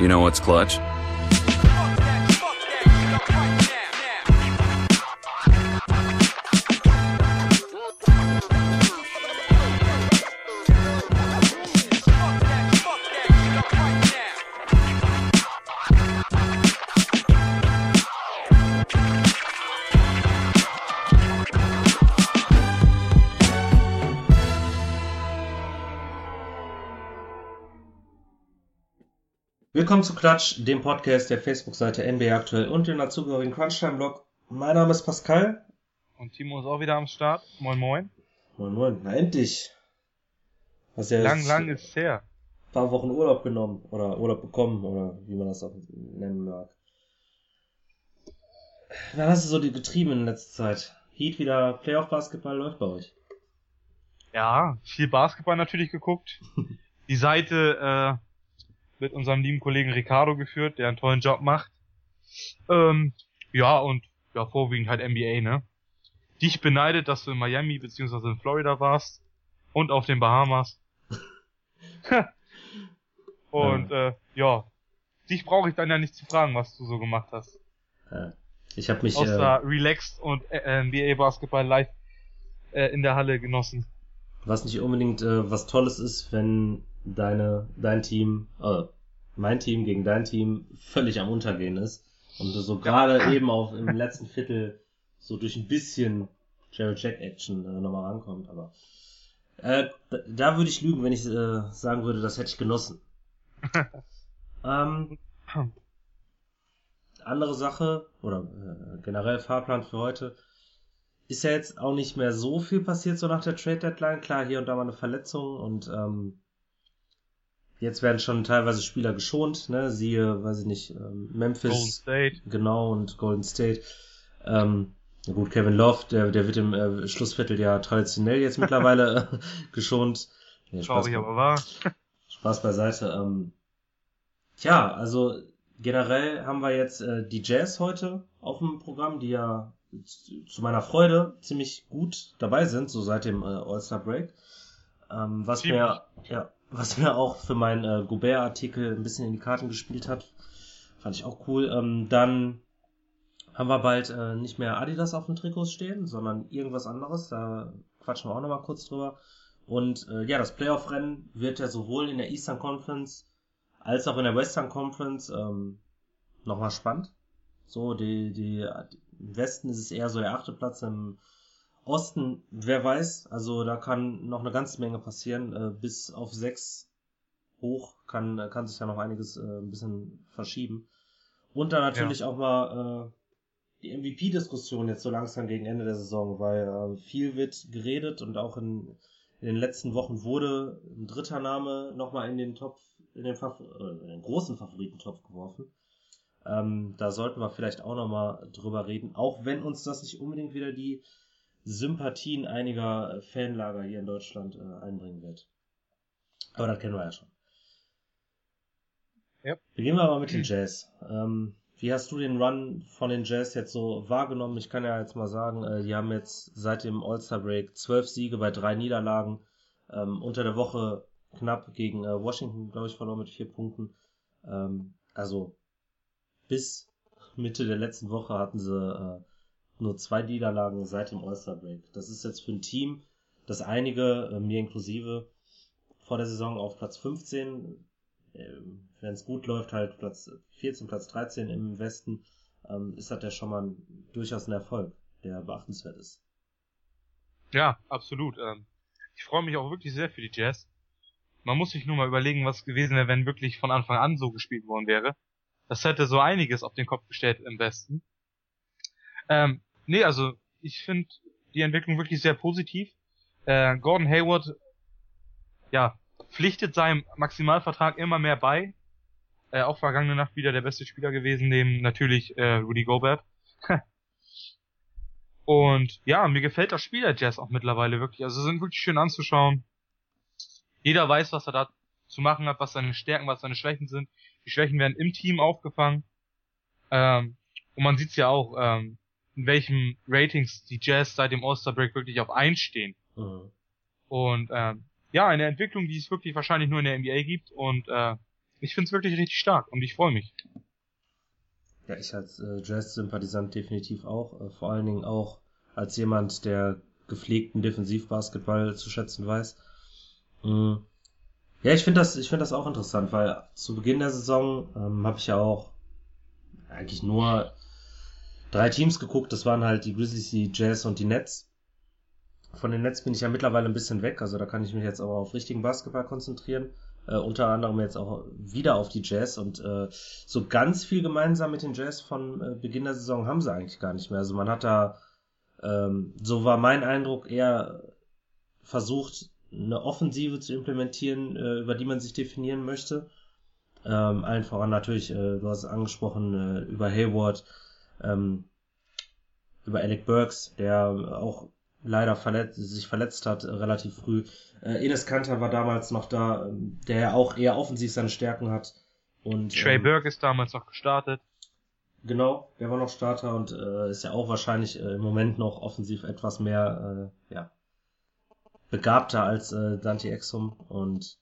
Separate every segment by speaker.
Speaker 1: You know what's clutch?
Speaker 2: Willkommen zu Klatsch, dem Podcast der Facebook-Seite NBA aktuell und dem dazugehörigen Crunchtime-Blog. Mein Name ist Pascal.
Speaker 3: Und Timo ist auch wieder am Start. Moin moin.
Speaker 2: Moin moin, na endlich. Hast ja
Speaker 3: lang, lang ist her.
Speaker 2: ein paar Wochen Urlaub genommen oder Urlaub bekommen oder wie man das auch nennen mag. Was hast du so die getrieben in letzter Zeit? Heat wieder Playoff-Basketball läuft bei euch.
Speaker 3: Ja, viel Basketball natürlich geguckt. Die Seite äh, mit unserem lieben Kollegen Ricardo geführt, der einen tollen Job macht. Ähm, ja, und ja, vorwiegend halt NBA, ne? Dich beneidet, dass du in Miami beziehungsweise in Florida warst und auf den Bahamas. und ja. äh, ja, dich brauche ich dann ja nicht zu fragen, was du so gemacht hast.
Speaker 2: Ich habe mich
Speaker 3: Außer
Speaker 2: äh,
Speaker 3: relaxed und äh, NBA Basketball live äh, in der Halle genossen.
Speaker 2: was nicht unbedingt äh, was Tolles ist, wenn deine dein Team, äh, mein Team gegen dein Team völlig am Untergehen ist und du so gerade eben auf im letzten Viertel so durch ein bisschen Jerry Jack Action äh, nochmal rankommt, aber äh, da, da würde ich lügen, wenn ich äh, sagen würde, das hätte ich genossen. ähm, andere Sache oder äh, generell Fahrplan für heute ist ja jetzt auch nicht mehr so viel passiert so nach der Trade Deadline. Klar, hier und da mal eine Verletzung und ähm, jetzt werden schon teilweise Spieler geschont, ne? Siehe, weiß ich nicht, ähm, Memphis,
Speaker 3: Golden State.
Speaker 2: genau und Golden State. Ähm, gut, Kevin Love, der, der wird im äh, Schlussviertel ja traditionell jetzt mittlerweile äh, geschont. Ja, Spaß,
Speaker 3: Traurig, aber wahr.
Speaker 2: Spaß beiseite. Ähm, tja, also generell haben wir jetzt äh, die Jazz heute auf dem Programm, die ja zu zu meiner Freude ziemlich gut dabei sind, so seit dem äh, All-Star Break. Ähm, was
Speaker 3: Ziemlich.
Speaker 2: mir, ja, was mir auch für meinen äh, Gobert-Artikel ein bisschen in die Karten gespielt hat. Fand ich auch cool. Ähm, dann haben wir bald äh, nicht mehr Adidas auf den Trikots stehen, sondern irgendwas anderes. Da quatschen wir auch nochmal kurz drüber. Und äh, ja, das Playoff-Rennen wird ja sowohl in der Eastern Conference als auch in der Western Conference ähm, nochmal spannend. So, die, die, im Westen ist es eher so der achte Platz, im Osten, wer weiß, also da kann noch eine ganze Menge passieren. Äh, bis auf sechs hoch kann, kann sich ja noch einiges äh, ein bisschen verschieben. Und dann natürlich auch mal äh, die MVP-Diskussion jetzt so langsam gegen Ende der Saison, weil äh, viel wird geredet und auch in, in den letzten Wochen wurde ein dritter Name nochmal in den Topf, in den, äh, in den großen Favoritentopf geworfen. Ähm, da sollten wir vielleicht auch nochmal drüber reden, auch wenn uns das nicht unbedingt wieder die Sympathien einiger äh, Fanlager hier in Deutschland äh, einbringen wird. Aber das kennen wir ja schon.
Speaker 3: Ja.
Speaker 2: Beginnen wir aber mit den Jazz. Ähm, wie hast du den Run von den Jazz jetzt so wahrgenommen? Ich kann ja jetzt mal sagen, äh, die haben jetzt seit dem All-Star Break zwölf Siege bei drei Niederlagen. Ähm, unter der Woche knapp gegen äh, Washington, glaube ich, verloren mit vier Punkten. Ähm, also bis Mitte der letzten Woche hatten sie äh, nur zwei Niederlagen seit dem All-Star Break. Das ist jetzt für ein Team, das einige, äh, mir inklusive, vor der Saison auf Platz 15, ähm, wenn es gut läuft, halt Platz 14, Platz 13 im Westen, ähm, ist das ja schon mal ein, durchaus ein Erfolg, der beachtenswert ist.
Speaker 3: Ja, absolut. Ähm, ich freue mich auch wirklich sehr für die Jazz. Man muss sich nur mal überlegen, was gewesen wäre, wenn wirklich von Anfang an so gespielt worden wäre. Das hätte so einiges auf den Kopf gestellt im Westen. Ähm, nee, also ich finde die Entwicklung wirklich sehr positiv. Äh, Gordon Hayward, ja, pflichtet seinem Maximalvertrag immer mehr bei. Äh, auch vergangene Nacht wieder der beste Spieler gewesen, neben natürlich äh, Rudy Gobert. Und ja, mir gefällt das Spiel der Jazz auch mittlerweile wirklich. Also sind wirklich schön anzuschauen. Jeder weiß, was er da zu machen hat, was seine Stärken, was seine Schwächen sind. Die Schwächen werden im Team aufgefangen. Ähm, und man sieht's ja auch, ähm, in welchen Ratings die Jazz seit dem All-Star Break wirklich auf einstehen.
Speaker 2: Mhm.
Speaker 3: Und ähm, ja, eine Entwicklung, die es wirklich wahrscheinlich nur in der NBA gibt. Und äh, ich find's wirklich richtig stark und ich freue mich.
Speaker 2: Ja, ich als äh, Jazz-Sympathisant definitiv auch. Äh, vor allen Dingen auch als jemand, der gepflegten Defensivbasketball zu schätzen weiß. Mhm. Ja, ich finde das, ich finde das auch interessant, weil zu Beginn der Saison ähm, habe ich ja auch eigentlich nur drei Teams geguckt. Das waren halt die Grizzlies, die Jazz und die Nets. Von den Nets bin ich ja mittlerweile ein bisschen weg, also da kann ich mich jetzt auch auf richtigen Basketball konzentrieren. Äh, unter anderem jetzt auch wieder auf die Jazz und äh, so ganz viel gemeinsam mit den Jazz von äh, Beginn der Saison haben sie eigentlich gar nicht mehr. Also man hat da, ähm, so war mein Eindruck, eher versucht, eine Offensive zu implementieren, äh, über die man sich definieren möchte. Ähm, allen voran natürlich, äh, du hast es angesprochen, äh, über Hayward, ähm, über Alec Burks, der auch leider verletzt, sich verletzt hat, äh, relativ früh. Äh, Ines Kanter war damals noch da, ähm, der ja auch eher offensiv seine Stärken hat. Und,
Speaker 3: Trey
Speaker 2: ähm,
Speaker 3: Burke ist damals noch gestartet.
Speaker 2: Genau, der war noch Starter und äh, ist ja auch wahrscheinlich äh, im Moment noch offensiv etwas mehr äh, ja, begabter als äh, Dante Exum. Und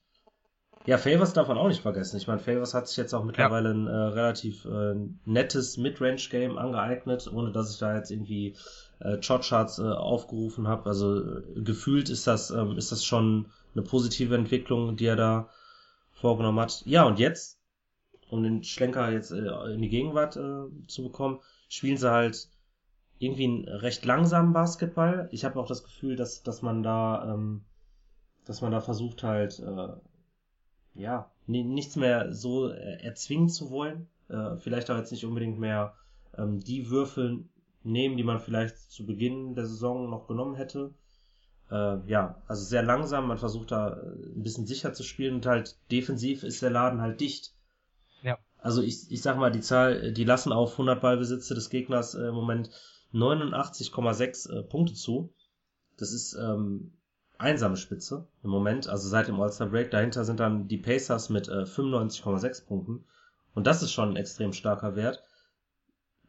Speaker 2: ja, Favors darf man auch nicht vergessen. Ich meine, Favors hat sich jetzt auch mittlerweile ja. ein äh, relativ äh, nettes Midrange-Game angeeignet, ohne dass ich da jetzt irgendwie äh, Shotcharts äh, aufgerufen habe. Also äh, gefühlt ist das, ähm, ist das schon eine positive Entwicklung, die er da vorgenommen hat. Ja, und jetzt, um den Schlenker jetzt äh, in die Gegenwart äh, zu bekommen, spielen sie halt irgendwie einen recht langsamen Basketball. Ich habe auch das Gefühl, dass, dass man da, ähm, dass man da versucht halt, äh, ja, nichts mehr so äh, erzwingen zu wollen. Äh, vielleicht auch jetzt nicht unbedingt mehr ähm, die Würfel nehmen, die man vielleicht zu Beginn der Saison noch genommen hätte. Äh, ja, also sehr langsam, man versucht da äh, ein bisschen sicher zu spielen und halt defensiv ist der Laden halt dicht.
Speaker 3: Ja.
Speaker 2: Also ich, ich sag mal, die Zahl, die lassen auf 100 Ballbesitze des Gegners äh, im Moment 89,6 äh, Punkte zu. Das ist ähm, einsame Spitze im Moment, also seit dem All-Star Break. Dahinter sind dann die Pacers mit äh, 95,6 Punkten. Und das ist schon ein extrem starker Wert.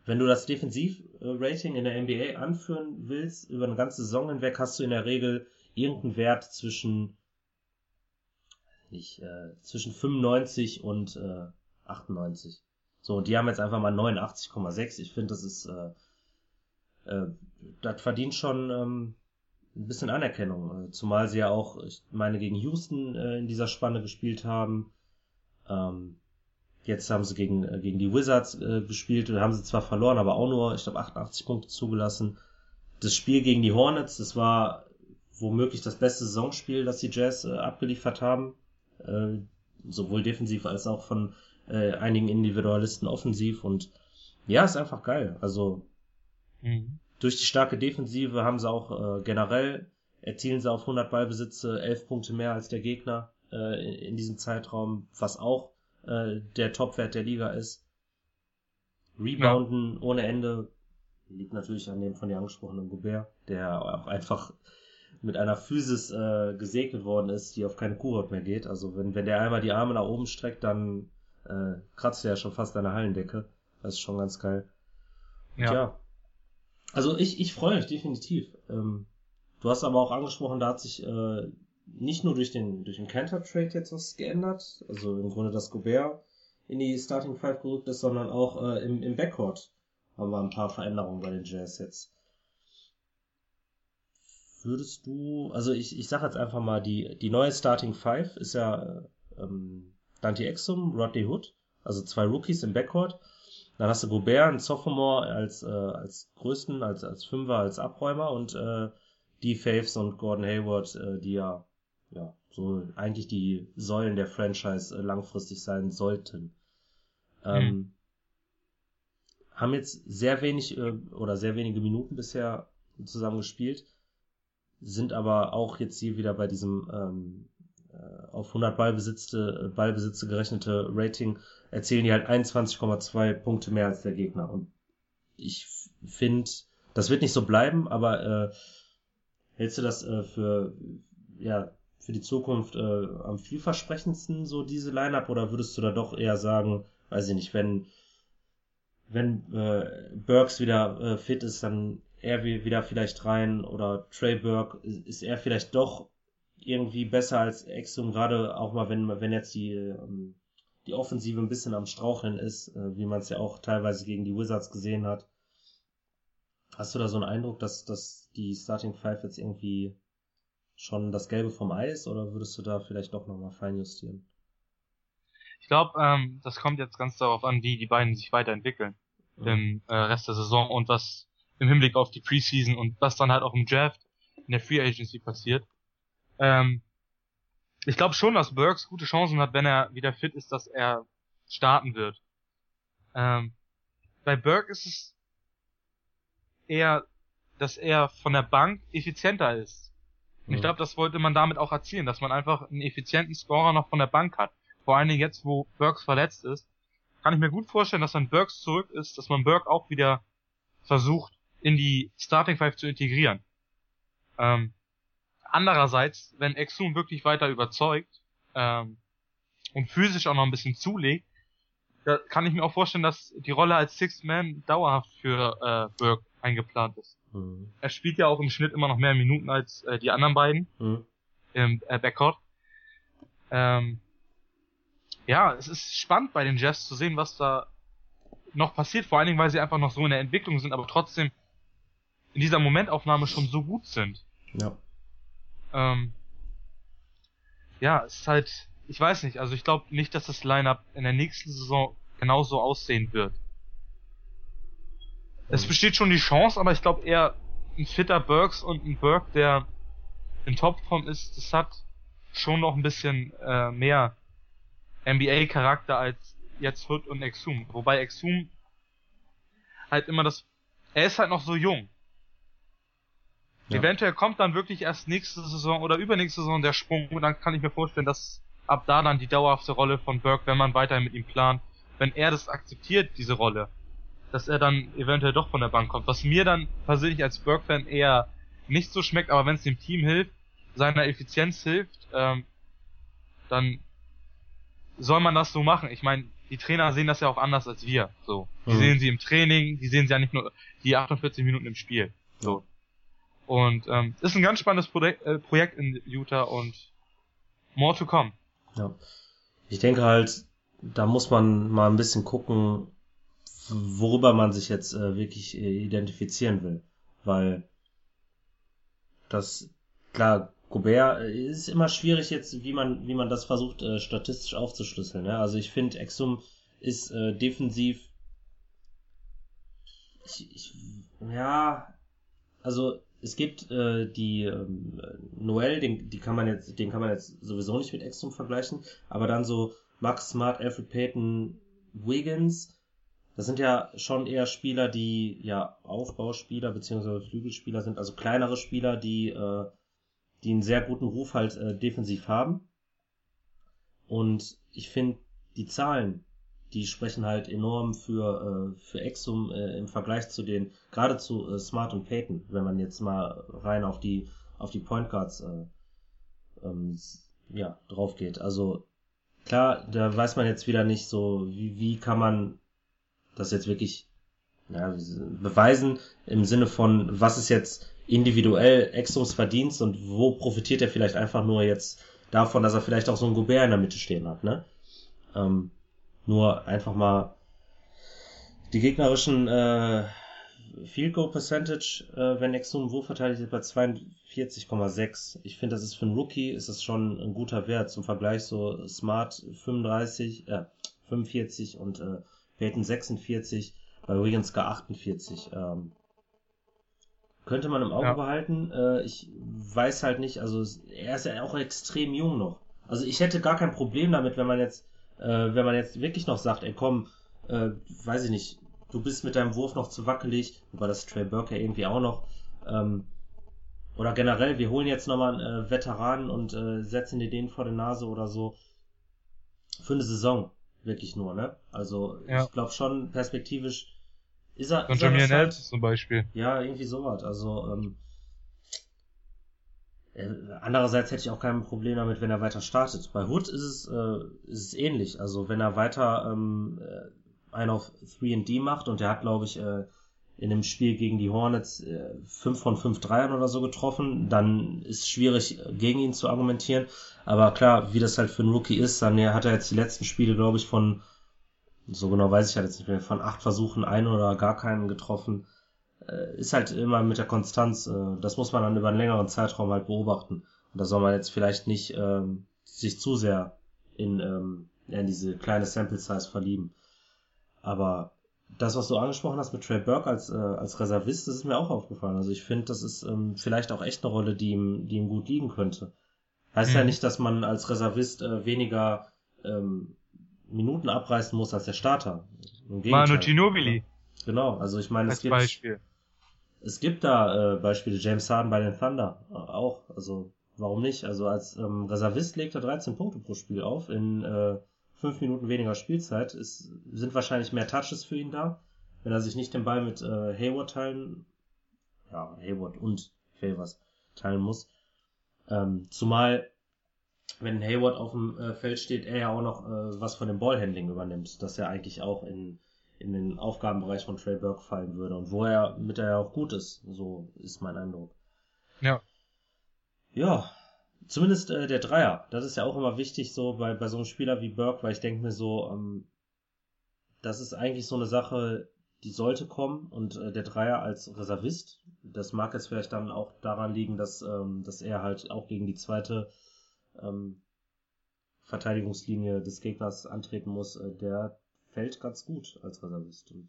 Speaker 2: Wenn du das Defensiv-Rating in der NBA anführen willst, über eine ganze Saison hinweg, hast du in der Regel irgendeinen Wert zwischen, nicht, äh, zwischen 95 und äh, 98. So, die haben jetzt einfach mal 89,6. Ich finde, das ist, äh, äh, das verdient schon ähm, ein bisschen Anerkennung. Äh, zumal sie ja auch, ich meine, gegen Houston äh, in dieser Spanne gespielt haben. Ähm, Jetzt haben sie gegen, äh, gegen die Wizards äh, gespielt und haben sie zwar verloren, aber auch nur, ich glaube, 88 Punkte zugelassen. Das Spiel gegen die Hornets, das war womöglich das beste Saisonspiel, das die Jazz äh, abgeliefert haben. Äh, sowohl defensiv als auch von äh, einigen Individualisten offensiv. Und ja, ist einfach geil. Also mhm. Durch die starke Defensive haben sie auch äh, generell, erzielen sie auf 100 Ballbesitze 11 Punkte mehr als der Gegner äh, in diesem Zeitraum, was auch äh, der Topwert der Liga ist. Rebounden ja. ohne Ende liegt natürlich an dem von dir angesprochenen Gobert, der auch einfach mit einer Physis äh, gesegnet worden ist, die auf keine Kuhhaut mehr geht. Also wenn, wenn der einmal die Arme nach oben streckt, dann äh, kratzt er ja schon fast deine Hallendecke. Das ist schon ganz geil. Ja. Tja. Also ich, ich freue mich definitiv. Ähm, du hast aber auch angesprochen, da hat sich äh, nicht nur durch den, durch den Cantor-Trade jetzt was geändert, also im Grunde, dass Gobert in die Starting Five gerückt ist, sondern auch äh, im, im Backcourt haben wir ein paar Veränderungen bei den Jazz jetzt. Würdest du, also ich, ich sag jetzt einfach mal, die, die neue Starting Five ist ja ähm, Dante Exum, Rodney Hood, also zwei Rookies im Backcourt. Dann hast du Gobert, ein Sophomore als, äh, als größten, als, als Fünfer, als Abräumer und äh, die Faves und Gordon Hayward, äh, die ja ja, so eigentlich die Säulen der Franchise äh, langfristig sein sollten. Ähm, hm. Haben jetzt sehr wenig äh, oder sehr wenige Minuten bisher zusammen gespielt, sind aber auch jetzt hier wieder bei diesem ähm, äh, auf 100 Ballbesitze, äh, Ballbesitze gerechnete Rating, erzählen die halt 21,2 Punkte mehr als der Gegner. Und ich finde, das wird nicht so bleiben, aber äh, hältst du das äh, für ja für die Zukunft äh, am vielversprechendsten, so diese Line-Up, oder würdest du da doch eher sagen, weiß ich nicht, wenn, wenn äh, Burks wieder äh, fit ist, dann er wieder vielleicht rein oder Trey Burke, ist er vielleicht doch irgendwie besser als Exum, gerade auch mal, wenn, wenn jetzt die ähm, die Offensive ein bisschen am Straucheln ist, äh, wie man es ja auch teilweise gegen die Wizards gesehen hat. Hast du da so einen Eindruck, dass, dass die Starting Five jetzt irgendwie schon das Gelbe vom Eis oder würdest du da vielleicht doch nochmal feinjustieren?
Speaker 3: Ich glaube, ähm, das kommt jetzt ganz darauf an, wie die beiden sich weiterentwickeln mhm. im äh, Rest der Saison und was im Hinblick auf die Preseason und was dann halt auch im Draft in der Free Agency passiert. Ähm, ich glaube schon, dass Burks gute Chancen hat, wenn er wieder fit ist, dass er starten wird. Ähm, bei Burke ist es eher, dass er von der Bank effizienter ist. Und ich glaube, das wollte man damit auch erzielen, dass man einfach einen effizienten Scorer noch von der Bank hat. Vor allen Dingen jetzt, wo Burks verletzt ist, kann ich mir gut vorstellen, dass wenn Burks zurück ist, dass man Burke auch wieder versucht, in die Starting Five zu integrieren. Ähm, andererseits, wenn Exum wirklich weiter überzeugt ähm, und physisch auch noch ein bisschen zulegt, da kann ich mir auch vorstellen, dass die Rolle als Sixth Man dauerhaft für äh, Burke eingeplant ist. Mhm. Er spielt ja auch im Schnitt immer noch mehr Minuten als äh, die anderen beiden mhm. im äh, Backcourt. Ähm, ja, es ist spannend bei den Jazz zu sehen, was da noch passiert, vor allen Dingen, weil sie einfach noch so in der Entwicklung sind, aber trotzdem in dieser Momentaufnahme schon so gut sind. Ja. Ähm, ja, es ist halt, ich weiß nicht, also ich glaube nicht, dass das Lineup in der nächsten Saison genauso aussehen wird. Es besteht schon die Chance, aber ich glaube eher ein fitter Burks und ein Burke, der in Topform ist, das hat schon noch ein bisschen äh, mehr NBA-Charakter als jetzt Hood und Exum. Wobei Exum halt immer das, er ist halt noch so jung. Ja. Eventuell kommt dann wirklich erst nächste Saison oder übernächste Saison der Sprung und dann kann ich mir vorstellen, dass ab da dann die dauerhafte Rolle von Burke, wenn man weiterhin mit ihm plant, wenn er das akzeptiert, diese Rolle, dass er dann eventuell doch von der Bank kommt. Was mir dann persönlich als Burke-Fan eher nicht so schmeckt, aber wenn es dem Team hilft, seiner Effizienz hilft, ähm, dann soll man das so machen. Ich meine, die Trainer sehen das ja auch anders als wir. So, die mhm. sehen sie im Training, die sehen sie ja nicht nur die 48 Minuten im Spiel. So. Und ähm, ist ein ganz spannendes Projekt, äh, Projekt in Utah und more to come.
Speaker 2: Ja. Ich denke halt, da muss man mal ein bisschen gucken, worüber man sich jetzt äh, wirklich äh, identifizieren will. Weil das, klar, Gobert äh, ist immer schwierig jetzt, wie man, wie man das versucht, äh, statistisch aufzuschlüsseln. Ja? Also ich finde, Exum ist äh, defensiv. Ich, ich, ja, also es gibt äh, die ähm, Noel, den, die kann man jetzt, den kann man jetzt sowieso nicht mit Exum vergleichen, aber dann so Max Smart, Alfred Payton, Wiggins, das sind ja schon eher Spieler, die ja Aufbauspieler beziehungsweise Flügelspieler sind, also kleinere Spieler, die, äh, die einen sehr guten Ruf halt äh, defensiv haben. Und ich finde, die Zahlen, die sprechen halt enorm für, äh, für Exum äh, im Vergleich zu den, gerade zu äh, Smart und Payton, wenn man jetzt mal rein auf die, auf die Point Guards äh, ähm, ja, drauf geht. Also klar, da weiß man jetzt wieder nicht so, wie, wie kann man das jetzt wirklich ja, beweisen im Sinne von, was ist jetzt individuell Exums Verdienst und wo profitiert er vielleicht einfach nur jetzt davon, dass er vielleicht auch so einen Gobert in der Mitte stehen hat, ne? Ähm, nur einfach mal die gegnerischen äh, Field Goal Percentage, äh, wenn Exum Wurf verteidigt, bei 42,6. Ich finde, das ist für einen Rookie ist das schon ein guter Wert. Zum Vergleich so Smart 35, äh, 45 und äh, Peyton 46, bei Wiggins gar 48. Ähm, könnte man im Auge ja. behalten. Äh, ich weiß halt nicht, also er ist ja auch extrem jung noch. Also ich hätte gar kein Problem damit, wenn man jetzt, äh, wenn man jetzt wirklich noch sagt, ey komm, äh, weiß ich nicht, du bist mit deinem Wurf noch zu wackelig, wobei das Trey Burke ja irgendwie auch noch. Ähm, oder generell, wir holen jetzt nochmal einen äh, Veteranen und äh, setzen dir den vor der Nase oder so. Für eine Saison wirklich nur, ne? Also ja. ich glaube schon perspektivisch ist er.
Speaker 3: Und Jamie Nelson zum Beispiel.
Speaker 2: Ja, irgendwie sowas. Also ähm, äh, andererseits hätte ich auch kein Problem damit, wenn er weiter startet. Bei Hood ist es, äh, ist es ähnlich. Also wenn er weiter ähm, äh, einen auf 3D macht und der hat, glaube ich, äh, in dem Spiel gegen die Hornets äh, 5 von 5 Dreiern oder so getroffen, dann ist es schwierig gegen ihn zu argumentieren. Aber klar, wie das halt für einen Rookie ist, dann hat er jetzt die letzten Spiele, glaube ich, von, so genau weiß ich halt jetzt nicht mehr, von acht Versuchen einen oder gar keinen getroffen. Äh, ist halt immer mit der Konstanz, äh, das muss man dann über einen längeren Zeitraum halt beobachten. Und da soll man jetzt vielleicht nicht ähm, sich zu sehr in, ähm, in diese kleine Sample Size verlieben. Aber das, was du angesprochen hast mit Trey Burke als, äh, als Reservist, das ist mir auch aufgefallen. Also ich finde, das ist ähm, vielleicht auch echt eine Rolle, die ihm, die ihm gut liegen könnte. Heißt mhm. ja nicht, dass man als Reservist äh, weniger ähm, Minuten abreißen muss als der Starter.
Speaker 3: Manu Ginobili.
Speaker 2: Genau, also ich meine,
Speaker 3: es gibt, Beispiel.
Speaker 2: Es gibt da äh, Beispiele, James Harden bei den Thunder äh, auch, also warum nicht? Also als ähm, Reservist legt er 13 Punkte pro Spiel auf in äh, fünf Minuten weniger Spielzeit. Es sind wahrscheinlich mehr Touches für ihn da, wenn er sich nicht den Ball mit äh, Hayward teilen, ja, Hayward und Favors teilen muss. Ähm, zumal, wenn Hayward auf dem äh, Feld steht, er ja auch noch äh, was von dem Ballhandling übernimmt, das ja eigentlich auch in, in den Aufgabenbereich von Trey Burke fallen würde und wo er mit er ja auch gut ist, so ist mein Eindruck.
Speaker 3: Ja.
Speaker 2: Ja, Zumindest äh, der Dreier. Das ist ja auch immer wichtig so bei, bei so einem Spieler wie Burke, weil ich denke mir so, ähm, das ist eigentlich so eine Sache, die sollte kommen und äh, der Dreier als Reservist, das mag jetzt vielleicht dann auch daran liegen, dass, ähm, dass er halt auch gegen die zweite ähm, Verteidigungslinie des Gegners antreten muss, äh, der fällt ganz gut als Reservist. Und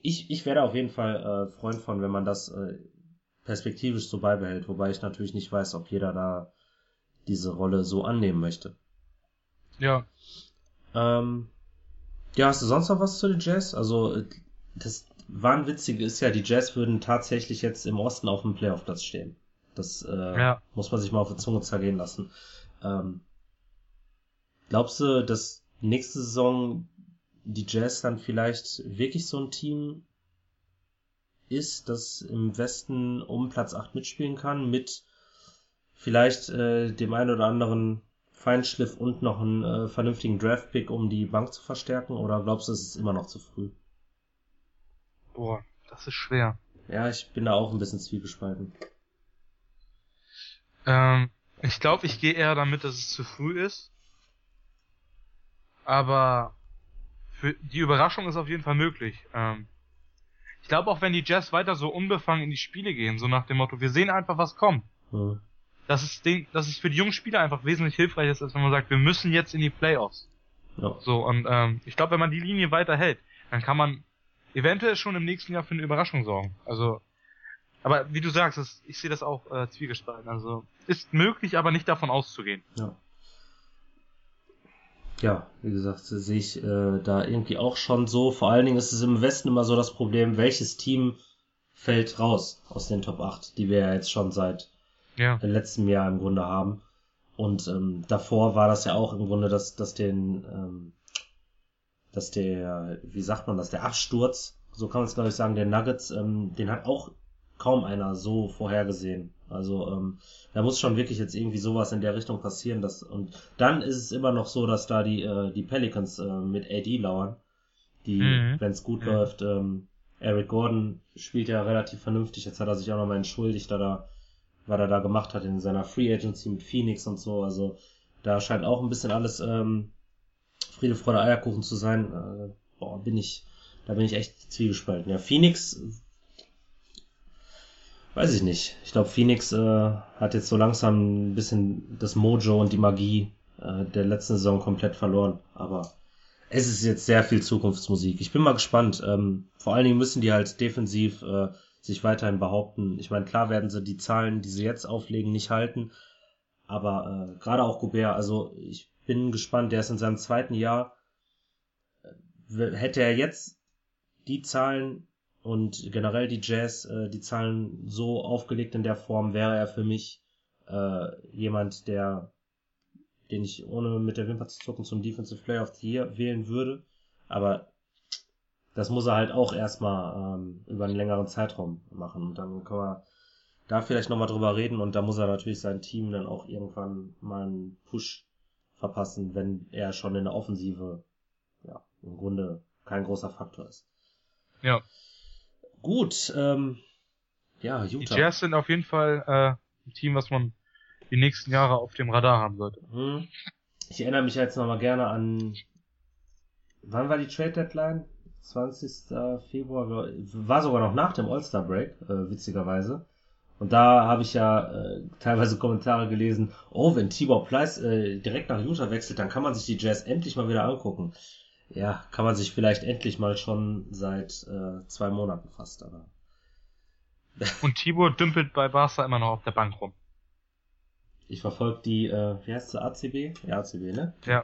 Speaker 2: ich, ich werde auf jeden Fall äh, Freund von, wenn man das äh, perspektivisch so beibehält, wobei ich natürlich nicht weiß, ob jeder da diese Rolle so annehmen möchte.
Speaker 3: Ja.
Speaker 2: Ähm, ja, hast du sonst noch was zu den Jazz? Also, das Wahnwitzige ist ja, die Jazz würden tatsächlich jetzt im Osten auf dem Playoff-Platz stehen. Das äh, ja. muss man sich mal auf die Zunge zergehen lassen. Ähm, glaubst du, dass nächste Saison die Jazz dann vielleicht wirklich so ein Team ist, das im Westen um Platz 8 mitspielen kann, mit vielleicht äh, dem einen oder anderen Feinschliff und noch einen äh, vernünftigen Draftpick, um die Bank zu verstärken? Oder glaubst du, es ist immer noch zu früh?
Speaker 3: Boah, das ist schwer.
Speaker 2: Ja, ich bin da auch ein bisschen zwiegespalten.
Speaker 3: Ähm, ich glaube, ich gehe eher damit, dass es zu früh ist. Aber für die Überraschung ist auf jeden Fall möglich. Ähm, ich glaube auch, wenn die Jazz weiter so unbefangen in die Spiele gehen, so nach dem Motto, wir sehen einfach, was kommt. Mhm. Das ist den, dass es für die jungen Spieler einfach wesentlich hilfreicher ist, als wenn man sagt, wir müssen jetzt in die Playoffs. Ja. So, und ähm, ich glaube, wenn man die Linie weiter hält, dann kann man eventuell schon im nächsten Jahr für eine Überraschung sorgen. Also, aber wie du sagst, das, ich sehe das auch äh, zwiegespalten. Also ist möglich, aber nicht davon auszugehen.
Speaker 2: Ja ja, wie gesagt, sehe ich äh, da irgendwie auch schon so. Vor allen Dingen ist es im Westen immer so das Problem, welches Team fällt raus aus den Top 8, die wir ja jetzt schon seit ja. dem letzten Jahr im Grunde haben. Und ähm, davor war das ja auch im Grunde, dass, dass den, ähm, dass der, wie sagt man das, der Absturz, so kann man es glaube ich sagen, der Nuggets, ähm, den hat auch kaum einer so vorhergesehen. Also ähm, da muss schon wirklich jetzt irgendwie sowas in der Richtung passieren. Dass, und dann ist es immer noch so, dass da die, äh, die Pelicans äh, mit AD lauern, die, mhm. wenn es gut mhm. läuft, ähm, Eric Gordon spielt ja relativ vernünftig. Jetzt hat er sich auch nochmal entschuldigt, da da, was er da gemacht hat in seiner Free Agency mit Phoenix und so. Also da scheint auch ein bisschen alles ähm, Friede, Freude, Eierkuchen zu sein. Äh, boah, bin ich, da bin ich echt zwiegespalten. Ja, Phoenix Weiß ich nicht. Ich glaube, Phoenix äh, hat jetzt so langsam ein bisschen das Mojo und die Magie äh, der letzten Saison komplett verloren. Aber es ist jetzt sehr viel Zukunftsmusik. Ich bin mal gespannt. Ähm, vor allen Dingen müssen die halt defensiv äh, sich weiterhin behaupten. Ich meine, klar werden sie die Zahlen, die sie jetzt auflegen, nicht halten. Aber äh, gerade auch Gobert, also ich bin gespannt, der ist in seinem zweiten Jahr. Äh, hätte er jetzt die Zahlen und generell die Jazz, äh, die Zahlen so aufgelegt in der Form, wäre er für mich äh, jemand, der den ich ohne mit der Wimper zu zucken zum Defensive Player of the Year wählen würde. Aber das muss er halt auch erstmal ähm, über einen längeren Zeitraum machen. Und dann können wir da vielleicht nochmal drüber reden und da muss er natürlich sein Team dann auch irgendwann mal einen Push verpassen, wenn er schon in der Offensive ja, im Grunde kein großer Faktor ist.
Speaker 3: Ja.
Speaker 2: Gut, ähm, ja,
Speaker 3: Die
Speaker 2: Utah.
Speaker 3: Jazz sind auf jeden Fall äh, ein Team, was man die nächsten Jahre auf dem Radar haben sollte.
Speaker 2: Hm. Ich erinnere mich jetzt nochmal gerne an, wann war die Trade Deadline? 20. Februar, war sogar noch nach dem All-Star Break, äh, witzigerweise. Und da habe ich ja äh, teilweise Kommentare gelesen, oh, wenn Tibor Pleiss äh, direkt nach Utah wechselt, dann kann man sich die Jazz endlich mal wieder angucken. Ja, kann man sich vielleicht endlich mal schon seit äh, zwei Monaten fast, aber.
Speaker 3: Und Tibor dümpelt bei Barca immer noch auf der Bank rum.
Speaker 2: Ich verfolge die, äh, wie heißt sie, ACB? Ja, ACB, ne?
Speaker 3: Ja.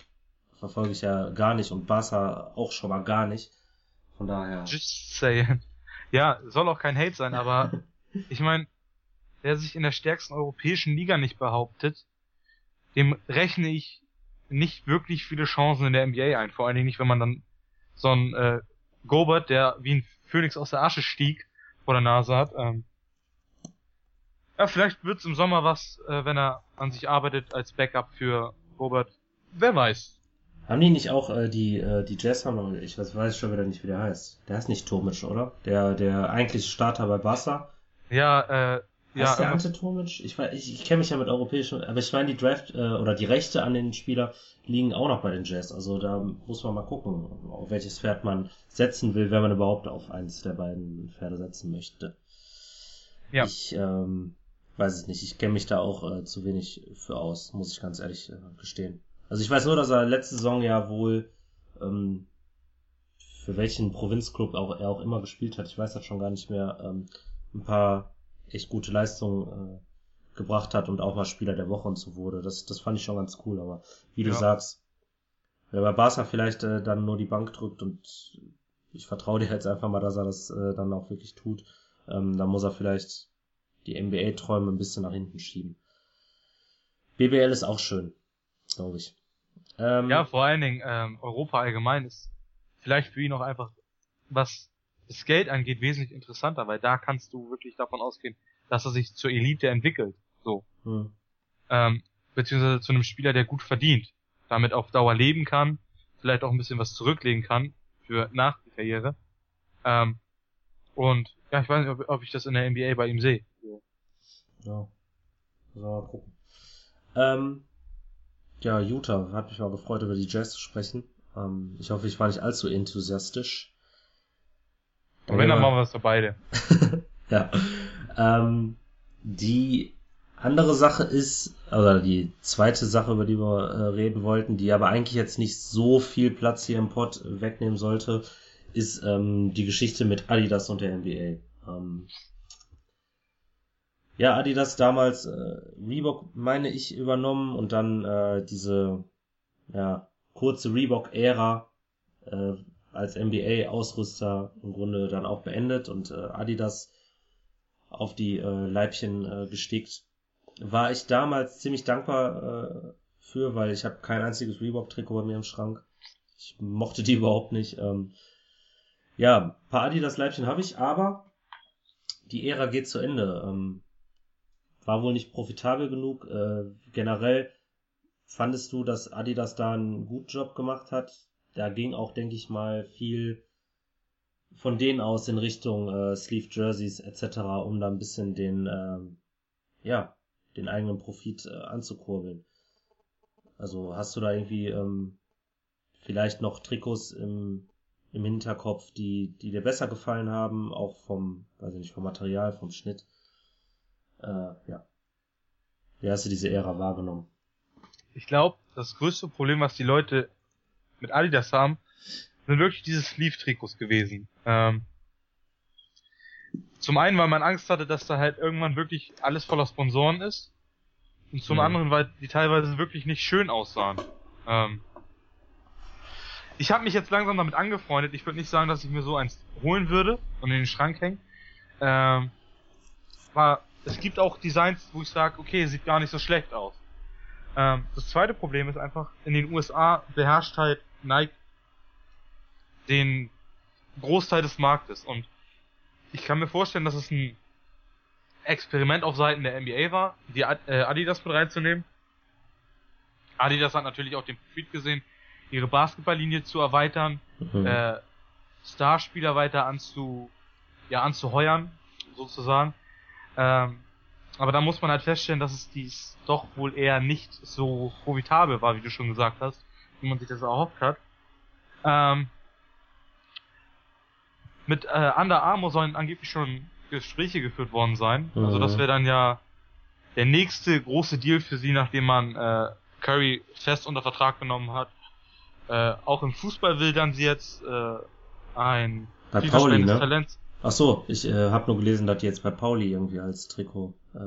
Speaker 2: Verfolge ich ja gar nicht und Barca auch schon mal gar nicht. Von daher.
Speaker 3: Just saying. Ja, soll auch kein Hate sein, aber ich meine, wer sich in der stärksten europäischen Liga nicht behauptet, dem rechne ich nicht wirklich viele Chancen in der NBA ein. Vor allen Dingen nicht, wenn man dann so einen äh, Gobert, der wie ein Phönix aus der Asche stieg, vor der Nase hat. Ähm, ja, vielleicht wird's im Sommer was, äh, wenn er an sich arbeitet als Backup für Gobert. Wer weiß.
Speaker 2: Haben die nicht auch äh, die äh, die Jazz haben ich weiß, weiß schon wieder nicht, wie der heißt. Der heißt nicht Tomic, oder? Der der eigentliche Starter bei Barca.
Speaker 3: Ja, äh, ja,
Speaker 2: Heißt der Ante Tomic? Ich weiß, ich, ich kenne mich ja mit europäischen, aber ich meine die Draft äh, oder die Rechte an den Spieler liegen auch noch bei den Jazz. Also da muss man mal gucken, auf welches Pferd man setzen will, wenn man überhaupt auf eins der beiden Pferde setzen möchte.
Speaker 3: Ja.
Speaker 2: Ich ähm, weiß es nicht. Ich kenne mich da auch äh, zu wenig für aus, muss ich ganz ehrlich äh, gestehen. Also ich weiß nur, dass er letzte Saison ja wohl ähm, für welchen Provinzclub auch er auch immer gespielt hat. Ich weiß das schon gar nicht mehr. Ähm, ein paar echt gute Leistungen äh, gebracht hat und auch mal Spieler der Woche und so wurde. Das, das fand ich schon ganz cool. Aber wie du
Speaker 3: Ja.
Speaker 2: sagst, wer bei Barca vielleicht äh, dann nur die Bank drückt und ich vertraue dir jetzt einfach mal, dass er das äh, dann auch wirklich tut, ähm, dann muss er vielleicht die NBA-Träume ein bisschen nach hinten schieben. BBL ist auch schön, glaube ich. Ähm,
Speaker 3: Ja, vor allen Dingen ähm, Europa allgemein ist vielleicht für ihn auch einfach, was das Geld angeht, wesentlich interessanter, weil da kannst du wirklich davon ausgehen, dass er sich zur Elite entwickelt. So.
Speaker 2: hm,
Speaker 3: Ähm, beziehungsweise zu einem Spieler, der gut verdient, damit auf Dauer leben kann, vielleicht auch ein bisschen was zurücklegen kann für nach der Karriere. Ähm, und ja, ich weiß nicht, ob, ob ich das in der NBA bei ihm sehe. So.
Speaker 2: Ja. Wir mal gucken. Ähm, ja, Utah, hat mich mal gefreut, über die Jazz zu sprechen. Ähm, ich hoffe, ich war nicht allzu enthusiastisch.
Speaker 3: Und wenn, dann machen wir es für beide.
Speaker 2: ja. Ähm, die andere Sache ist, oder die zweite Sache, über die wir äh, reden wollten, die aber eigentlich jetzt nicht so viel Platz hier im Pod wegnehmen sollte, ist ähm, die Geschichte mit Adidas und der NBA. Ähm, ja, Adidas damals äh, Reebok, meine ich, übernommen und dann äh, diese ja, kurze Reebok-Ära äh, als NBA-Ausrüster im Grunde dann auch beendet und äh, Adidas auf die äh, Leibchen äh, gestickt. War ich damals ziemlich dankbar äh, für, weil ich habe kein einziges Reebok-Trikot bei mir im Schrank. Ich mochte die überhaupt nicht. Ähm, ja, paar Adidas-Leibchen habe ich, aber die Ära geht zu Ende. Ähm, war wohl nicht profitabel genug. Äh, generell fandest du, dass Adidas da einen guten Job gemacht hat? Da ging auch, denke ich mal, viel von denen aus in Richtung äh, Sleeve Jerseys etc., um da ein bisschen den, ähm, ja, den eigenen Profit äh, anzukurbeln. Also hast du da irgendwie ähm, vielleicht noch Trikots im, im Hinterkopf, die, die dir besser gefallen haben, auch vom, weiß ich nicht, vom Material, vom Schnitt? Äh, ja. Wie hast du diese Ära wahrgenommen?
Speaker 3: Ich glaube, das größte Problem, was die Leute mit Adidas haben, sind wirklich diese Sleeve-Trikots gewesen. Ähm, zum einen, weil man Angst hatte, dass da halt irgendwann wirklich alles voller Sponsoren ist. Und zum
Speaker 2: Mhm.
Speaker 3: anderen, weil die teilweise wirklich nicht schön aussahen. Ähm, ich habe mich jetzt langsam damit angefreundet. Ich würde nicht sagen, dass ich mir so eins holen würde und in den Schrank hängen. Ähm, aber es gibt auch Designs, wo ich sage, okay, sieht gar nicht so schlecht aus. Ähm, das zweite Problem ist einfach, in den USA beherrscht halt Nike den Großteil des Marktes und ich kann mir vorstellen, dass es ein Experiment auf Seiten der NBA war, die äh, Adidas mit reinzunehmen. Adidas hat natürlich auch den Profit gesehen, ihre Basketballlinie zu erweitern,
Speaker 2: Mhm.
Speaker 3: äh, Starspieler weiter anzu, ja, anzuheuern, sozusagen. Ähm, aber da muss man halt feststellen, dass es dies doch wohl eher nicht so profitabel war, wie du schon gesagt hast, wie man sich das erhofft hat. Ähm, mit äh, Under Armour sollen angeblich schon Gespräche geführt worden sein. Mhm. Also das mhm. wäre dann ja der nächste große Deal für sie, nachdem man äh, Curry fest unter Vertrag genommen hat. Äh, auch im Fußball will dann sie jetzt äh, ein
Speaker 2: bei Pauli, ne? Talent. Ach so, ich äh, habe nur gelesen, dass die jetzt bei Pauli irgendwie als Trikot. Äh...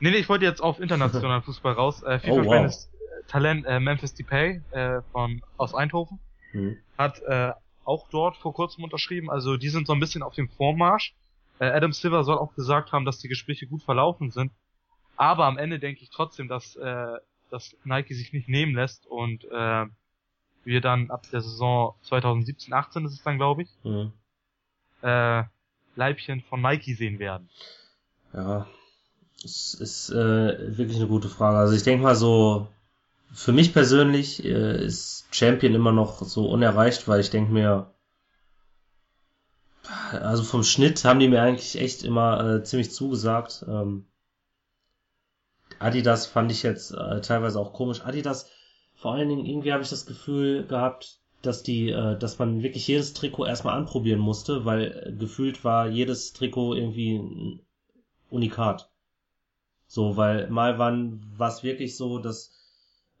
Speaker 3: Nee, nee, ich wollte jetzt auf internationalen Fußball raus. Äh, FIFA oh, wow. Talent äh, Memphis Depay äh, von aus Eindhoven hm. hat äh, auch dort vor kurzem unterschrieben. Also die sind so ein bisschen auf dem Vormarsch. Äh, Adam Silver soll auch gesagt haben, dass die Gespräche gut verlaufen sind. Aber am Ende denke ich trotzdem, dass, äh, dass Nike sich nicht nehmen lässt und äh, wir dann ab der Saison 2017, 18 ist es dann, glaube ich, mhm. äh, Leibchen von Nike sehen werden.
Speaker 2: Ja, es ist äh, wirklich eine gute Frage. Also ich denke mal so, für mich persönlich äh, ist Champion immer noch so unerreicht, weil ich denke mir, also vom Schnitt haben die mir eigentlich echt immer äh, ziemlich zugesagt. Ähm, Adidas fand ich jetzt äh, teilweise auch komisch. Adidas, vor allen Dingen irgendwie habe ich das Gefühl gehabt, dass die, äh, dass man wirklich jedes Trikot erstmal anprobieren musste, weil äh, gefühlt war jedes Trikot irgendwie ein Unikat. So, weil mal waren war es wirklich so, dass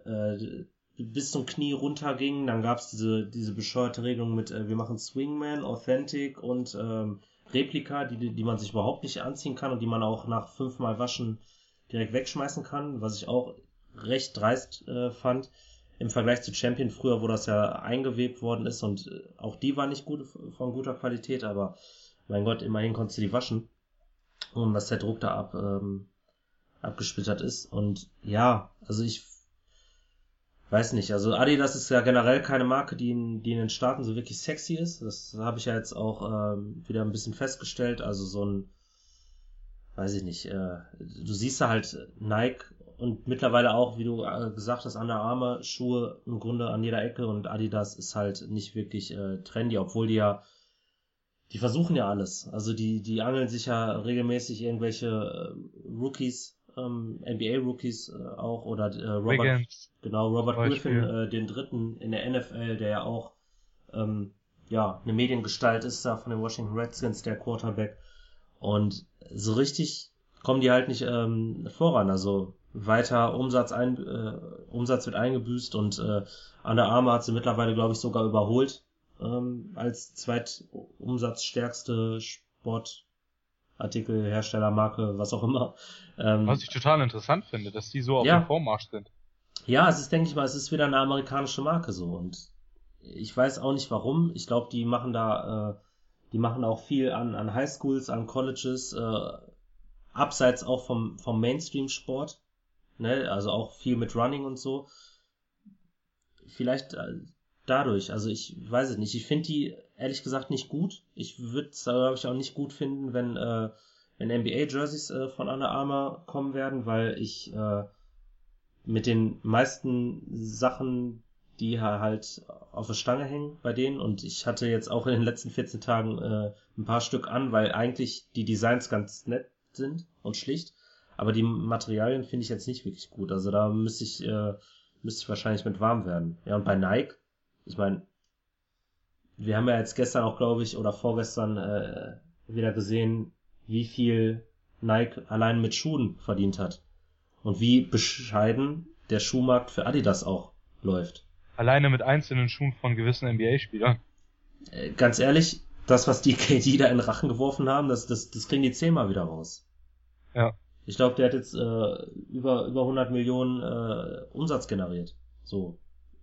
Speaker 2: äh, bis zum Knie runterging. Dann gab's diese, diese bescheuerte Regelung mit, äh, wir machen Swingman, Authentic und ähm, Replika, die, die man sich überhaupt nicht anziehen kann und die man auch nach fünfmal Waschen direkt wegschmeißen kann, was ich auch recht dreist äh, fand. Im Vergleich zu Champion früher, wo das ja eingewebt worden ist und äh, auch die war nicht gut von guter Qualität, aber mein Gott, immerhin konntest du die waschen. Und dass der Druck da ab, ähm, abgesplittert ist. Und ja, also ich weiß nicht, also Adidas ist ja generell keine Marke, die in, die in den Staaten so wirklich sexy ist. Das habe ich ja jetzt auch ähm, wieder ein bisschen festgestellt. Also so ein, weiß ich nicht, äh, du siehst da halt Nike und mittlerweile auch, wie du äh, gesagt hast, Under Armour Schuhe im Grunde an jeder Ecke und Adidas ist halt nicht wirklich äh, trendy, obwohl die ja die versuchen ja alles. Also die, die angeln sich ja regelmäßig irgendwelche äh, Rookies ähm, NBA-Rookies äh, auch oder äh, Robert, Wiggins. genau, Robert Griffin, äh, den dritten in der NFL, der ja auch ähm, ja, eine Mediengestalt ist da von den Washington Redskins, der Quarterback. Und so richtig kommen die halt nicht ähm, voran. Also weiter Umsatz, ein, äh, Umsatz wird eingebüßt und äh, an der Arme hat sie mittlerweile, glaube ich, sogar überholt ähm, als zweitumsatzstärkste Sport Artikel, Hersteller, Marke, was auch immer.
Speaker 3: Ähm, was ich total interessant finde, dass die so auf ja. dem Vormarsch sind.
Speaker 2: Ja, es ist, denke ich mal, es ist wieder eine amerikanische Marke so und ich weiß auch nicht warum. Ich glaube, die machen da, äh, die machen auch viel an, an Highschools, an Colleges, äh, abseits auch vom, vom Mainstream-Sport. Ne? Also auch viel mit Running und so. Vielleicht äh, dadurch. Also ich weiß es nicht. Ich finde die ehrlich gesagt nicht gut. Ich würde es, glaube ich, auch nicht gut finden, wenn, äh, wenn NBA-Jerseys äh, von Under Armour kommen werden, weil ich äh, mit den meisten Sachen, die halt auf der Stange hängen bei denen und ich hatte jetzt auch in den letzten 14 Tagen äh, ein paar Stück an, weil eigentlich die Designs ganz nett sind und schlicht, aber die Materialien finde ich jetzt nicht wirklich gut. Also da müsste ich äh, müsste ich wahrscheinlich mit warm werden. Ja, und bei Nike ich meine, wir haben ja jetzt gestern auch, glaube ich, oder vorgestern äh, wieder gesehen, wie viel Nike allein mit Schuhen verdient hat. Und wie bescheiden der Schuhmarkt für Adidas auch läuft.
Speaker 3: Alleine mit einzelnen Schuhen von gewissen NBA-Spielern.
Speaker 2: Äh, ganz ehrlich, das, was die KD da in den Rachen geworfen haben, das, das, das kriegen die zehnmal wieder raus.
Speaker 3: Ja.
Speaker 2: Ich glaube, der hat jetzt äh, über, über 100 Millionen äh, Umsatz generiert. So.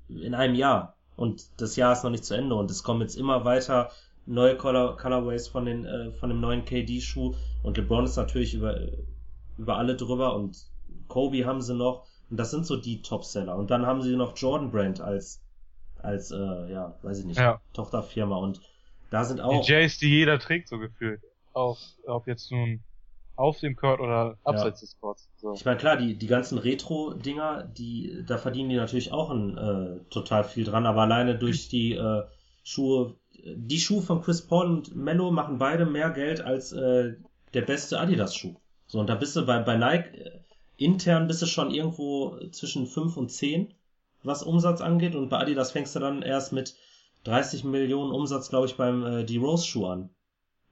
Speaker 2: In einem Jahr. Und das Jahr ist noch nicht zu Ende und es kommen jetzt immer weiter neue Color Colorways von den äh, von dem neuen KD-Schuh und LeBron ist natürlich über über alle drüber und Kobe haben sie noch. Und das sind so die Topseller. Und dann haben sie noch Jordan Brand als als äh, ja weiß ich nicht ja. Tochterfirma. Und da sind auch
Speaker 3: die Jays, die jeder trägt so gefühlt, auch ob jetzt nun auf dem Court oder abseits ja. des Courts.
Speaker 2: So. Ich meine, klar, die, die ganzen Retro-Dinger, die, da verdienen die natürlich auch ein, äh, total viel dran, aber alleine durch die äh, Schuhe, die Schuhe von Chris Paul und Mello machen beide mehr Geld als äh, der beste Adidas-Schuh. So, und da bist du bei, bei Nike äh, intern bist du schon irgendwo zwischen 5 und 10, was Umsatz angeht. Und bei Adidas fängst du dann erst mit 30 Millionen Umsatz, glaube ich, beim äh, die Rose Schuh an.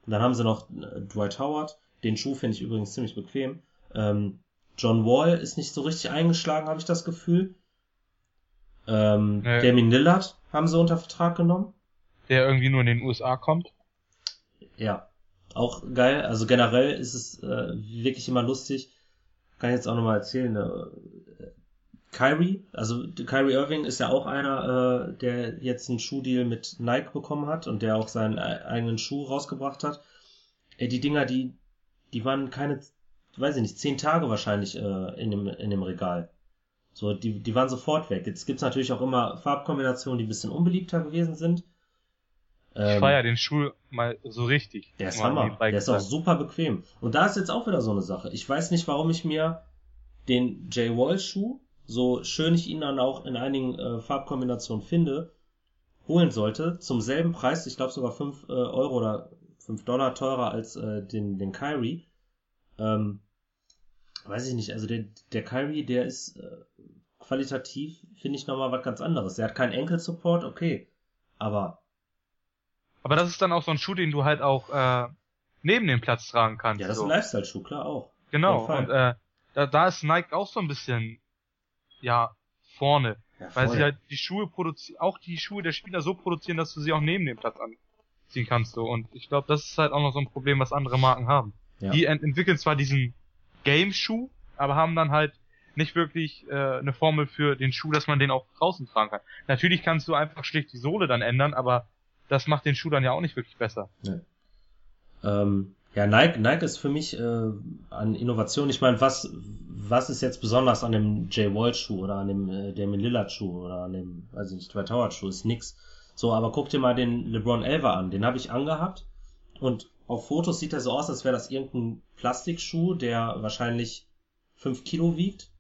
Speaker 2: Und dann haben sie noch äh, Dwight Howard. Den Schuh finde ich übrigens ziemlich bequem. Ähm, John Wall ist nicht so richtig eingeschlagen, habe ich das Gefühl. Ähm,
Speaker 3: Nee.
Speaker 2: Damien Lillard haben sie unter Vertrag genommen.
Speaker 3: Der irgendwie nur in den USA kommt.
Speaker 2: Ja, auch geil. Also generell ist es äh, wirklich immer lustig. Kann ich jetzt auch nochmal erzählen. Äh, Kyrie, also Kyrie Irving ist ja auch einer, äh, der jetzt einen Schuhdeal mit Nike bekommen hat und der auch seinen e- eigenen Schuh rausgebracht hat. Ey, die Dinger, die, die waren keine, weiß ich nicht, zehn Tage wahrscheinlich äh, in, dem, in dem Regal. So, die, die waren sofort weg. Jetzt gibt's natürlich auch immer Farbkombinationen, die ein bisschen unbeliebter gewesen sind.
Speaker 3: Ich
Speaker 2: Ähm,
Speaker 3: feier den Schuh mal so richtig.
Speaker 2: der ist Hammer. Der ist auch super bequem. Und da ist jetzt auch wieder so eine Sache. Ich weiß nicht, warum ich mir den Jay Wall Schuh, so schön ich ihn dann auch in einigen äh, Farbkombinationen finde, holen sollte, zum selben Preis, ich glaube sogar 5 äh, Euro oder 5 Dollar teurer als äh, den, den Kyrie. Ähm, weiß ich nicht, also der, der Kyrie, der ist äh, qualitativ, finde ich nochmal was ganz anderes. Der hat keinen Enkelsupport, okay. Aber
Speaker 3: Aber das ist dann auch so ein Schuh, den du halt auch äh, neben dem Platz tragen kannst.
Speaker 2: ja, das ist
Speaker 3: so.
Speaker 2: ein Lifestyle-Schuh, klar auch.
Speaker 3: Genau. Und äh, da, da ist Nike auch so ein bisschen ja vorne,
Speaker 2: Ja,
Speaker 3: weil sie halt die Schuhe produzieren, auch die Schuhe der Spieler so produzieren, dass du sie auch neben dem Platz anziehen kannst. So. Und ich glaube, das ist halt auch noch so ein Problem, was andere Marken haben.
Speaker 2: Ja.
Speaker 3: Die ent entwickeln zwar diesen Game-Schuh, aber haben dann halt nicht wirklich äh, eine Formel für den Schuh, dass man den auch draußen tragen kann. Natürlich kannst du einfach schlicht die Sohle dann ändern, aber das macht den Schuh dann ja auch nicht wirklich besser.
Speaker 2: Ähm, ja, Nike, Nike ist für mich äh, an Innovation. Ich meine, was, was ist jetzt besonders an dem Jay Wall Schuh oder an dem äh, Damien Lillard Schuh oder an dem, weiß ich nicht, Dwight Howard Schuh? Ist nix. So, aber guck dir mal den LeBron Elva an. Den habe ich angehabt und auf Fotos sieht er so aus, als wäre das irgendein Plastikschuh, der wahrscheinlich fünf Kilo wiegt.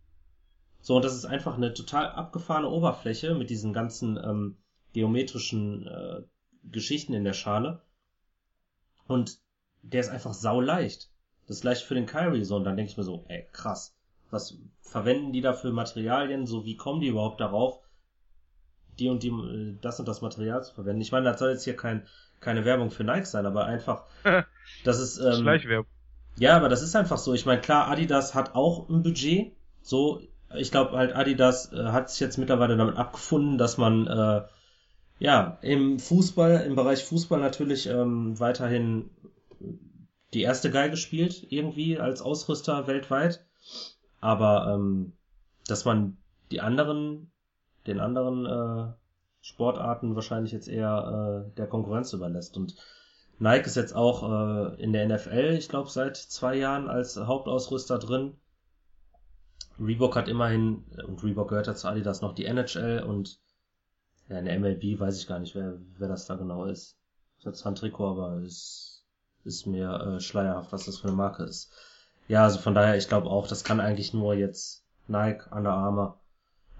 Speaker 2: So, und das ist einfach eine total abgefahrene Oberfläche mit diesen ganzen ähm, geometrischen äh, Geschichten in der Schale. Und der ist einfach sauleicht. Das gleiche für den Kyrie so. Und dann denke ich mir so, ey, krass. Was verwenden die da für Materialien? So, wie kommen die überhaupt darauf, die und die, äh, das und das Material zu verwenden? Ich meine, das soll jetzt hier kein, keine Werbung für Nike sein, aber einfach, das ist, ähm,
Speaker 3: Schleichwerbung.
Speaker 2: ja, aber das ist einfach so. Ich meine, klar, Adidas hat auch ein Budget. So, ich glaube halt, Adidas äh, hat sich jetzt mittlerweile damit abgefunden, dass man äh, ja im Fußball, im Bereich Fußball natürlich ähm, weiterhin die erste Geige spielt, irgendwie als Ausrüster weltweit. Aber ähm, dass man die anderen, den anderen äh, Sportarten wahrscheinlich jetzt eher äh, der Konkurrenz überlässt. Und Nike ist jetzt auch äh, in der NFL, ich glaube, seit zwei Jahren als Hauptausrüster drin. Reebok hat immerhin, und Reebok gehört ja zu Adidas noch die NHL und ja, in der MLB weiß ich gar nicht, wer, wer das da genau ist. Ich habe zwar ein Trikot, aber es ist mir äh, schleierhaft, was das für eine Marke ist. Ja, also von daher, ich glaube auch, das kann eigentlich nur jetzt Nike, Under Armour.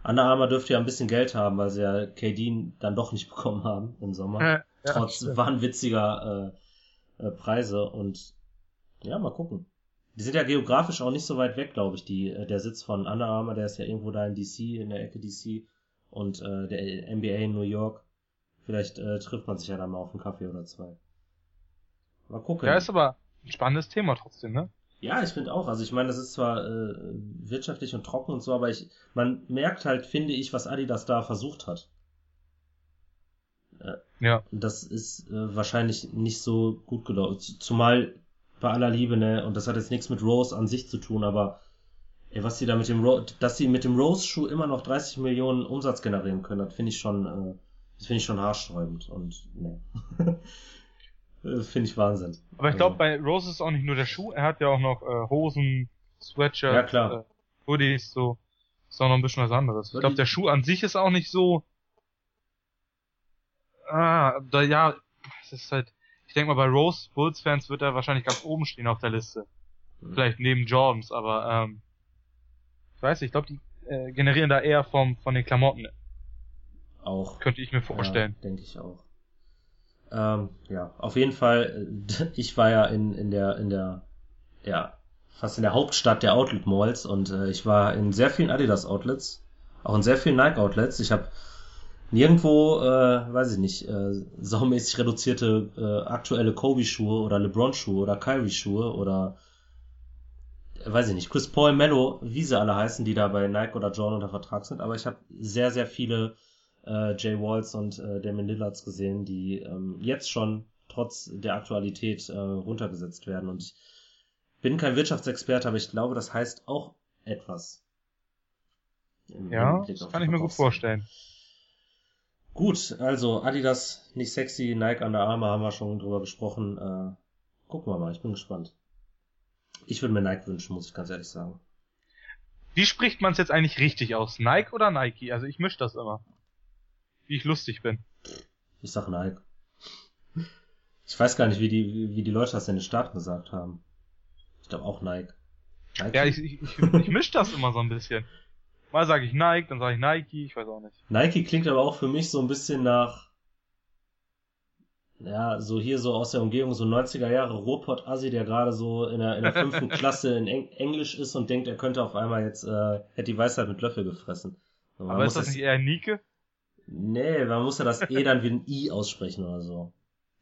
Speaker 2: Under Armour dürfte ja ein bisschen Geld haben, weil sie ja KD dann doch nicht bekommen haben im Sommer
Speaker 3: ja,
Speaker 2: trotz
Speaker 3: stimmt.
Speaker 2: wahnwitziger äh, äh, Preise und ja, mal gucken. Die sind ja geografisch auch nicht so weit weg, glaube ich. Die, äh, der Sitz von Under Armour, der ist ja irgendwo da in DC, in der Ecke DC und äh, der NBA in New York. Vielleicht äh, trifft man sich ja dann mal auf einen Kaffee oder zwei. Mal gucken.
Speaker 3: Ja, ist aber ein spannendes Thema trotzdem, ne?
Speaker 2: Ja, ich finde auch. Also ich meine, das ist zwar äh, wirtschaftlich und trocken und so, aber ich, man merkt halt, finde ich, was Adidas da versucht hat.
Speaker 3: Ja.
Speaker 2: Und das ist äh, wahrscheinlich nicht so gut gelaufen. Zumal bei aller Liebe, ne, und das hat jetzt nichts mit Rose an sich zu tun, aber ey, was sie da mit dem Ro dass sie mit dem Rose-Schuh immer noch 30 Millionen Umsatz generieren können, das finde ich schon, äh, das finde ich schon haarsträubend und ne. Äh, finde ich Wahnsinn.
Speaker 3: Aber ich
Speaker 2: Also-
Speaker 3: glaube, bei Rose ist auch nicht nur der Schuh, er hat ja auch noch äh, Hosen, Sweatshirt,
Speaker 2: Ja, klar.
Speaker 3: Äh, Hoodies, so. Ist auch noch ein bisschen was anderes. Ich glaube, der Schuh an sich ist auch nicht so. Ah, da ja, es ist halt. Ich denke mal, bei Rose Bulls Fans wird er wahrscheinlich ganz oben stehen auf der Liste.
Speaker 2: Mhm.
Speaker 3: Vielleicht neben Jordans, aber ähm, ich weiß nicht, ich glaube, die äh, generieren da eher vom von den Klamotten,
Speaker 2: Auch.
Speaker 3: könnte ich mir vorstellen.
Speaker 2: Ja, denke ich auch. Ähm, ja, auf jeden Fall, ich war ja in, in der, in der, ja, fast in der Hauptstadt der Outlet Malls und äh, ich war in sehr vielen Adidas Outlets, auch in sehr vielen Nike Outlets. Ich habe nirgendwo, äh, weiß ich nicht, äh, saumäßig reduzierte äh, aktuelle Kobe Schuhe oder LeBron Schuhe oder Kyrie Schuhe oder äh, weiß ich nicht, Chris Paul, Mello, wie sie alle heißen, die da bei Nike oder Jordan unter Vertrag sind, aber ich habe sehr, sehr viele äh, Jay Walls und äh, Damon Lillards gesehen, die ähm, jetzt schon trotz der Aktualität äh, runtergesetzt werden und ich bin kein Wirtschaftsexperte, aber ich glaube, das heißt auch etwas.
Speaker 3: ja, das kann ich mir gut vorstellen.
Speaker 2: Gut, also Adidas nicht sexy, Nike Under Armour haben wir schon drüber gesprochen. Äh, gucken wir mal, ich bin gespannt. Ich würde mir Nike wünschen, muss ich ganz ehrlich sagen.
Speaker 3: Wie spricht man es jetzt eigentlich richtig aus? Nike oder Nike? Also ich mische das immer. Wie ich lustig bin.
Speaker 2: Ich sag Nike. Ich weiß gar nicht, wie die, wie die Leute das in den Staaten gesagt haben. Ich glaube auch Nike.
Speaker 3: Nike. Ja, ich, ich, ich, ich mische das immer so ein bisschen. Mal sage ich Nike, dann sage ich Nike, ich weiß auch nicht.
Speaker 2: Nike klingt aber auch für mich so ein bisschen nach, ja, so hier so aus der Umgebung, so 90er Jahre Ruhrpott-Assi, der gerade so in der, in der fünften Klasse in Eng Englisch ist und denkt, er könnte auf einmal jetzt, äh, hätte die Weisheit mit Löffel gefressen.
Speaker 3: Aber ist das nicht eher Nike?
Speaker 2: Nee, man muss ja das E dann wie ein I aussprechen oder so.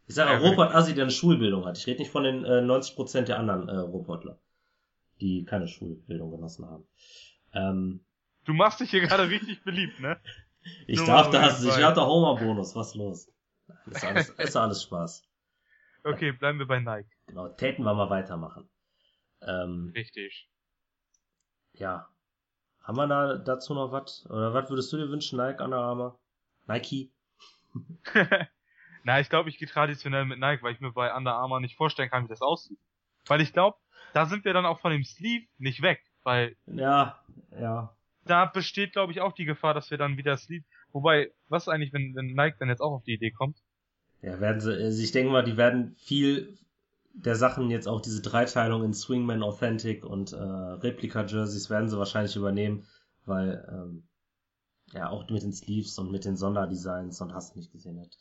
Speaker 2: Ich sage ja, Robot Assi, der eine Schulbildung hat. Ich rede nicht von den äh, 90% der anderen äh, Robotler, die keine Schulbildung genossen haben. Ähm,
Speaker 3: du machst dich hier gerade richtig beliebt, ne?
Speaker 2: ich Nur darf das, ich habe da Homer-Bonus, was los? Ist alles, ist alles Spaß.
Speaker 3: Okay, bleiben wir bei Nike.
Speaker 2: Genau, täten wir mal weitermachen.
Speaker 3: Ähm, Richtig.
Speaker 2: Ja. Haben wir da dazu noch was? Oder was würdest du dir wünschen, Nike, Under Armour? Nike?
Speaker 3: Na, ich glaube, ich gehe traditionell mit Nike, weil ich mir bei Under Armour nicht vorstellen kann, wie das aussieht. Weil ich glaube, da sind wir dann auch von dem Sleeve nicht weg, weil.
Speaker 2: Ja, ja.
Speaker 3: Da besteht, glaube ich, auch die Gefahr, dass wir dann wieder Sleeve. Wobei, was eigentlich, wenn, wenn Nike dann jetzt auch auf die Idee kommt?
Speaker 2: Ja, werden sie, also ich denke mal, die werden viel der Sachen jetzt auch diese Dreiteilung in Swingman Authentic und äh, Replika Jerseys werden sie wahrscheinlich übernehmen, weil ähm, ja auch mit den Sleeves und mit den Sonderdesigns und hast nicht gesehen hat.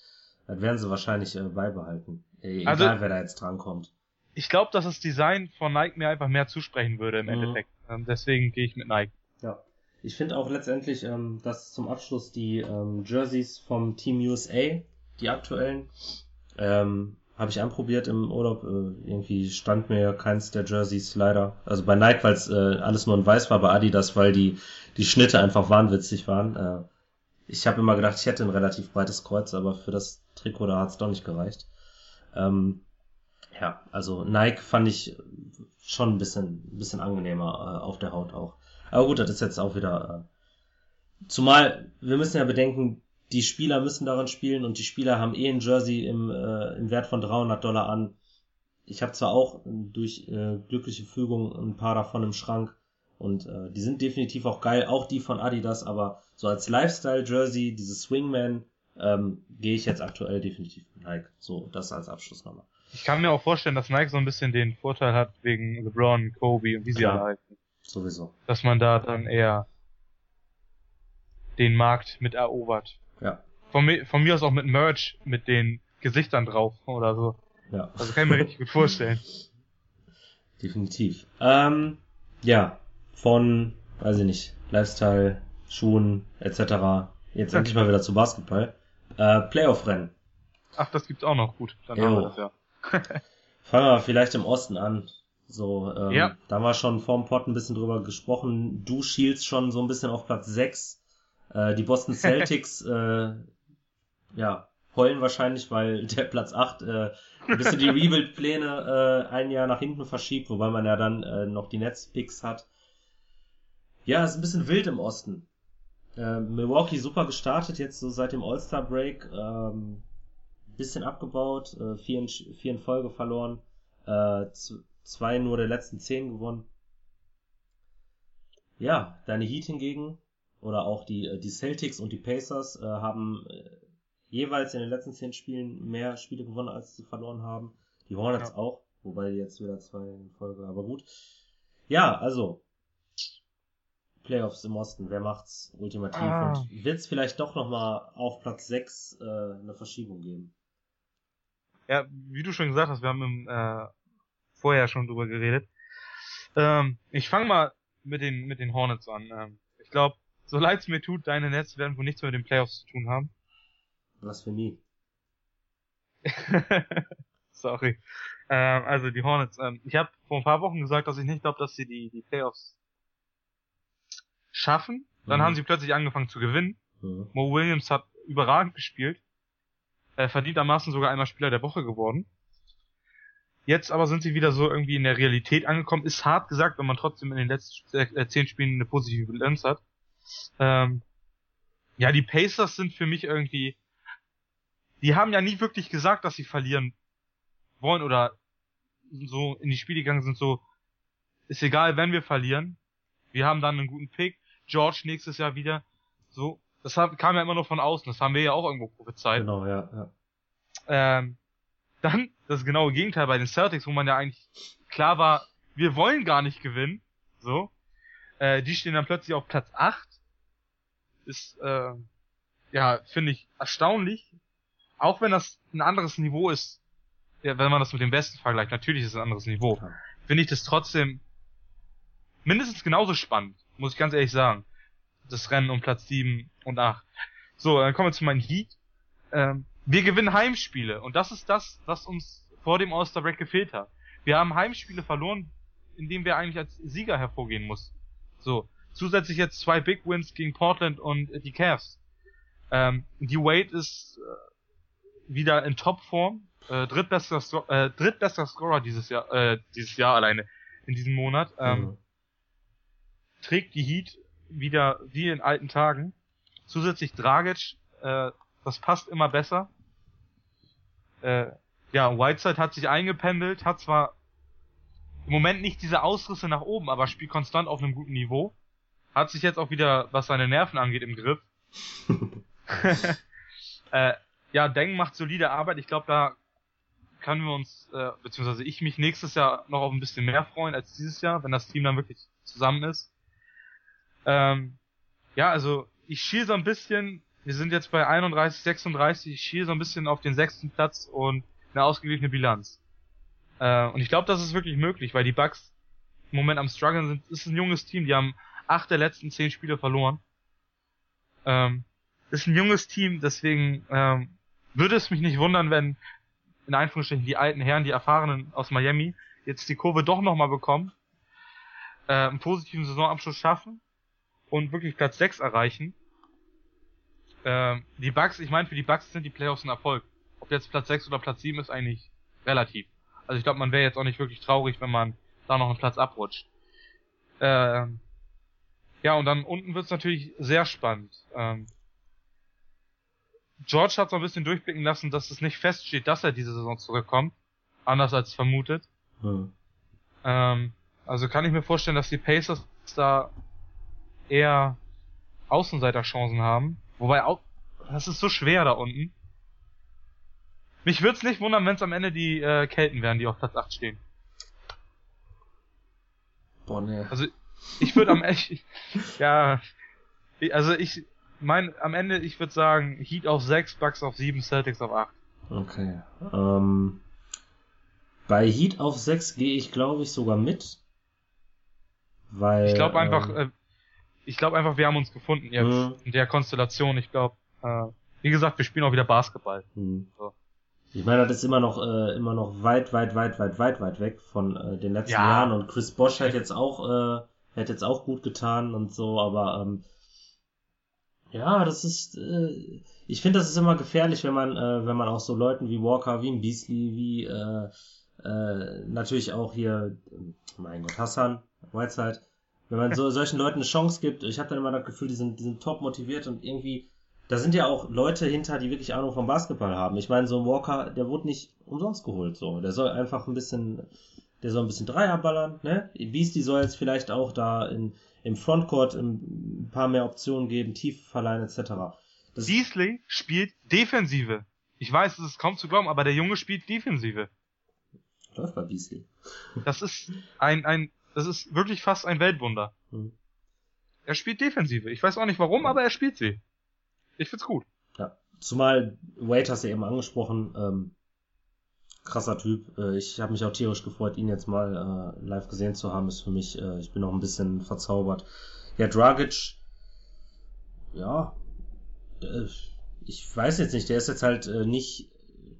Speaker 2: Das werden sie wahrscheinlich äh, beibehalten. Äh, egal, also, wer da jetzt drankommt.
Speaker 3: Ich glaube, dass das Design von Nike mir einfach mehr zusprechen würde im mhm. Endeffekt. Ähm, deswegen gehe ich mit Nike.
Speaker 2: Ja. Ich finde auch letztendlich, ähm, dass zum Abschluss die ähm, Jerseys vom Team USA, die aktuellen, ähm, habe ich anprobiert im Urlaub. Äh, irgendwie stand mir keins der Jerseys leider. Also bei Nike, weil es äh, alles nur in weiß war, bei Adidas, weil die, die Schnitte einfach wahnwitzig waren. Äh, ich habe immer gedacht, ich hätte ein relativ breites Kreuz, aber für das Trikot da hat es doch nicht gereicht. Ähm, ja, also Nike fand ich schon ein bisschen, ein bisschen angenehmer äh, auf der Haut auch. Aber gut, das ist jetzt auch wieder. Äh, zumal, wir müssen ja bedenken, die Spieler müssen daran spielen und die Spieler haben eh ein Jersey im, äh, im Wert von 300 Dollar an. Ich habe zwar auch durch äh, glückliche Fügung ein paar davon im Schrank, und äh, die sind definitiv auch geil, auch die von Adidas, aber so als Lifestyle-Jersey, dieses Swingman, ähm, gehe ich jetzt aktuell definitiv mit Nike. So, das als Abschluss nochmal.
Speaker 3: Ich kann mir auch vorstellen, dass Nike so ein bisschen den Vorteil hat wegen LeBron, Kobe und wie sie alle heißen.
Speaker 2: Sowieso.
Speaker 3: Dass man da dann eher den Markt mit erobert.
Speaker 2: Ja.
Speaker 3: Von mir, von mir aus auch mit Merch mit den Gesichtern drauf oder so.
Speaker 2: Ja.
Speaker 3: Also kann ich mir richtig gut vorstellen.
Speaker 2: Definitiv. Ähm, ja, von, weiß ich nicht, Lifestyle, Schuhen etc. Jetzt ja. endlich mal wieder zu Basketball. Äh, Playoff-Rennen.
Speaker 3: Ach, das gibt's auch noch, gut. Dann jo. haben wir das ja.
Speaker 2: Fangen wir vielleicht im Osten an. So, ähm, ja. da haben wir schon vorm Pod ein bisschen drüber gesprochen. Du schielst schon so ein bisschen auf Platz 6. Äh, die Boston Celtics, äh, ja, heulen wahrscheinlich, weil der Platz 8 äh, ein bisschen die Rebuild-Pläne äh, ein Jahr nach hinten verschiebt, wobei man ja dann äh, noch die Netz-Picks hat. Ja, ist ein bisschen wild im Osten. Äh, Milwaukee super gestartet, jetzt so seit dem All-Star-Break. Ähm, bisschen abgebaut, äh, vier, in, vier in Folge verloren, äh, zwei nur der letzten zehn gewonnen. Ja, deine Heat hingegen, oder auch die, äh, die Celtics und die Pacers, äh, haben äh, jeweils in den letzten zehn Spielen mehr Spiele gewonnen, als sie verloren haben. Die Hornets ja. auch, wobei jetzt wieder zwei in Folge, aber gut. Ja, also, Playoffs im Osten, wer macht's ultimativ? Ah. Und wird's vielleicht doch nochmal auf Platz 6 äh, eine Verschiebung geben?
Speaker 3: Ja, wie du schon gesagt hast, wir haben im, äh, vorher schon drüber geredet. Ähm, ich fange mal mit den mit den Hornets an. Ähm, ich glaube, so leid es mir tut, deine Nets werden wohl nichts mehr mit den Playoffs zu tun haben.
Speaker 2: Blasphemie.
Speaker 3: Sorry. Ähm, also die Hornets. Ähm, ich habe vor ein paar Wochen gesagt, dass ich nicht glaube, dass sie die, die Playoffs schaffen. Dann
Speaker 2: Mhm.
Speaker 3: haben sie plötzlich angefangen zu gewinnen.
Speaker 2: Mhm.
Speaker 3: Mo Williams hat überragend gespielt. Er verdientermaßen sogar einmal Spieler der Woche geworden. Jetzt aber sind sie wieder so irgendwie in der Realität angekommen. Ist hart gesagt, wenn man trotzdem in den letzten äh, zehn Spielen eine positive Bilanz hat. Ähm, ja, die Pacers sind für mich irgendwie, die haben ja nie wirklich gesagt, dass sie verlieren wollen oder so in die Spiele gegangen sind, so, ist egal, wenn wir verlieren. Wir haben dann einen guten Pick. George nächstes Jahr wieder. So, das kam ja immer nur von außen. Das haben wir ja auch irgendwo prophezeit.
Speaker 2: Genau, ja, ja.
Speaker 3: Ähm, dann das genaue Gegenteil bei den Celtics, wo man ja eigentlich klar war, wir wollen gar nicht gewinnen. So. Äh, die stehen dann plötzlich auf Platz 8. Ist, äh, ja, finde ich erstaunlich. Auch wenn das ein anderes Niveau ist, ja, wenn man das mit dem Besten vergleicht, natürlich ist es ein anderes Niveau. Finde ich das trotzdem mindestens genauso spannend, muss ich ganz ehrlich sagen. Das Rennen um Platz 7 und 8. So, dann kommen wir zu meinen Heat. Ähm, wir gewinnen Heimspiele und das ist das, was uns vor dem All-Star Break gefehlt hat. Wir haben Heimspiele verloren, in denen wir eigentlich als Sieger hervorgehen mussten. So, zusätzlich jetzt zwei Big Wins gegen Portland und äh, die Cavs. Ähm, die Wade ist äh, wieder in Topform, äh, drittbester, Sco- äh, drittbester Scorer dieses Jahr, äh, dieses Jahr alleine in diesem Monat. Ähm,
Speaker 2: Mhm.
Speaker 3: trägt die Heat wieder wie in alten Tagen. Zusätzlich Dragic, äh, das passt immer besser. Äh, ja, Whiteside hat sich eingependelt, hat zwar im Moment nicht diese Ausrisse nach oben, aber spielt konstant auf einem guten Niveau. Hat sich jetzt auch wieder, was seine Nerven angeht, im Griff. äh, ja, Deng macht solide Arbeit. Ich glaube, da können wir uns, äh, beziehungsweise ich mich nächstes Jahr noch auf ein bisschen mehr freuen als dieses Jahr, wenn das Team dann wirklich zusammen ist. Ähm, ja, also ich schiel so ein bisschen, wir sind jetzt bei 31, 36, ich schiel so ein bisschen auf den sechsten Platz und eine ausgeglichene Bilanz. Äh, und ich glaube, das ist wirklich möglich, weil die Bucks im Moment am struggeln sind. Es ist ein junges Team, die haben acht der letzten zehn Spiele verloren. Ähm, ist ein junges Team, deswegen ähm, würde es mich nicht wundern, wenn in Anführungsstrichen die alten Herren, die Erfahrenen aus Miami, jetzt die Kurve doch nochmal bekommen, äh, einen positiven Saisonabschluss schaffen und wirklich Platz 6 erreichen. Ähm, die Bucks, ich meine, für die Bucks sind die Playoffs ein Erfolg. Ob jetzt Platz 6 oder Platz 7 ist eigentlich relativ. Also ich glaube, man wäre jetzt auch nicht wirklich traurig, wenn man da noch einen Platz abrutscht. Ähm, ja, und dann unten wird's natürlich sehr spannend. Ähm, George hat so ein bisschen durchblicken lassen, dass es nicht feststeht, dass er diese Saison zurückkommt. Anders als vermutet.
Speaker 2: Mhm.
Speaker 3: Ähm, also kann ich mir vorstellen, dass die Pacers da eher Außenseiterchancen haben. Wobei auch, das ist so schwer da unten. Mich würde es nicht wundern, wenn es am Ende die äh, Kelten wären, die auf Platz 8 stehen.
Speaker 2: Boah, ne.
Speaker 3: Also ich würde am echt, ja, also ich mein, am Ende, ich würde sagen, Heat auf 6, Bucks auf 7, Celtics auf 8.
Speaker 2: Okay. Ähm, bei Heat auf 6 gehe ich, glaube ich, sogar mit. Weil.
Speaker 3: Ich glaube einfach,
Speaker 2: ähm,
Speaker 3: äh, ich glaube einfach, wir haben uns gefunden jetzt
Speaker 2: Mhm.
Speaker 3: in der Konstellation. Ich glaube, äh, wie gesagt, wir spielen auch wieder Basketball.
Speaker 2: hm.
Speaker 3: So.
Speaker 2: Ich meine, das ist immer noch, äh, immer noch weit, weit, weit, weit, weit, weit weg von äh, den letzten
Speaker 3: Ja.
Speaker 2: Jahren. Und Chris Bosch hat jetzt auch, hat jetzt auch gut getan und so, aber ähm, ja, das ist, äh, ich finde, das ist immer gefährlich, wenn man, äh, wenn man auch so Leuten wie Walker, wie ein Beasley, wie äh, äh, natürlich auch hier, mein Gott, Hassan, Whiteside, wenn man so solchen Leuten eine Chance gibt, ich habe dann immer das Gefühl, die sind, die sind top motiviert und irgendwie, da sind ja auch Leute hinter, die wirklich Ahnung vom Basketball haben. Ich meine, so ein Walker, der wurde nicht umsonst geholt, so. Der soll einfach ein bisschen, der soll ein bisschen Dreier ballern, ne? Beastie soll jetzt vielleicht auch da in, im Frontcourt ein paar mehr Optionen geben, Tiefe verleihen, etc. Das,
Speaker 3: Beasley spielt Defensive. Ich weiß, es ist kaum zu glauben, aber der Junge spielt Defensive.
Speaker 2: läuft bei Beasley.
Speaker 3: Das ist ein, ein, das ist wirklich fast ein Weltwunder.
Speaker 2: Hm.
Speaker 3: Er spielt Defensive. Ich weiß auch nicht warum, aber er spielt sie. Ich find's gut.
Speaker 2: Ja. Zumal Wade hast du eben angesprochen, ähm, krasser Typ. Äh, ich habe mich auch tierisch gefreut, ihn jetzt mal äh, live gesehen zu haben. Ist für mich, äh, ich bin noch ein bisschen verzaubert. Ja, Dragic, ja, äh, ich weiß jetzt nicht, der ist jetzt halt äh, nicht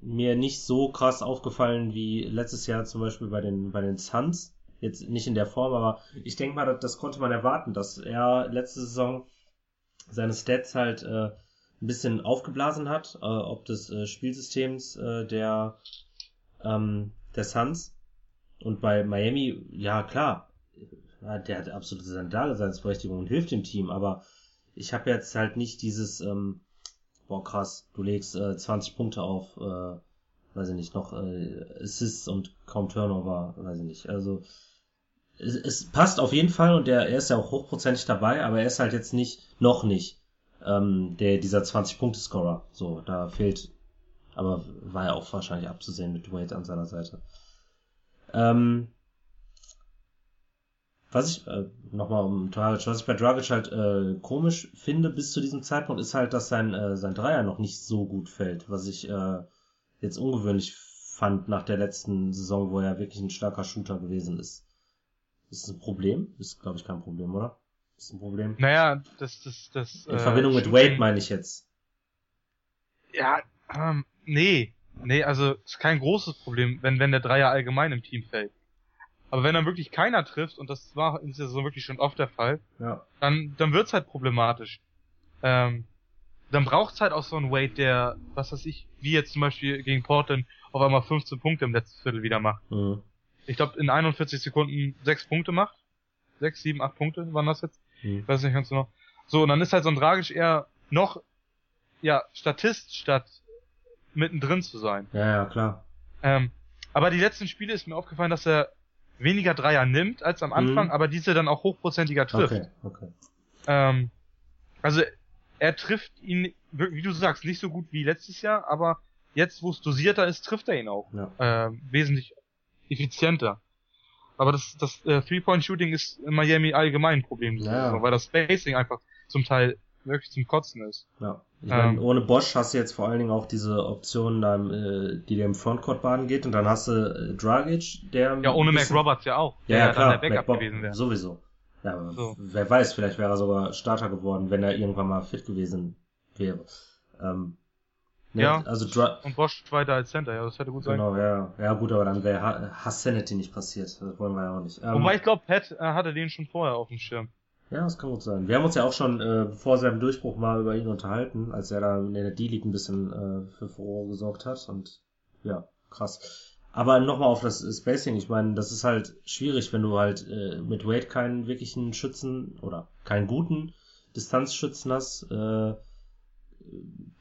Speaker 2: mir nicht so krass aufgefallen wie letztes Jahr zum Beispiel bei den bei den Suns. Jetzt nicht in der Form, aber ich denke mal, das, das konnte man erwarten, dass er letzte Saison seine Stats halt ein bisschen aufgeblasen hat, ob des Spielsystems der ähm, der Suns und bei Miami, ja klar, der hat absolute seine Daseinsberechtigung und hilft dem Team, aber ich habe jetzt halt nicht dieses, ähm, boah krass, du legst äh, 20 Punkte auf, äh, weiß ich nicht, noch äh, Assists und kaum Turnover, weiß ich nicht. Also es, es passt auf jeden Fall und der, er ist ja auch hochprozentig dabei, aber er ist halt jetzt nicht, noch nicht, ähm, der dieser 20-Punkte-Scorer. So, da fehlt, aber war ja auch wahrscheinlich abzusehen mit Wade an seiner Seite. Ähm, was ich, äh, nochmal um Dragic, was ich bei Dragic halt äh, komisch finde bis zu diesem Zeitpunkt, ist halt, dass sein, äh, sein Dreier noch nicht so gut fällt, was ich äh, jetzt ungewöhnlich fand nach der letzten Saison, wo er wirklich ein starker Shooter gewesen ist. Ist das ein Problem? Ist, glaube ich, kein Problem, oder? Ist ein Problem?
Speaker 3: Naja, das, das, das.
Speaker 2: In äh, Verbindung mit Wade meine ich jetzt.
Speaker 3: Ja, ähm, nee. Nee, also ist kein großes Problem, wenn, wenn der Dreier allgemein im Team fällt. Aber wenn dann wirklich keiner trifft, und das war in dieser Saison wirklich schon oft der Fall,
Speaker 2: ja.
Speaker 3: dann, dann wird's halt problematisch. Ähm, dann braucht's halt auch so einen Wade, der, was weiß ich, wie jetzt zum Beispiel gegen Portland auf einmal 15 Punkte im letzten Viertel wieder macht.
Speaker 2: Mhm.
Speaker 3: Ich glaube, in 41 Sekunden 6 Punkte macht. 6, 7, 8 Punkte waren das jetzt.
Speaker 2: Mhm.
Speaker 3: Ich weiß nicht ganz genau. So, und dann ist halt so ein Dragisch eher noch, ja, Statist statt mittendrin zu sein.
Speaker 2: Ja, ja, klar.
Speaker 3: Ähm, aber die letzten Spiele ist mir aufgefallen, dass er weniger Dreier nimmt als am Anfang, mhm. aber diese dann auch hochprozentiger trifft.
Speaker 2: Okay, okay.
Speaker 3: Ähm, also er trifft ihn, wie du sagst, nicht so gut wie letztes Jahr, aber jetzt, wo es dosierter ist, trifft er ihn auch.
Speaker 2: Ja.
Speaker 3: Äh, wesentlich effizienter. Aber das, das äh, Three-Point-Shooting ist in Miami allgemein ein Problem,
Speaker 2: ja.
Speaker 3: weil das Spacing einfach zum Teil wirklich zum Kotzen ist.
Speaker 2: Ja. Ich meine, ähm, ohne Bosch hast du jetzt vor allen Dingen auch diese Option, äh, die dir im Frontcourt baden geht und dann hast du äh, Dragic, der.
Speaker 3: Ja, ohne Mac Roberts ja auch.
Speaker 2: Ja, ja klar,
Speaker 3: der Backup gewesen wäre.
Speaker 2: Sowieso. Ja, so. wer weiß, vielleicht wäre er sogar Starter geworden, wenn er irgendwann mal fit gewesen wäre. Ähm,
Speaker 3: ne, ja, also Dra und Bosch weiter als Center, ja, das hätte gut sein
Speaker 2: Genau, ja. Ja, gut, aber dann wäre Hassanity nicht passiert. Das wollen wir ja auch nicht.
Speaker 3: Ähm, Wobei ich glaube, Pat äh, hatte den schon vorher auf dem Schirm.
Speaker 2: Ja, das kann gut sein. Wir haben uns ja auch schon, äh, bevor seinem Durchbruch mal über ihn unterhalten, als er da in der D-League ein bisschen äh, für Furore gesorgt hat. Und ja, krass. Aber nochmal auf das Spacing. Ich meine, das ist halt schwierig, wenn du halt äh, mit Wade keinen wirklichen Schützen oder keinen guten Distanzschützen hast. Äh,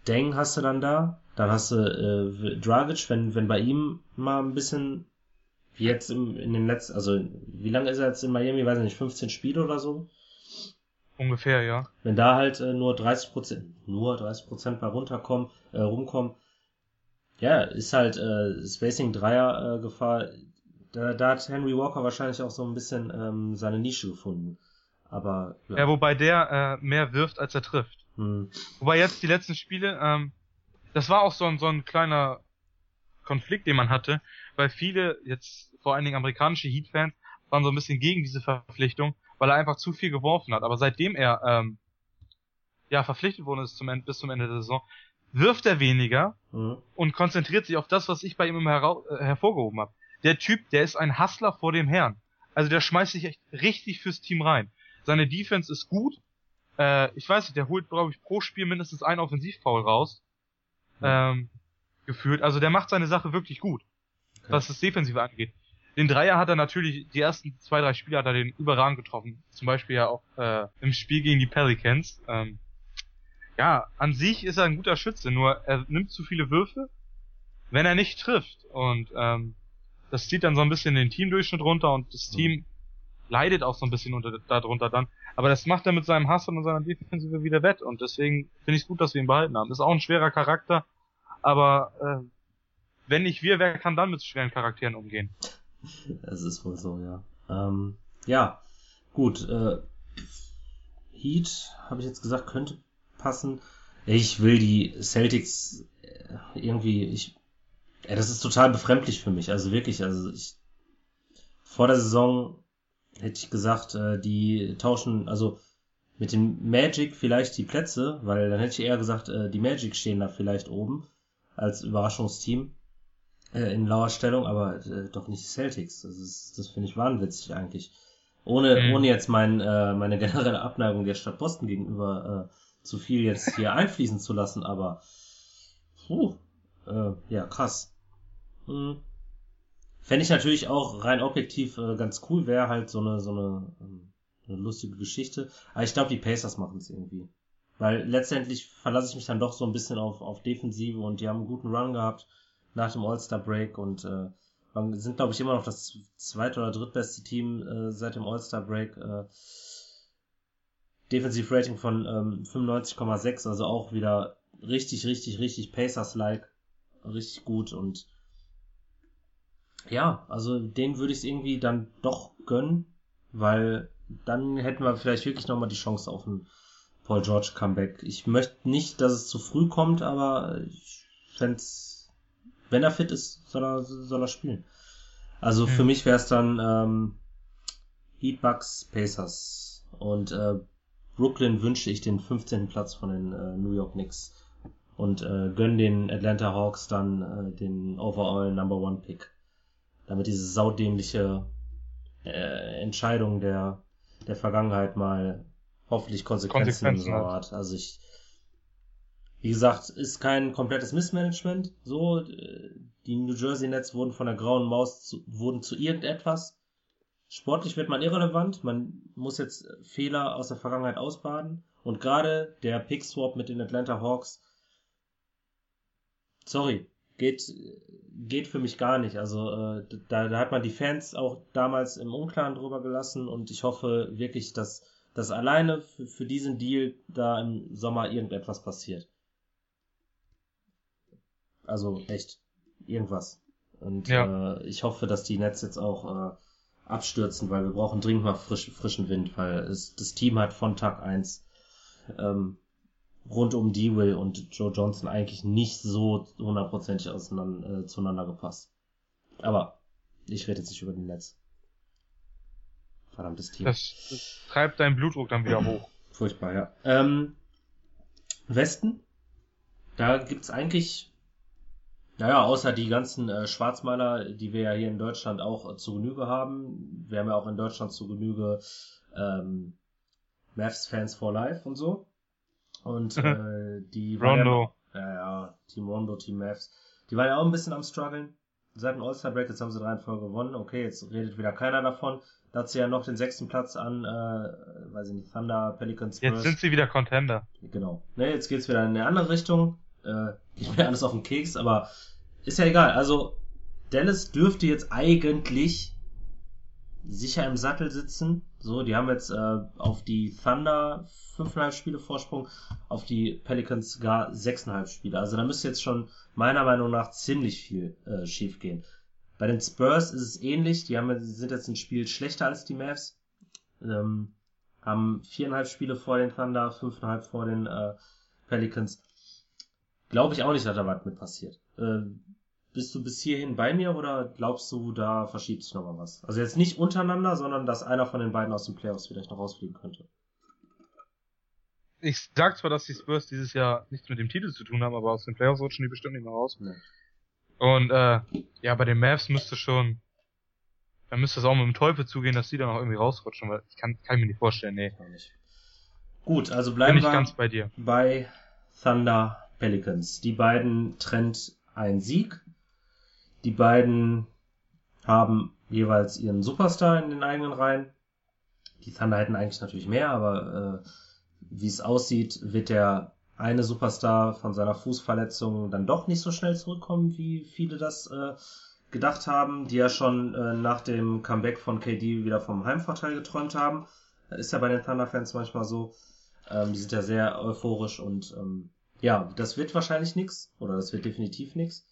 Speaker 2: Deng hast du dann da. Dann hast du äh, Dragic, wenn, wenn bei ihm mal ein bisschen jetzt im, in den letzten, also wie lange ist er jetzt in Miami? Weiß ich nicht, 15 Spiele oder so?
Speaker 3: Ungefähr, ja.
Speaker 2: Wenn da halt äh, nur 30 Prozent, nur 30 Prozent bei runterkommen, äh, rumkommen, ja, ist halt äh, Spacing Dreier äh, Gefahr. Da, da hat Henry Walker wahrscheinlich auch so ein bisschen ähm, seine Nische gefunden. Aber
Speaker 3: ja, ja wobei der äh, mehr wirft als er trifft.
Speaker 2: Hm.
Speaker 3: Wobei jetzt die letzten Spiele, ähm, das war auch so ein so ein kleiner Konflikt, den man hatte, weil viele jetzt vor allen Dingen amerikanische Heat-Fans waren so ein bisschen gegen diese Verpflichtung, weil er einfach zu viel geworfen hat. Aber seitdem er ähm, ja verpflichtet worden ist zum Ende, bis zum Ende der Saison, wirft er weniger
Speaker 2: mhm.
Speaker 3: und konzentriert sich auf das, was ich bei ihm immer äh, hervorgehoben habe. Der Typ, der ist ein Hustler vor dem Herrn. Also der schmeißt sich echt richtig fürs Team rein. Seine Defense ist gut. Äh, ich weiß nicht, der holt, glaube ich, pro Spiel mindestens einen Offensivfoul raus. Mhm. Ähm, gefühlt. Also der macht seine Sache wirklich gut, okay. was das Defensive angeht. Den Dreier hat er natürlich, die ersten zwei, drei Spiele hat er den überragend getroffen. Zum Beispiel ja auch äh, im Spiel gegen die Pelicans. Ähm, ja, an sich ist er ein guter Schütze, nur er nimmt zu viele Würfe, wenn er nicht trifft. Und ähm, das zieht dann so ein bisschen den Teamdurchschnitt runter und das Team mhm. leidet auch so ein bisschen unter, darunter dann. Aber das macht er mit seinem Hass und seiner Defensive wieder wett. Und deswegen finde ich es gut, dass wir ihn behalten haben. Ist auch ein schwerer Charakter, aber äh, wenn nicht wir, wer kann dann mit schweren Charakteren umgehen?
Speaker 2: Es ist wohl so, ja. Ähm, ja, gut. Äh, Heat, habe ich jetzt gesagt, könnte passen. Ich will die Celtics äh, irgendwie, ich Ja, das ist total befremdlich für mich. Also wirklich, also ich vor der Saison hätte ich gesagt, äh, die tauschen, also mit dem Magic vielleicht die Plätze, weil dann hätte ich eher gesagt, äh, die Magic stehen da vielleicht oben als Überraschungsteam äh, in lauer Stellung, aber äh, doch nicht die Celtics. Das ist, das finde ich wahnwitzig eigentlich. Ohne, mhm. ohne jetzt mein, äh, meine generelle Abneigung der Stadt Boston gegenüber äh, zu viel jetzt hier einfließen zu lassen, aber puh, äh, ja, krass. Hm. Fände ich natürlich auch rein objektiv äh, ganz cool, wäre halt so eine, so eine, ähm, eine lustige Geschichte. Aber ich glaube, die Pacers machen es irgendwie. Weil letztendlich verlasse ich mich dann doch so ein bisschen auf, auf Defensive und die haben einen guten Run gehabt nach dem All-Star-Break und äh, sind, glaube ich, immer noch das zweite oder drittbeste Team äh, seit dem All-Star-Break. Äh, Defensive Rating von ähm, 95,6, also auch wieder richtig, richtig, richtig Pacers-like. Richtig gut und ja, also den würde ich es irgendwie dann doch gönnen, weil dann hätten wir vielleicht wirklich nochmal die Chance auf ein Paul George Comeback. Ich möchte nicht, dass es zu früh kommt, aber ich fände wenn er fit ist, soll er, soll er spielen. Also für mich wäre es dann ähm, Heat Bucks Pacers und äh, Brooklyn wünsche ich den 15. Platz von den äh, New York Knicks und äh, gönn den Atlanta Hawks dann äh, den Overall Number One Pick, damit diese saudämliche äh, Entscheidung der der Vergangenheit mal hoffentlich Konsequenzen, Konsequenzen hat. Also ich wie gesagt, ist kein komplettes Missmanagement. So, äh, die New Jersey Nets wurden von der grauen Maus zu, wurden zu irgendetwas. Sportlich wird man irrelevant. Man muss jetzt Fehler aus der Vergangenheit ausbaden. Und gerade der Pick Swap mit den Atlanta Hawks, sorry, geht, geht für mich gar nicht. Also äh, da, da hat man die Fans auch damals im Unklaren drüber gelassen und ich hoffe wirklich, dass, dass alleine für, für diesen Deal da im Sommer irgendetwas passiert. Also echt irgendwas. Und ja. äh, ich hoffe, dass die Nets jetzt auch äh, abstürzen, weil wir brauchen dringend mal frisch, frischen Wind, weil es, das Team hat von Tag eins ähm, rund um D-Will und Joe Johnson eigentlich nicht so hundertprozentig auseinander, äh, zueinander gepasst. Aber ich rede jetzt nicht über den Netz. Verdammtes Team.
Speaker 3: Das, das treibt deinen Blutdruck dann wieder hoch.
Speaker 2: Furchtbar, ja. Ähm, Westen, da gibt's eigentlich naja, außer die ganzen äh, Schwarzmaler, die wir ja hier in Deutschland auch äh, zu Genüge haben. Wir haben ja auch in Deutschland zu Genüge ähm, Mavs-Fans for Life und so. Und mhm. äh, die
Speaker 3: Rondo.
Speaker 2: Ja, ja, ja, Team Rondo, Team Mavs. Die waren ja auch ein bisschen am struggeln. Seit dem All-Star-Break, jetzt haben sie drei in Folge gewonnen. Okay, jetzt redet wieder keiner davon. Da hat sie ja noch den sechsten Platz an, äh, weiß ich nicht, Thunder, Pelicans.
Speaker 3: Jetzt sind sie wieder Contender.
Speaker 2: Genau. Ne, jetzt geht's wieder in eine andere Richtung äh, geht mir alles auf den Keks, aber ist ja egal. Also, Dallas dürfte jetzt eigentlich sicher im Sattel sitzen. So, die haben jetzt äh, auf die Thunder 5,5 Spiele Vorsprung, auf die Pelicans gar 6,5 Spiele. Also da müsste jetzt schon meiner Meinung nach ziemlich viel äh, schief gehen. Bei den Spurs ist es ähnlich. Die haben, sind jetzt ein Spiel schlechter als die Mavs. Ähm, haben viereinhalb Spiele vor den Thunder, fünfeinhalb vor den äh, Pelicans. Glaube ich auch nicht, dass da was mit passiert. Äh, bist du bis hierhin bei mir oder glaubst du, da verschiebt sich nochmal was? Also jetzt nicht untereinander, sondern dass einer von den beiden aus den Playoffs vielleicht noch rausfliegen könnte.
Speaker 3: Ich sag zwar, dass die Spurs dieses Jahr nichts mit dem Titel zu tun haben, aber aus den Playoffs rutschen die bestimmt nicht mehr raus. Nee. Und äh, ja, bei den Mavs müsste schon, da müsste es auch mit dem Teufel zugehen, dass die dann auch irgendwie rausrutschen, weil ich kann, kann ich mir nicht vorstellen, nee. Nicht.
Speaker 2: Gut, also bleiben
Speaker 3: Bin ich wir ganz bei dir.
Speaker 2: bei Thunder Pelicans. Die beiden trennt ein Sieg. Die beiden haben jeweils ihren Superstar in den eigenen Reihen. Die Thunder hätten eigentlich natürlich mehr, aber äh, wie es aussieht, wird der eine Superstar von seiner Fußverletzung dann doch nicht so schnell zurückkommen, wie viele das äh, gedacht haben, die ja schon äh, nach dem Comeback von KD wieder vom Heimvorteil geträumt haben. Ist ja bei den Thunder-Fans manchmal so. Ähm, die sind ja sehr euphorisch und ähm, ja, das wird wahrscheinlich nix oder das wird definitiv nix.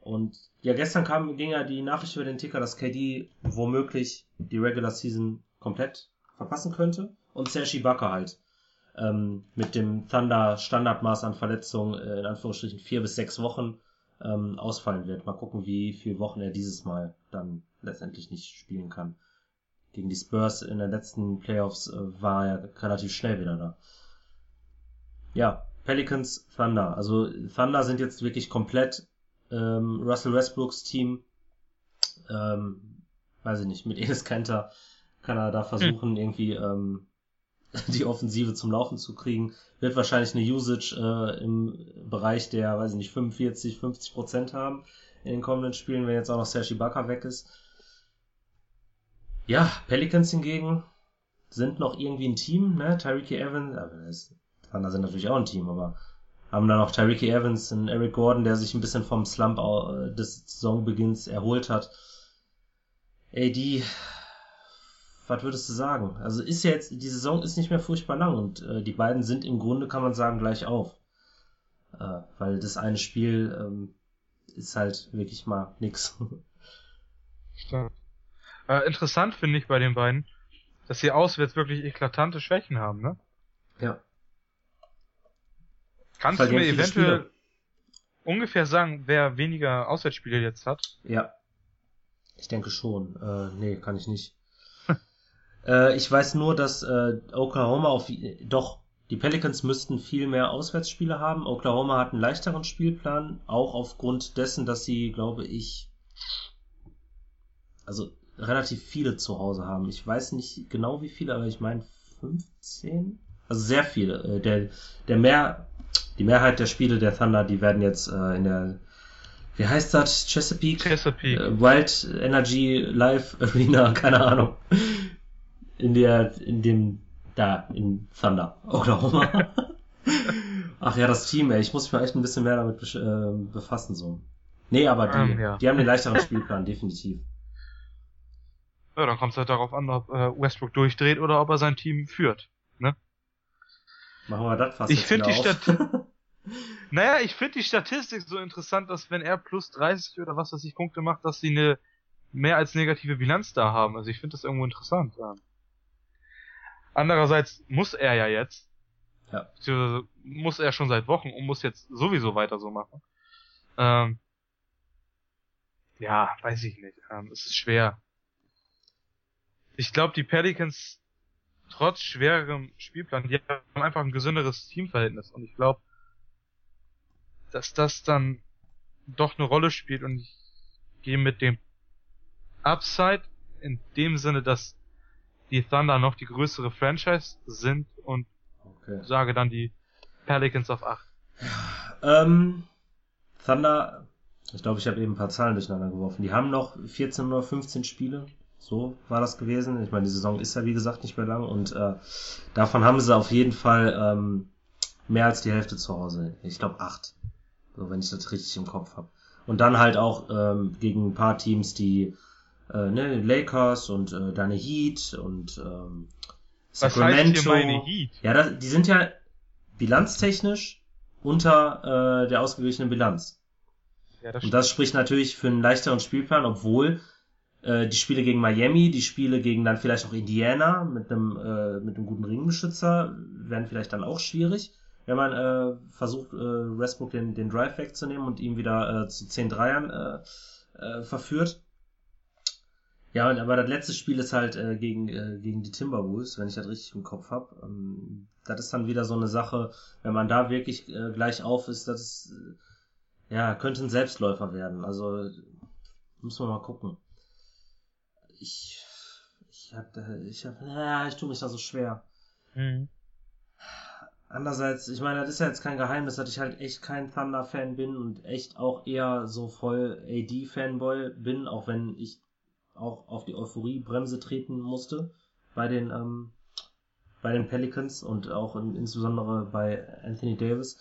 Speaker 2: Und ja, gestern kam, ging ja die Nachricht über den Ticker, dass KD womöglich die Regular Season komplett verpassen könnte und Serge Ibaka halt ähm, mit dem Thunder Standardmaß an Verletzungen äh, in Anführungsstrichen vier bis sechs Wochen ähm, ausfallen wird. Mal gucken, wie viele Wochen er dieses Mal dann letztendlich nicht spielen kann. Gegen die Spurs in den letzten Playoffs äh, war er relativ schnell wieder da. Ja, Pelicans, Thunder. Also Thunder sind jetzt wirklich komplett ähm, Russell Westbrooks Team. Ähm, weiß ich nicht, mit Enes Kanter kann er da versuchen, hm. irgendwie ähm, die Offensive zum Laufen zu kriegen. Wird wahrscheinlich eine Usage äh, im Bereich der, weiß ich nicht, 45, 50 Prozent haben in den kommenden Spielen, wenn jetzt auch noch Sergi Bakker weg ist. Ja, Pelicans hingegen sind noch irgendwie ein Team, ne? Tyreek Evans, aber das, Thunder sind natürlich auch ein Team, aber haben dann noch Tyreek Evans und Eric Gordon, der sich ein bisschen vom Slump des Saisonbeginns erholt hat. AD was würdest du sagen? Also ist ja jetzt, die Saison ist nicht mehr furchtbar lang und äh, die beiden sind im Grunde, kann man sagen, gleich auf. Äh, weil das eine Spiel ähm, ist halt wirklich mal nix.
Speaker 3: Äh, interessant finde ich bei den beiden, dass sie auswärts wirklich eklatante Schwächen haben, ne?
Speaker 2: Ja.
Speaker 3: Kannst du mir eventuell Spiele. ungefähr sagen, wer weniger Auswärtsspiele jetzt hat?
Speaker 2: Ja. Ich denke schon. Äh, nee, kann ich nicht. Äh, ich weiß nur, dass äh, Oklahoma auf doch die Pelicans müssten viel mehr Auswärtsspiele haben. Oklahoma hat einen leichteren Spielplan, auch aufgrund dessen, dass sie, glaube ich, also relativ viele zu Hause haben. Ich weiß nicht genau wie viele, aber ich meine 15. Also sehr viele. Äh, der, der mehr, die Mehrheit der Spiele der Thunder, die werden jetzt äh, in der, wie heißt das? Chesapeake?
Speaker 3: Chesapeake.
Speaker 2: Äh, Wild Energy Live Arena, keine Ahnung in der, in dem, da, in Thunder, Oklahoma. Ach ja, das Team, ey, ich muss mich mal echt ein bisschen mehr damit äh, befassen, so. Nee, aber die, ähm, ja. die haben den leichteren Spielplan, definitiv.
Speaker 3: Ja, dann kommt es halt darauf an, ob äh, Westbrook durchdreht oder ob er sein Team führt, ne?
Speaker 2: Machen wir das fast
Speaker 3: Ich finde die Statistik, naja, ich finde die Statistik so interessant, dass wenn er plus 30 oder was weiß ich Punkte macht, dass sie eine mehr als negative Bilanz da haben. Also ich finde das irgendwo interessant. Ja. Andererseits muss er ja jetzt,
Speaker 2: ja.
Speaker 3: beziehungsweise muss er schon seit Wochen und muss jetzt sowieso weiter so machen. Ähm, ja, weiß ich nicht. Ähm, es ist schwer. Ich glaube, die Pelicans, trotz schwererem Spielplan, die haben einfach ein gesünderes Teamverhältnis. Und ich glaube, dass das dann doch eine Rolle spielt. Und ich gehe mit dem Upside in dem Sinne, dass die Thunder noch die größere Franchise sind und okay. sage dann die Pelicans auf 8.
Speaker 2: Ähm, Thunder, ich glaube, ich habe eben ein paar Zahlen durcheinander geworfen. Die haben noch 14 oder 15 Spiele. So war das gewesen. Ich meine, die Saison ist ja wie gesagt nicht mehr lang und äh, davon haben sie auf jeden Fall ähm, mehr als die Hälfte zu Hause. Ich glaube acht. So, wenn ich das richtig im Kopf habe. Und dann halt auch ähm, gegen ein paar Teams, die äh, ne, Lakers und äh, deine Heat und ähm,
Speaker 3: Sacramento. Was heißt hier Heat?
Speaker 2: Ja, das, die sind ja bilanztechnisch unter äh, der ausgeglichenen Bilanz. Ja, das und das spricht natürlich für einen leichteren Spielplan, obwohl äh, die Spiele gegen Miami, die Spiele gegen dann vielleicht auch Indiana mit einem äh, mit einem guten Ringbeschützer werden vielleicht dann auch schwierig, wenn man äh, versucht äh, Westbrook den den Drive wegzunehmen und ihn wieder äh, zu 10 Dreiern äh, äh, verführt. Ja, aber das letzte Spiel ist halt äh, gegen, äh, gegen die Timberwolves, wenn ich das richtig im Kopf habe. Ähm, das ist dann wieder so eine Sache, wenn man da wirklich äh, gleich auf ist, das ist, ja, könnte ein Selbstläufer werden. Also muss man mal gucken. Ich, ich hab, ich hab, ja, ich tue mich da so schwer. Mhm. Andererseits, ich meine, das ist ja jetzt kein Geheimnis, dass ich halt echt kein Thunder-Fan bin und echt auch eher so voll AD-Fanboy bin, auch wenn ich auch auf die Euphorie-Bremse treten musste bei den, ähm, bei den Pelicans und auch in, insbesondere bei Anthony Davis.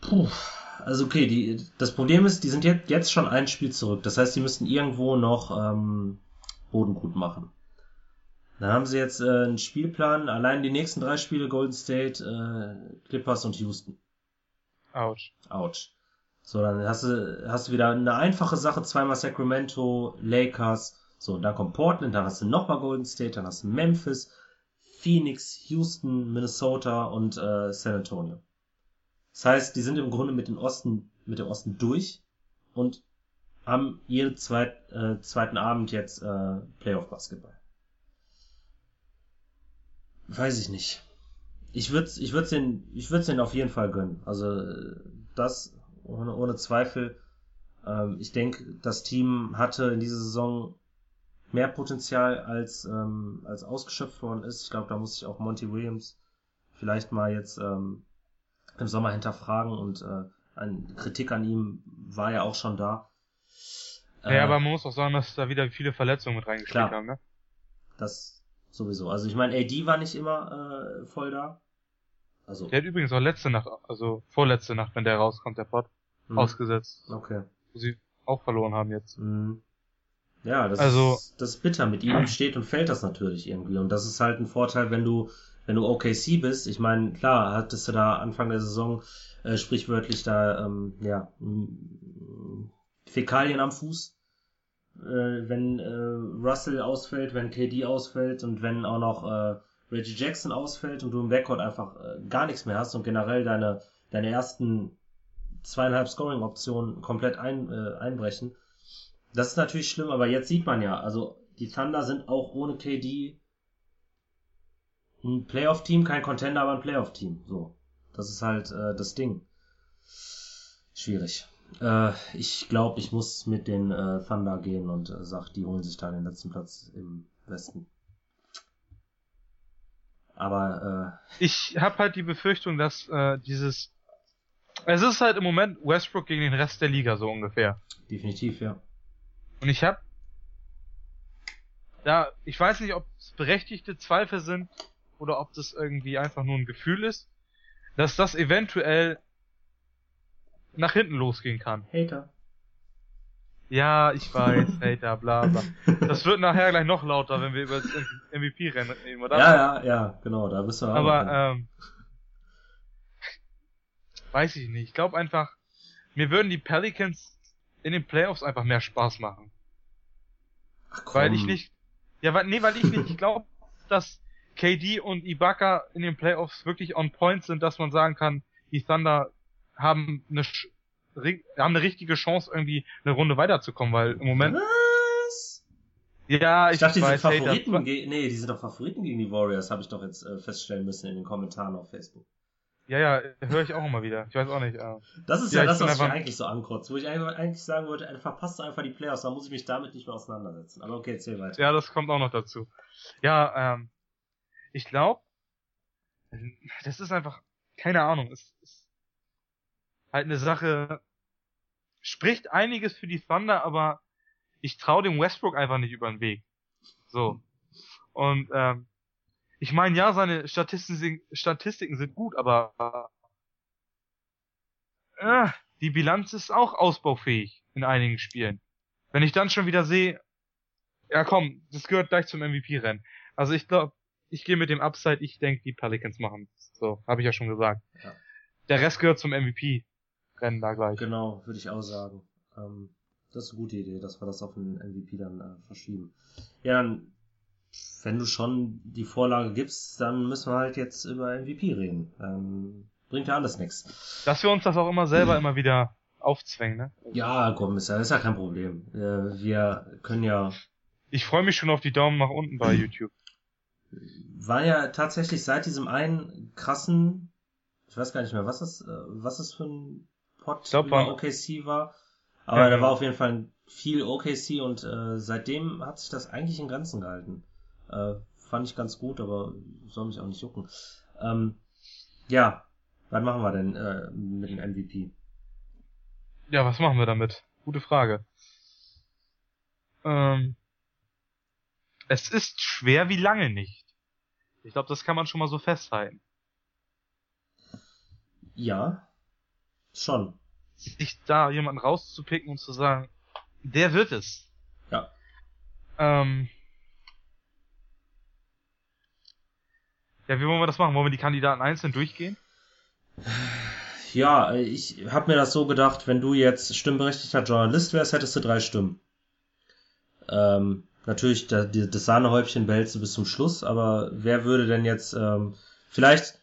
Speaker 2: Puh, also okay, die, das Problem ist, die sind jetzt, jetzt schon ein Spiel zurück. Das heißt, sie müssten irgendwo noch ähm, Boden gut machen. Dann haben sie jetzt äh, einen Spielplan, allein die nächsten drei Spiele Golden State, äh, Clippers und Houston.
Speaker 3: Ouch.
Speaker 2: Ouch. So, dann hast du, hast du wieder eine einfache Sache, zweimal Sacramento, Lakers, so, dann kommt Portland, dann hast du nochmal Golden State, dann hast du Memphis, Phoenix, Houston, Minnesota und äh, San Antonio. Das heißt, die sind im Grunde mit den Osten mit dem Osten durch und haben jeden zweit, äh, zweiten Abend jetzt äh, Playoff Basketball. Weiß ich nicht. Ich würde ich würd's den, ich würd's den auf jeden Fall gönnen. Also das ohne, ohne Zweifel. Ähm, ich denke, das Team hatte in dieser Saison mehr Potenzial als ähm, als ausgeschöpft worden ist. Ich glaube, da muss sich auch Monty Williams vielleicht mal jetzt ähm, im Sommer hinterfragen und äh, eine Kritik an ihm war ja auch schon da.
Speaker 3: Ja, äh, aber man muss auch sagen, dass da wieder viele Verletzungen mit reingespielt haben, ne?
Speaker 2: Das sowieso. Also ich meine, AD war nicht immer äh, voll da.
Speaker 3: Also. Der hat übrigens auch letzte Nacht, also vorletzte Nacht, wenn der rauskommt, der Pod, mhm. ausgesetzt.
Speaker 2: Okay.
Speaker 3: Wo sie auch verloren haben jetzt.
Speaker 2: Mhm. Ja, das, also, ist, das ist bitter. Mit ihm steht und fällt das natürlich irgendwie. Und das ist halt ein Vorteil, wenn du, wenn du OKC bist. Ich meine, klar, hattest du da Anfang der Saison äh, sprichwörtlich da, ähm, ja, Fäkalien am Fuß. Äh, wenn äh, Russell ausfällt, wenn KD ausfällt und wenn auch noch äh, Reggie Jackson ausfällt und du im Backcourt einfach äh, gar nichts mehr hast und generell deine, deine ersten zweieinhalb Scoring-Optionen komplett ein, äh, einbrechen. Das ist natürlich schlimm, aber jetzt sieht man ja, also die Thunder sind auch ohne KD ein Playoff-Team, kein Contender, aber ein Playoff-Team. So. Das ist halt äh, das Ding. Schwierig. Äh, ich glaube, ich muss mit den äh, Thunder gehen und äh, sag, die holen sich da den letzten Platz im Westen. Aber
Speaker 3: äh, ich habe halt die Befürchtung, dass äh, dieses es ist halt im Moment Westbrook gegen den Rest der Liga so ungefähr.
Speaker 2: Definitiv, ja.
Speaker 3: Und ich habe ja, ich weiß nicht, ob es berechtigte Zweifel sind oder ob das irgendwie einfach nur ein Gefühl ist, dass das eventuell nach hinten losgehen kann.
Speaker 2: Hater.
Speaker 3: Ja, ich weiß, Hater, bla bla. Das wird nachher gleich noch lauter, wenn wir über das MVP-Rennen reden, oder?
Speaker 2: Ja, ja, ja, genau, da bist du
Speaker 3: auch. Aber, ähm, weiß ich nicht. Ich glaube einfach, mir würden die Pelicans in den Playoffs einfach mehr Spaß machen. Ach, komm. Weil ich nicht, ja, weil, nee, weil ich nicht, ich glaube, dass KD und Ibaka in den Playoffs wirklich on point sind, dass man sagen kann, die Thunder haben eine, haben eine richtige Chance, irgendwie eine Runde weiterzukommen, weil im Moment.
Speaker 2: Was?
Speaker 3: Ja, ich, ich dachte,
Speaker 2: die sind Favoriten hey, gegen, nee, die sind doch Favoriten gegen die Warriors, habe ich doch jetzt äh, feststellen müssen in den Kommentaren auf Facebook.
Speaker 3: Ja, ja, höre ich auch immer wieder. Ich weiß auch nicht. Äh,
Speaker 2: das ist ja, ja das, was mich eigentlich so ankotzt, wo ich eigentlich sagen wollte, verpasst einfach die Playoffs, dann muss ich mich damit nicht mehr auseinandersetzen. Aber okay, erzähl weiter.
Speaker 3: Ja, das kommt auch noch dazu. Ja, ähm, ich glaube, das ist einfach, keine Ahnung, es ist halt eine Sache, spricht einiges für die Thunder, aber ich traue dem Westbrook einfach nicht über den Weg. So. Und ähm, ich meine, ja, seine Statistiken, Statistiken sind gut, aber äh, die Bilanz ist auch ausbaufähig in einigen Spielen. Wenn ich dann schon wieder sehe, ja komm, das gehört gleich zum MVP-Rennen. Also ich glaube, ich gehe mit dem Upside, ich denke, die Pelicans machen. So, habe ich ja schon gesagt. Ja. Der Rest gehört zum MVP-Rennen da gleich.
Speaker 2: Genau, würde ich auch sagen. Ähm, das ist eine gute Idee, dass wir das auf den MVP dann äh, verschieben. Ja, dann, wenn du schon die Vorlage gibst, dann müssen wir halt jetzt über MVP reden. Ähm, bringt ja alles nichts.
Speaker 3: Dass wir uns das auch immer selber immer wieder aufzwängen, ne?
Speaker 2: Ja, komm, ist ja, ist ja kein Problem. Äh, wir können ja.
Speaker 3: Ich freue mich schon auf die Daumen nach unten bei YouTube
Speaker 2: war ja tatsächlich seit diesem einen krassen, ich weiß gar nicht mehr, was das, äh, was das für ein Pot über OKC war. Aber ja, da war auf jeden Fall viel OKC und äh, seitdem hat sich das eigentlich in Grenzen gehalten. Äh, fand ich ganz gut, aber soll mich auch nicht jucken. Ähm, ja, was machen wir denn äh, mit dem MVP?
Speaker 3: Ja, was machen wir damit? Gute Frage. Ähm, es ist schwer wie lange nicht. Ich glaube, das kann man schon mal so festhalten.
Speaker 2: Ja, schon.
Speaker 3: Sich da jemanden rauszupicken und zu sagen, der wird es.
Speaker 2: Ja.
Speaker 3: Ähm, ja, wie wollen wir das machen? Wollen wir die Kandidaten einzeln durchgehen?
Speaker 2: Ja, ich habe mir das so gedacht, wenn du jetzt stimmberechtigter Journalist wärst, hättest du drei Stimmen. Ähm, natürlich das Sahnehäubchen behältst du bis zum Schluss, aber wer würde denn jetzt ähm, vielleicht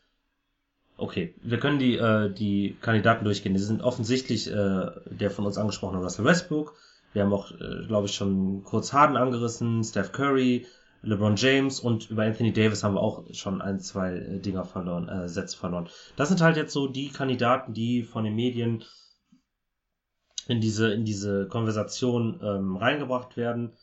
Speaker 2: okay, wir können die, äh, die Kandidaten durchgehen. Die sind offensichtlich äh, der von uns angesprochene Russell Westbrook. Wir haben auch, äh, glaube ich, schon kurz Harden angerissen, Steph Curry, LeBron James und über Anthony Davis haben wir auch schon ein, zwei äh, Dinger verloren, äh, Sätze verloren. Das sind halt jetzt so die Kandidaten, die von den Medien in diese, in diese Konversation ähm, reingebracht werden.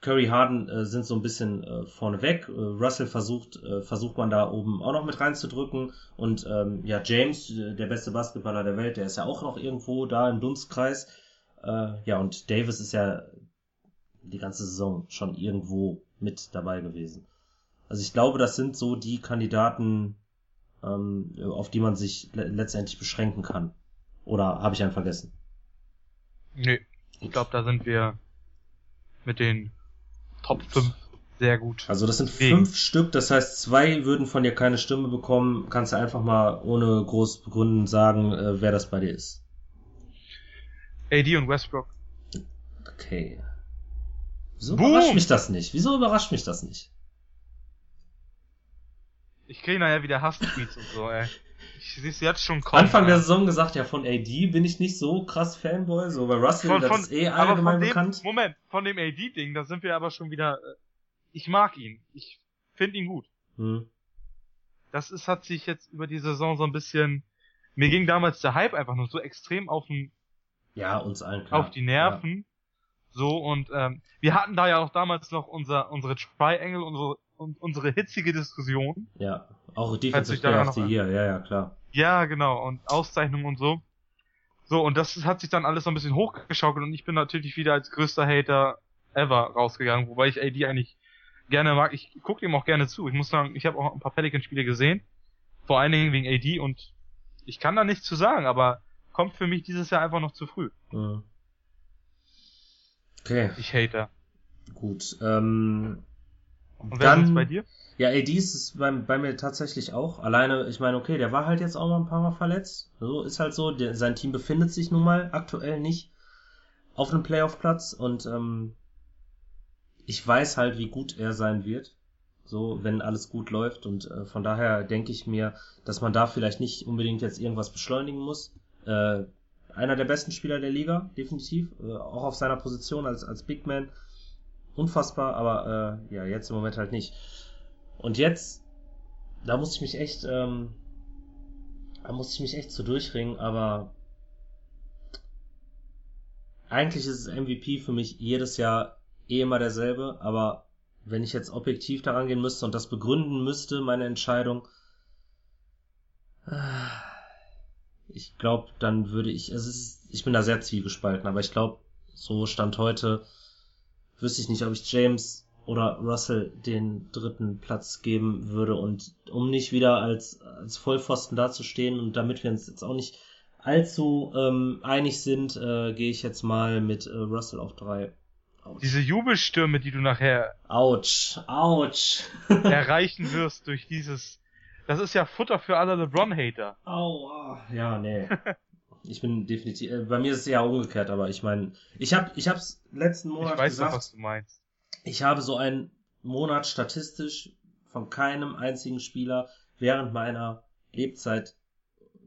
Speaker 2: Curry Harden äh, sind so ein bisschen äh, vorneweg. Äh, Russell versucht, äh, versucht man da oben auch noch mit reinzudrücken. Und ähm, ja, James, äh, der beste Basketballer der Welt, der ist ja auch noch irgendwo da im Dunstkreis. Äh, ja, und Davis ist ja die ganze Saison schon irgendwo mit dabei gewesen. Also ich glaube, das sind so die Kandidaten, ähm, auf die man sich le letztendlich beschränken kann. Oder habe ich einen vergessen?
Speaker 3: Nee, ich glaube, da sind wir mit den Top 5 sehr gut.
Speaker 2: Also das sind Wegen. fünf Stück, das heißt, zwei würden von dir keine Stimme bekommen. Kannst du einfach mal ohne groß begründen sagen, äh, wer das bei dir ist.
Speaker 3: AD und Westbrook.
Speaker 2: Okay. Wieso Boom. überrascht mich das nicht? Wieso überrascht mich das nicht?
Speaker 3: Ich kriege nachher wieder Hass-Tweets und so, ey. Ich sehe es jetzt schon kommen.
Speaker 2: Anfang der Saison gesagt, ja, von AD bin ich nicht so krass Fanboy, so bei Russell, von, das von, ist eh allgemein
Speaker 3: dem,
Speaker 2: bekannt.
Speaker 3: Moment, von dem AD-Ding, da sind wir aber schon wieder, äh, ich mag ihn. Ich finde ihn gut. Hm. Das ist, hat sich jetzt über die Saison so ein bisschen, mir ging damals der Hype einfach nur so extrem auf den,
Speaker 2: ja, uns allen klar.
Speaker 3: auf die Nerven. Ja. So, und, ähm, wir hatten da ja auch damals noch unser, unsere Triangle, unsere, und unsere hitzige Diskussion.
Speaker 2: Ja, auch Defensive Player of the Year, ja, ja, klar.
Speaker 3: Ja, genau, und Auszeichnungen und so. So, und das hat sich dann alles so ein bisschen hochgeschaukelt und ich bin natürlich wieder als größter Hater ever rausgegangen, wobei ich AD eigentlich gerne mag. Ich gucke ihm auch gerne zu. Ich muss sagen, ich habe auch ein paar Pelican-Spiele gesehen. Vor allen Dingen wegen AD und ich kann da nichts zu sagen, aber kommt für mich dieses Jahr einfach noch zu früh.
Speaker 2: Okay.
Speaker 3: Ich hater.
Speaker 2: Gut. Ähm,
Speaker 3: und wer ist bei dir?
Speaker 2: Ja, AD ist bei, bei mir tatsächlich auch. Alleine, ich meine, okay, der war halt jetzt auch mal ein paar Mal verletzt. So ist halt so. Der, sein Team befindet sich nun mal aktuell nicht auf einem Playoff-Platz und ähm, ich weiß halt, wie gut er sein wird. So, wenn alles gut läuft und äh, von daher denke ich mir, dass man da vielleicht nicht unbedingt jetzt irgendwas beschleunigen muss. Äh, einer der besten Spieler der Liga, definitiv, äh, auch auf seiner Position als als Big Man unfassbar, aber äh, ja, jetzt im Moment halt nicht. Und jetzt, da musste ich mich echt, ähm, da musste ich mich echt so durchringen, aber eigentlich ist es MVP für mich jedes Jahr eh immer derselbe, aber wenn ich jetzt objektiv daran gehen müsste und das begründen müsste, meine Entscheidung, ich glaube, dann würde ich, also ist, ich bin da sehr zwiegespalten, aber ich glaube, so stand heute, wüsste ich nicht, ob ich James oder Russell den dritten Platz geben würde. Und um nicht wieder als, als Vollpfosten dazustehen und damit wir uns jetzt auch nicht allzu ähm, einig sind, äh, gehe ich jetzt mal mit äh, Russell auf drei.
Speaker 3: Ouch. Diese Jubelstürme, die du nachher
Speaker 2: ouch, ouch.
Speaker 3: erreichen wirst durch dieses, das ist ja Futter für alle LeBron-Hater.
Speaker 2: Aua, ja, nee. Ich bin definitiv, äh, bei mir ist es eher umgekehrt, aber ich meine, ich habe ich hab's letzten Monat
Speaker 3: ich weiß
Speaker 2: gesagt.
Speaker 3: Noch, was du meinst.
Speaker 2: Ich habe so einen Monat statistisch von keinem einzigen Spieler während meiner Lebzeit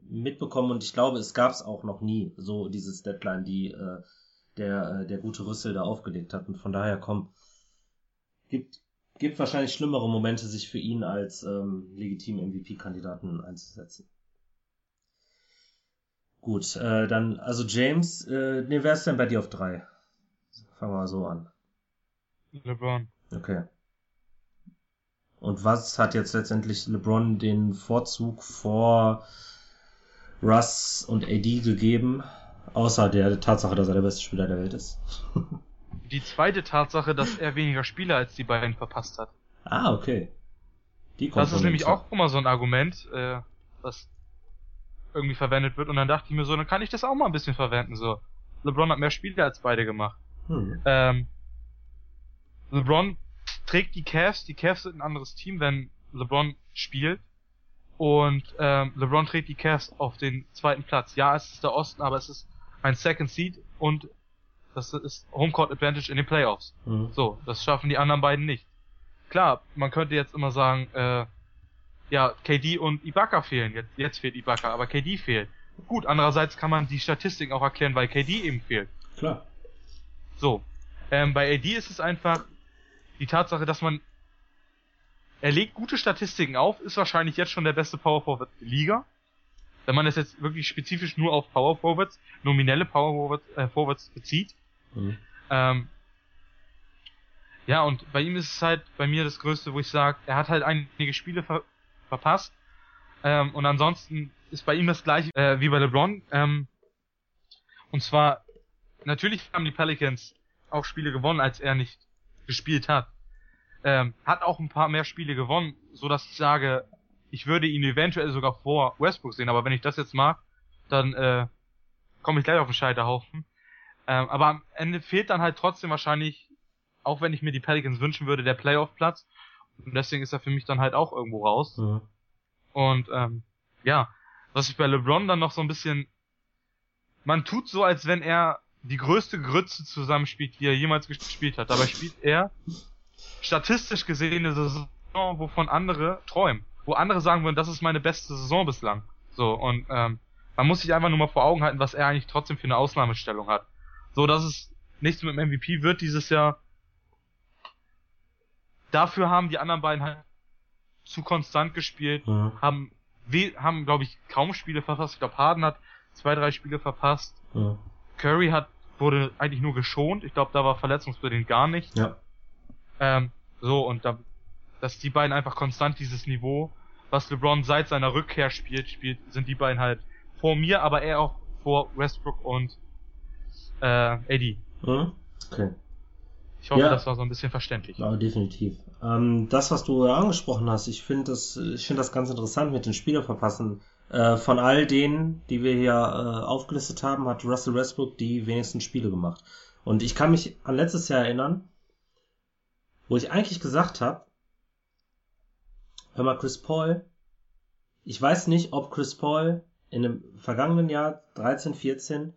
Speaker 2: mitbekommen und ich glaube, es gab es auch noch nie, so dieses Deadline, die äh, der, äh, der gute Rüssel da aufgelegt hat. Und von daher komm, gibt, gibt wahrscheinlich schlimmere Momente, sich für ihn als ähm, legitimen MVP-Kandidaten einzusetzen. Gut, äh, dann, also James, äh, ne, wer ist denn bei dir auf drei? Fangen wir mal so an.
Speaker 3: LeBron.
Speaker 2: Okay. Und was hat jetzt letztendlich LeBron den Vorzug vor Russ und AD gegeben? Außer der Tatsache, dass er der beste Spieler der Welt ist.
Speaker 3: die zweite Tatsache, dass er weniger Spieler als die beiden verpasst hat.
Speaker 2: Ah, okay.
Speaker 3: Die das ist nämlich auch immer so ein Argument, äh, was irgendwie verwendet wird. Und dann dachte ich mir so, dann kann ich das auch mal ein bisschen verwenden. So, LeBron hat mehr Spiele als beide gemacht. Hm. Ähm, LeBron trägt die Cavs, die Cavs sind ein anderes Team, wenn LeBron spielt. Und ähm, LeBron trägt die Cavs auf den zweiten Platz. Ja, es ist der Osten, aber es ist ein Second Seed und das ist Homecourt Advantage in den Playoffs. Mhm. So, das schaffen die anderen beiden nicht. Klar, man könnte jetzt immer sagen, äh, ja, KD und Ibaka fehlen. Jetzt, jetzt fehlt Ibaka, aber KD fehlt. Gut, andererseits kann man die Statistiken auch erklären, weil KD eben fehlt.
Speaker 2: Klar.
Speaker 3: So. Ähm, bei AD ist es einfach die Tatsache, dass man er legt gute Statistiken auf, ist wahrscheinlich jetzt schon der beste Power Forward der Liga. Wenn man es jetzt wirklich spezifisch nur auf Power Forwards, nominelle Power Forwards, äh, Forwards bezieht. Mhm. Ähm, ja, und bei ihm ist es halt bei mir das Größte, wo ich sage, er hat halt einige Spiele ver verpasst. Ähm, und ansonsten ist bei ihm das gleiche äh, wie bei LeBron. Ähm, und zwar, natürlich haben die Pelicans auch Spiele gewonnen, als er nicht gespielt hat. Ähm, hat auch ein paar mehr Spiele gewonnen, so dass ich sage, ich würde ihn eventuell sogar vor Westbrook sehen, aber wenn ich das jetzt mag, dann äh, komme ich gleich auf den Scheiterhaufen. Ähm, aber am Ende fehlt dann halt trotzdem wahrscheinlich, auch wenn ich mir die Pelicans wünschen würde, der Playoff-Platz. Und deswegen ist er für mich dann halt auch irgendwo raus. Mhm. Und ähm, ja, was ich bei LeBron dann noch so ein bisschen, man tut so, als wenn er die größte Grütze zusammenspielt, die er jemals gespielt hat. Dabei spielt er statistisch gesehen eine Saison, wovon andere träumen. Wo andere sagen würden, das ist meine beste Saison bislang. So, und ähm, man muss sich einfach nur mal vor Augen halten, was er eigentlich trotzdem für eine Ausnahmestellung hat. So, dass es nichts mit dem MVP wird dieses Jahr. Dafür haben die anderen beiden halt zu konstant gespielt, mhm. haben, haben glaube ich, kaum Spiele verpasst. Ich glaube, Harden hat zwei, drei Spiele verpasst. Mhm. Curry hat, wurde eigentlich nur geschont. Ich glaube, da war verletzungsbedingt gar nicht. Ja. Ähm, so, und da, dass die beiden einfach konstant dieses Niveau, was LeBron seit seiner Rückkehr spielt, spielt, sind die beiden halt vor mir, aber er auch vor Westbrook und äh, Eddie. Mhm. Okay. Ich hoffe, ja. das war so ein bisschen verständlich.
Speaker 2: Ja, definitiv. Ähm, das, was du angesprochen hast, ich finde das, ich finde das ganz interessant mit den Spielerverpassen. Äh, von all denen, die wir hier äh, aufgelistet haben, hat Russell Westbrook die wenigsten Spiele gemacht. Und ich kann mich an letztes Jahr erinnern, wo ich eigentlich gesagt habe, hör mal, Chris Paul, ich weiß nicht, ob Chris Paul in dem vergangenen Jahr 13, 14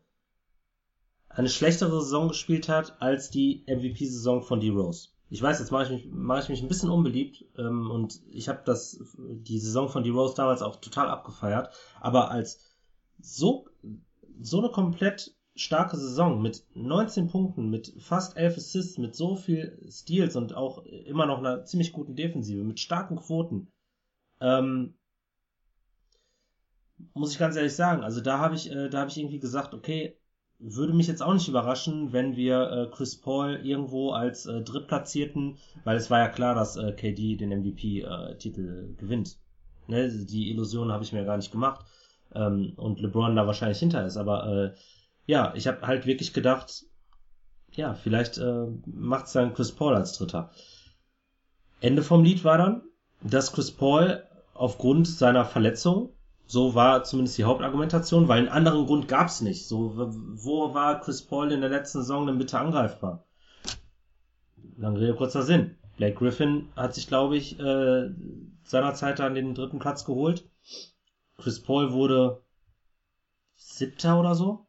Speaker 2: eine schlechtere Saison gespielt hat als die MVP-Saison von D-Rose. Ich weiß, jetzt mache ich mich, mache ich mich ein bisschen unbeliebt ähm, und ich habe das die Saison von D-Rose damals auch total abgefeiert, aber als so so eine komplett starke Saison mit 19 Punkten, mit fast 11 Assists, mit so viel Steals und auch immer noch einer ziemlich guten Defensive, mit starken Quoten. Ähm, muss ich ganz ehrlich sagen, also da habe ich, äh, da habe ich irgendwie gesagt, okay, würde mich jetzt auch nicht überraschen, wenn wir äh, Chris Paul irgendwo als äh, Drittplatzierten, weil es war ja klar, dass äh, KD den MVP-Titel äh, gewinnt. Ne? Die Illusion habe ich mir gar nicht gemacht. Ähm, und LeBron da wahrscheinlich hinter ist, aber äh, ja, ich habe halt wirklich gedacht, ja, vielleicht äh, macht es dann Chris Paul als Dritter. Ende vom Lied war dann, dass Chris Paul aufgrund seiner Verletzung, so war zumindest die Hauptargumentation, weil einen anderen Grund gab's nicht. So, wo war Chris Paul in der letzten Saison denn bitte angreifbar? Lange Rede, kurzer Sinn. Blake Griffin hat sich, glaube ich, äh, seinerzeit an den dritten Platz geholt. Chris Paul wurde siebter oder so.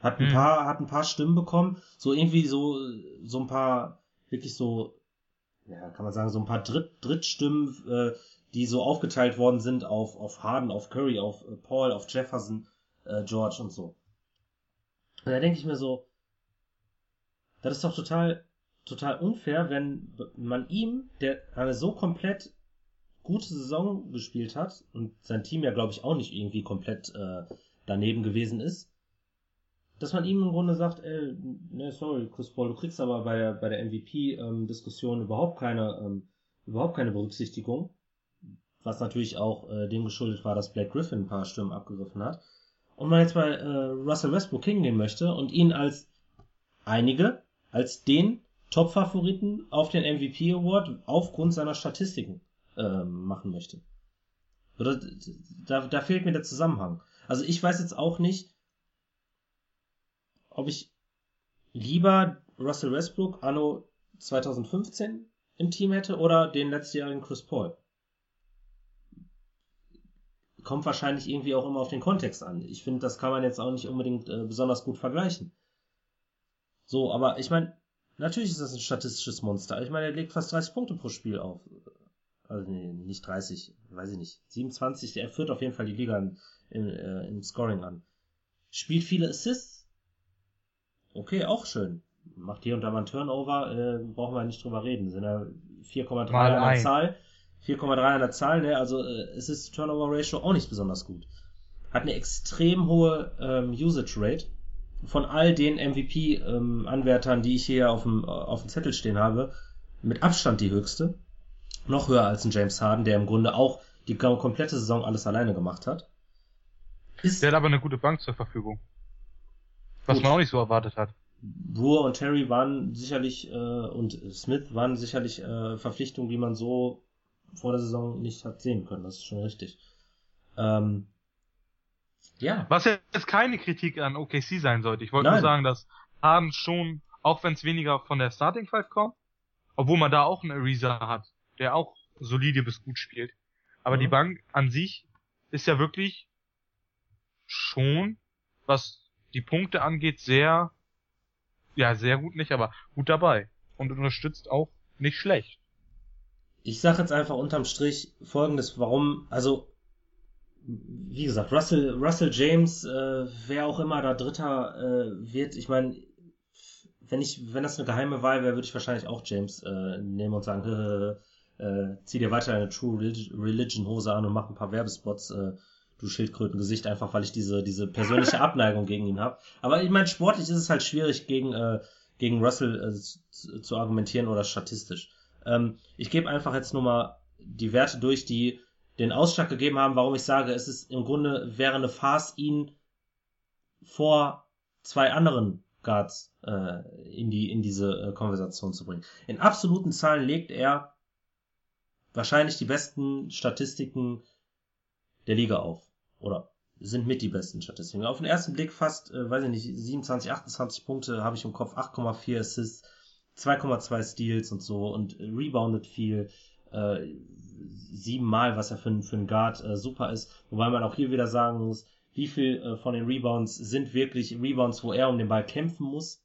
Speaker 2: Hat ein hm. paar, hat ein paar Stimmen bekommen. So irgendwie so, so ein paar, wirklich so, ja, kann man sagen, so ein paar Dritt, Drittstimmen, äh, die so aufgeteilt worden sind auf, auf Harden, auf Curry, auf äh, Paul, auf Jefferson, äh, George und so. Und da denke ich mir so, das ist doch total, total unfair, wenn man ihm, der eine so komplett gute Saison gespielt hat und sein Team ja, glaube ich, auch nicht irgendwie komplett äh, daneben gewesen ist, dass man ihm im Grunde sagt, ey, ne, sorry, Chris Paul, du kriegst aber bei der, bei der MVP-Diskussion ähm, überhaupt keine, ähm, überhaupt keine Berücksichtigung. Was natürlich auch äh, dem geschuldet war, dass Black Griffin ein paar Stimmen abgegriffen hat. Und man jetzt bei äh, Russell Westbrook hingehen möchte und ihn als einige, als den Top-Favoriten auf den MVP Award aufgrund seiner Statistiken äh, machen möchte. Oder, da, da fehlt mir der Zusammenhang. Also ich weiß jetzt auch nicht, ob ich lieber Russell Westbrook anno 2015 im Team hätte oder den letztjährigen Chris Paul. Kommt wahrscheinlich irgendwie auch immer auf den Kontext an. Ich finde, das kann man jetzt auch nicht unbedingt äh, besonders gut vergleichen. So, aber ich meine, natürlich ist das ein statistisches Monster. Ich meine, er legt fast 30 Punkte pro Spiel auf. also nee, nicht 30, weiß ich nicht, 27, er führt auf jeden Fall die Liga in, in, äh, im Scoring an. Spielt viele Assists. Okay, auch schön. Macht hier und da mal einen Turnover, äh, brauchen wir nicht drüber reden. Sind ja 4,3 an der Zahl. 4,3 an der Zahl, ne? Also äh, Assist Turnover Ratio auch nicht besonders gut. Hat eine extrem hohe ähm, Usage Rate. Von all den MVP-Anwärtern, ähm, die ich hier auf dem, auf dem Zettel stehen habe, mit Abstand die höchste. Noch höher als ein James Harden, der im Grunde auch die komplette Saison alles alleine gemacht hat.
Speaker 3: Ist der hat aber eine gute Bank zur Verfügung. Was gut. man auch nicht so erwartet hat.
Speaker 2: Brewer und Terry waren sicherlich äh, und Smith waren sicherlich äh, Verpflichtungen, die man so vor der Saison nicht hat sehen können. Das ist schon richtig. Ähm,
Speaker 3: ja. Was jetzt keine Kritik an OKC sein sollte. Ich wollte nur sagen, dass Harden schon, auch wenn es weniger von der Starting Five kommt, obwohl man da auch einen Ariza hat, der auch solide bis gut spielt. Aber mhm. die Bank an sich ist ja wirklich schon, was die Punkte angeht, sehr, ja, sehr gut nicht, aber gut dabei. Und unterstützt auch nicht schlecht.
Speaker 2: Ich sage jetzt einfach unterm Strich folgendes, warum, also, wie gesagt, Russell, Russell James, äh, wer auch immer da Dritter äh, wird, ich meine, wenn ich, wenn das eine geheime Wahl wäre, würde ich wahrscheinlich auch James äh, nehmen und sagen, äh, äh, zieh dir weiter eine True Religion Hose an und mach ein paar Werbespots, äh, du Schildkrötengesicht, einfach weil ich diese, diese persönliche Abneigung gegen ihn habe. Aber ich meine, sportlich ist es halt schwierig, gegen, äh, gegen Russell äh, zu, zu argumentieren oder statistisch. Ähm, ich gebe einfach jetzt nur mal die Werte durch, die den Ausschlag gegeben haben, warum ich sage, es ist im Grunde wäre eine Farce, ihn vor zwei anderen Guards äh, in die in diese äh, Konversation zu bringen. In absoluten Zahlen legt er wahrscheinlich die besten Statistiken der Liga auf oder sind mit die besten Statistiken. Auf den ersten Blick fast, äh, weiß ich nicht, 27, 28 Punkte habe ich im Kopf, 8,4 Assists, 2,2 Steals und so und reboundet viel, äh, siebenmal, was ja für, für einen Guard äh, super ist. Wobei man auch hier wieder sagen muss, wie viel äh, von den Rebounds sind wirklich Rebounds, wo er um den Ball kämpfen muss.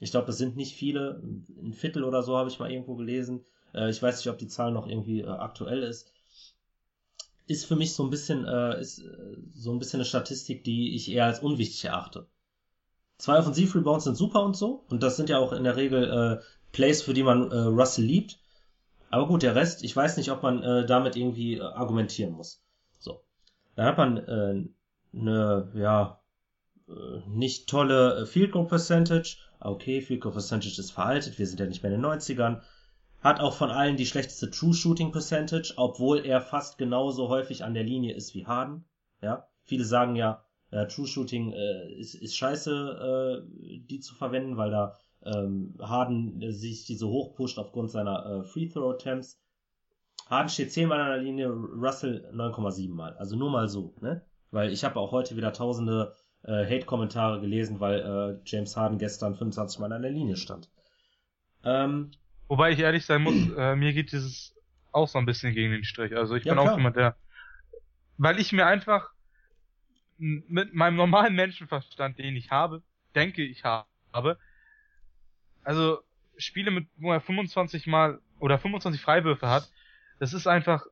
Speaker 2: Ich glaube, das sind nicht viele. Ein Viertel oder so habe ich mal irgendwo gelesen. Äh, ich weiß nicht, ob die Zahl noch irgendwie äh, aktuell ist. Ist für mich so ein bisschen, äh, ist äh, so ein bisschen eine Statistik, die ich eher als unwichtig erachte. Zwei Offensiv-Rebounds sind super und so. Und das sind ja auch in der Regel äh, Plays, für die man äh, Russell liebt. Aber gut, der Rest, ich weiß nicht, ob man äh, damit irgendwie äh, argumentieren muss. So. Dann hat man äh, eine, ja, äh, nicht tolle äh, Field Goal Percentage. Okay, Field Goal Percentage ist veraltet, wir sind ja nicht mehr in den 90ern. Hat auch von allen die schlechteste True Shooting Percentage, obwohl er fast genauso häufig an der Linie ist wie Harden. Ja, viele sagen ja, äh, True Shooting äh, ist, ist scheiße, äh, die zu verwenden, weil da ähm, Harden äh, sich diese hochpusht aufgrund seiner äh, Free Throw Attempts. Harden steht 10 Mal an der Linie, Russell 9,7 Mal. Also nur mal so, ne? Weil ich habe auch heute wieder tausende äh, Hate-Kommentare gelesen, weil äh, James Harden gestern 25 Mal an der Linie stand.
Speaker 3: Ähm, Wobei ich ehrlich sein muss, äh, mir geht dieses auch so ein bisschen gegen den Strich. Also ich ja, bin klar. auch jemand, der, weil ich mir einfach mit meinem normalen Menschenverstand, den ich habe, denke ich habe, also Spiele mit, wo er 25 mal oder 25 Freiwürfe hat, das ist einfach,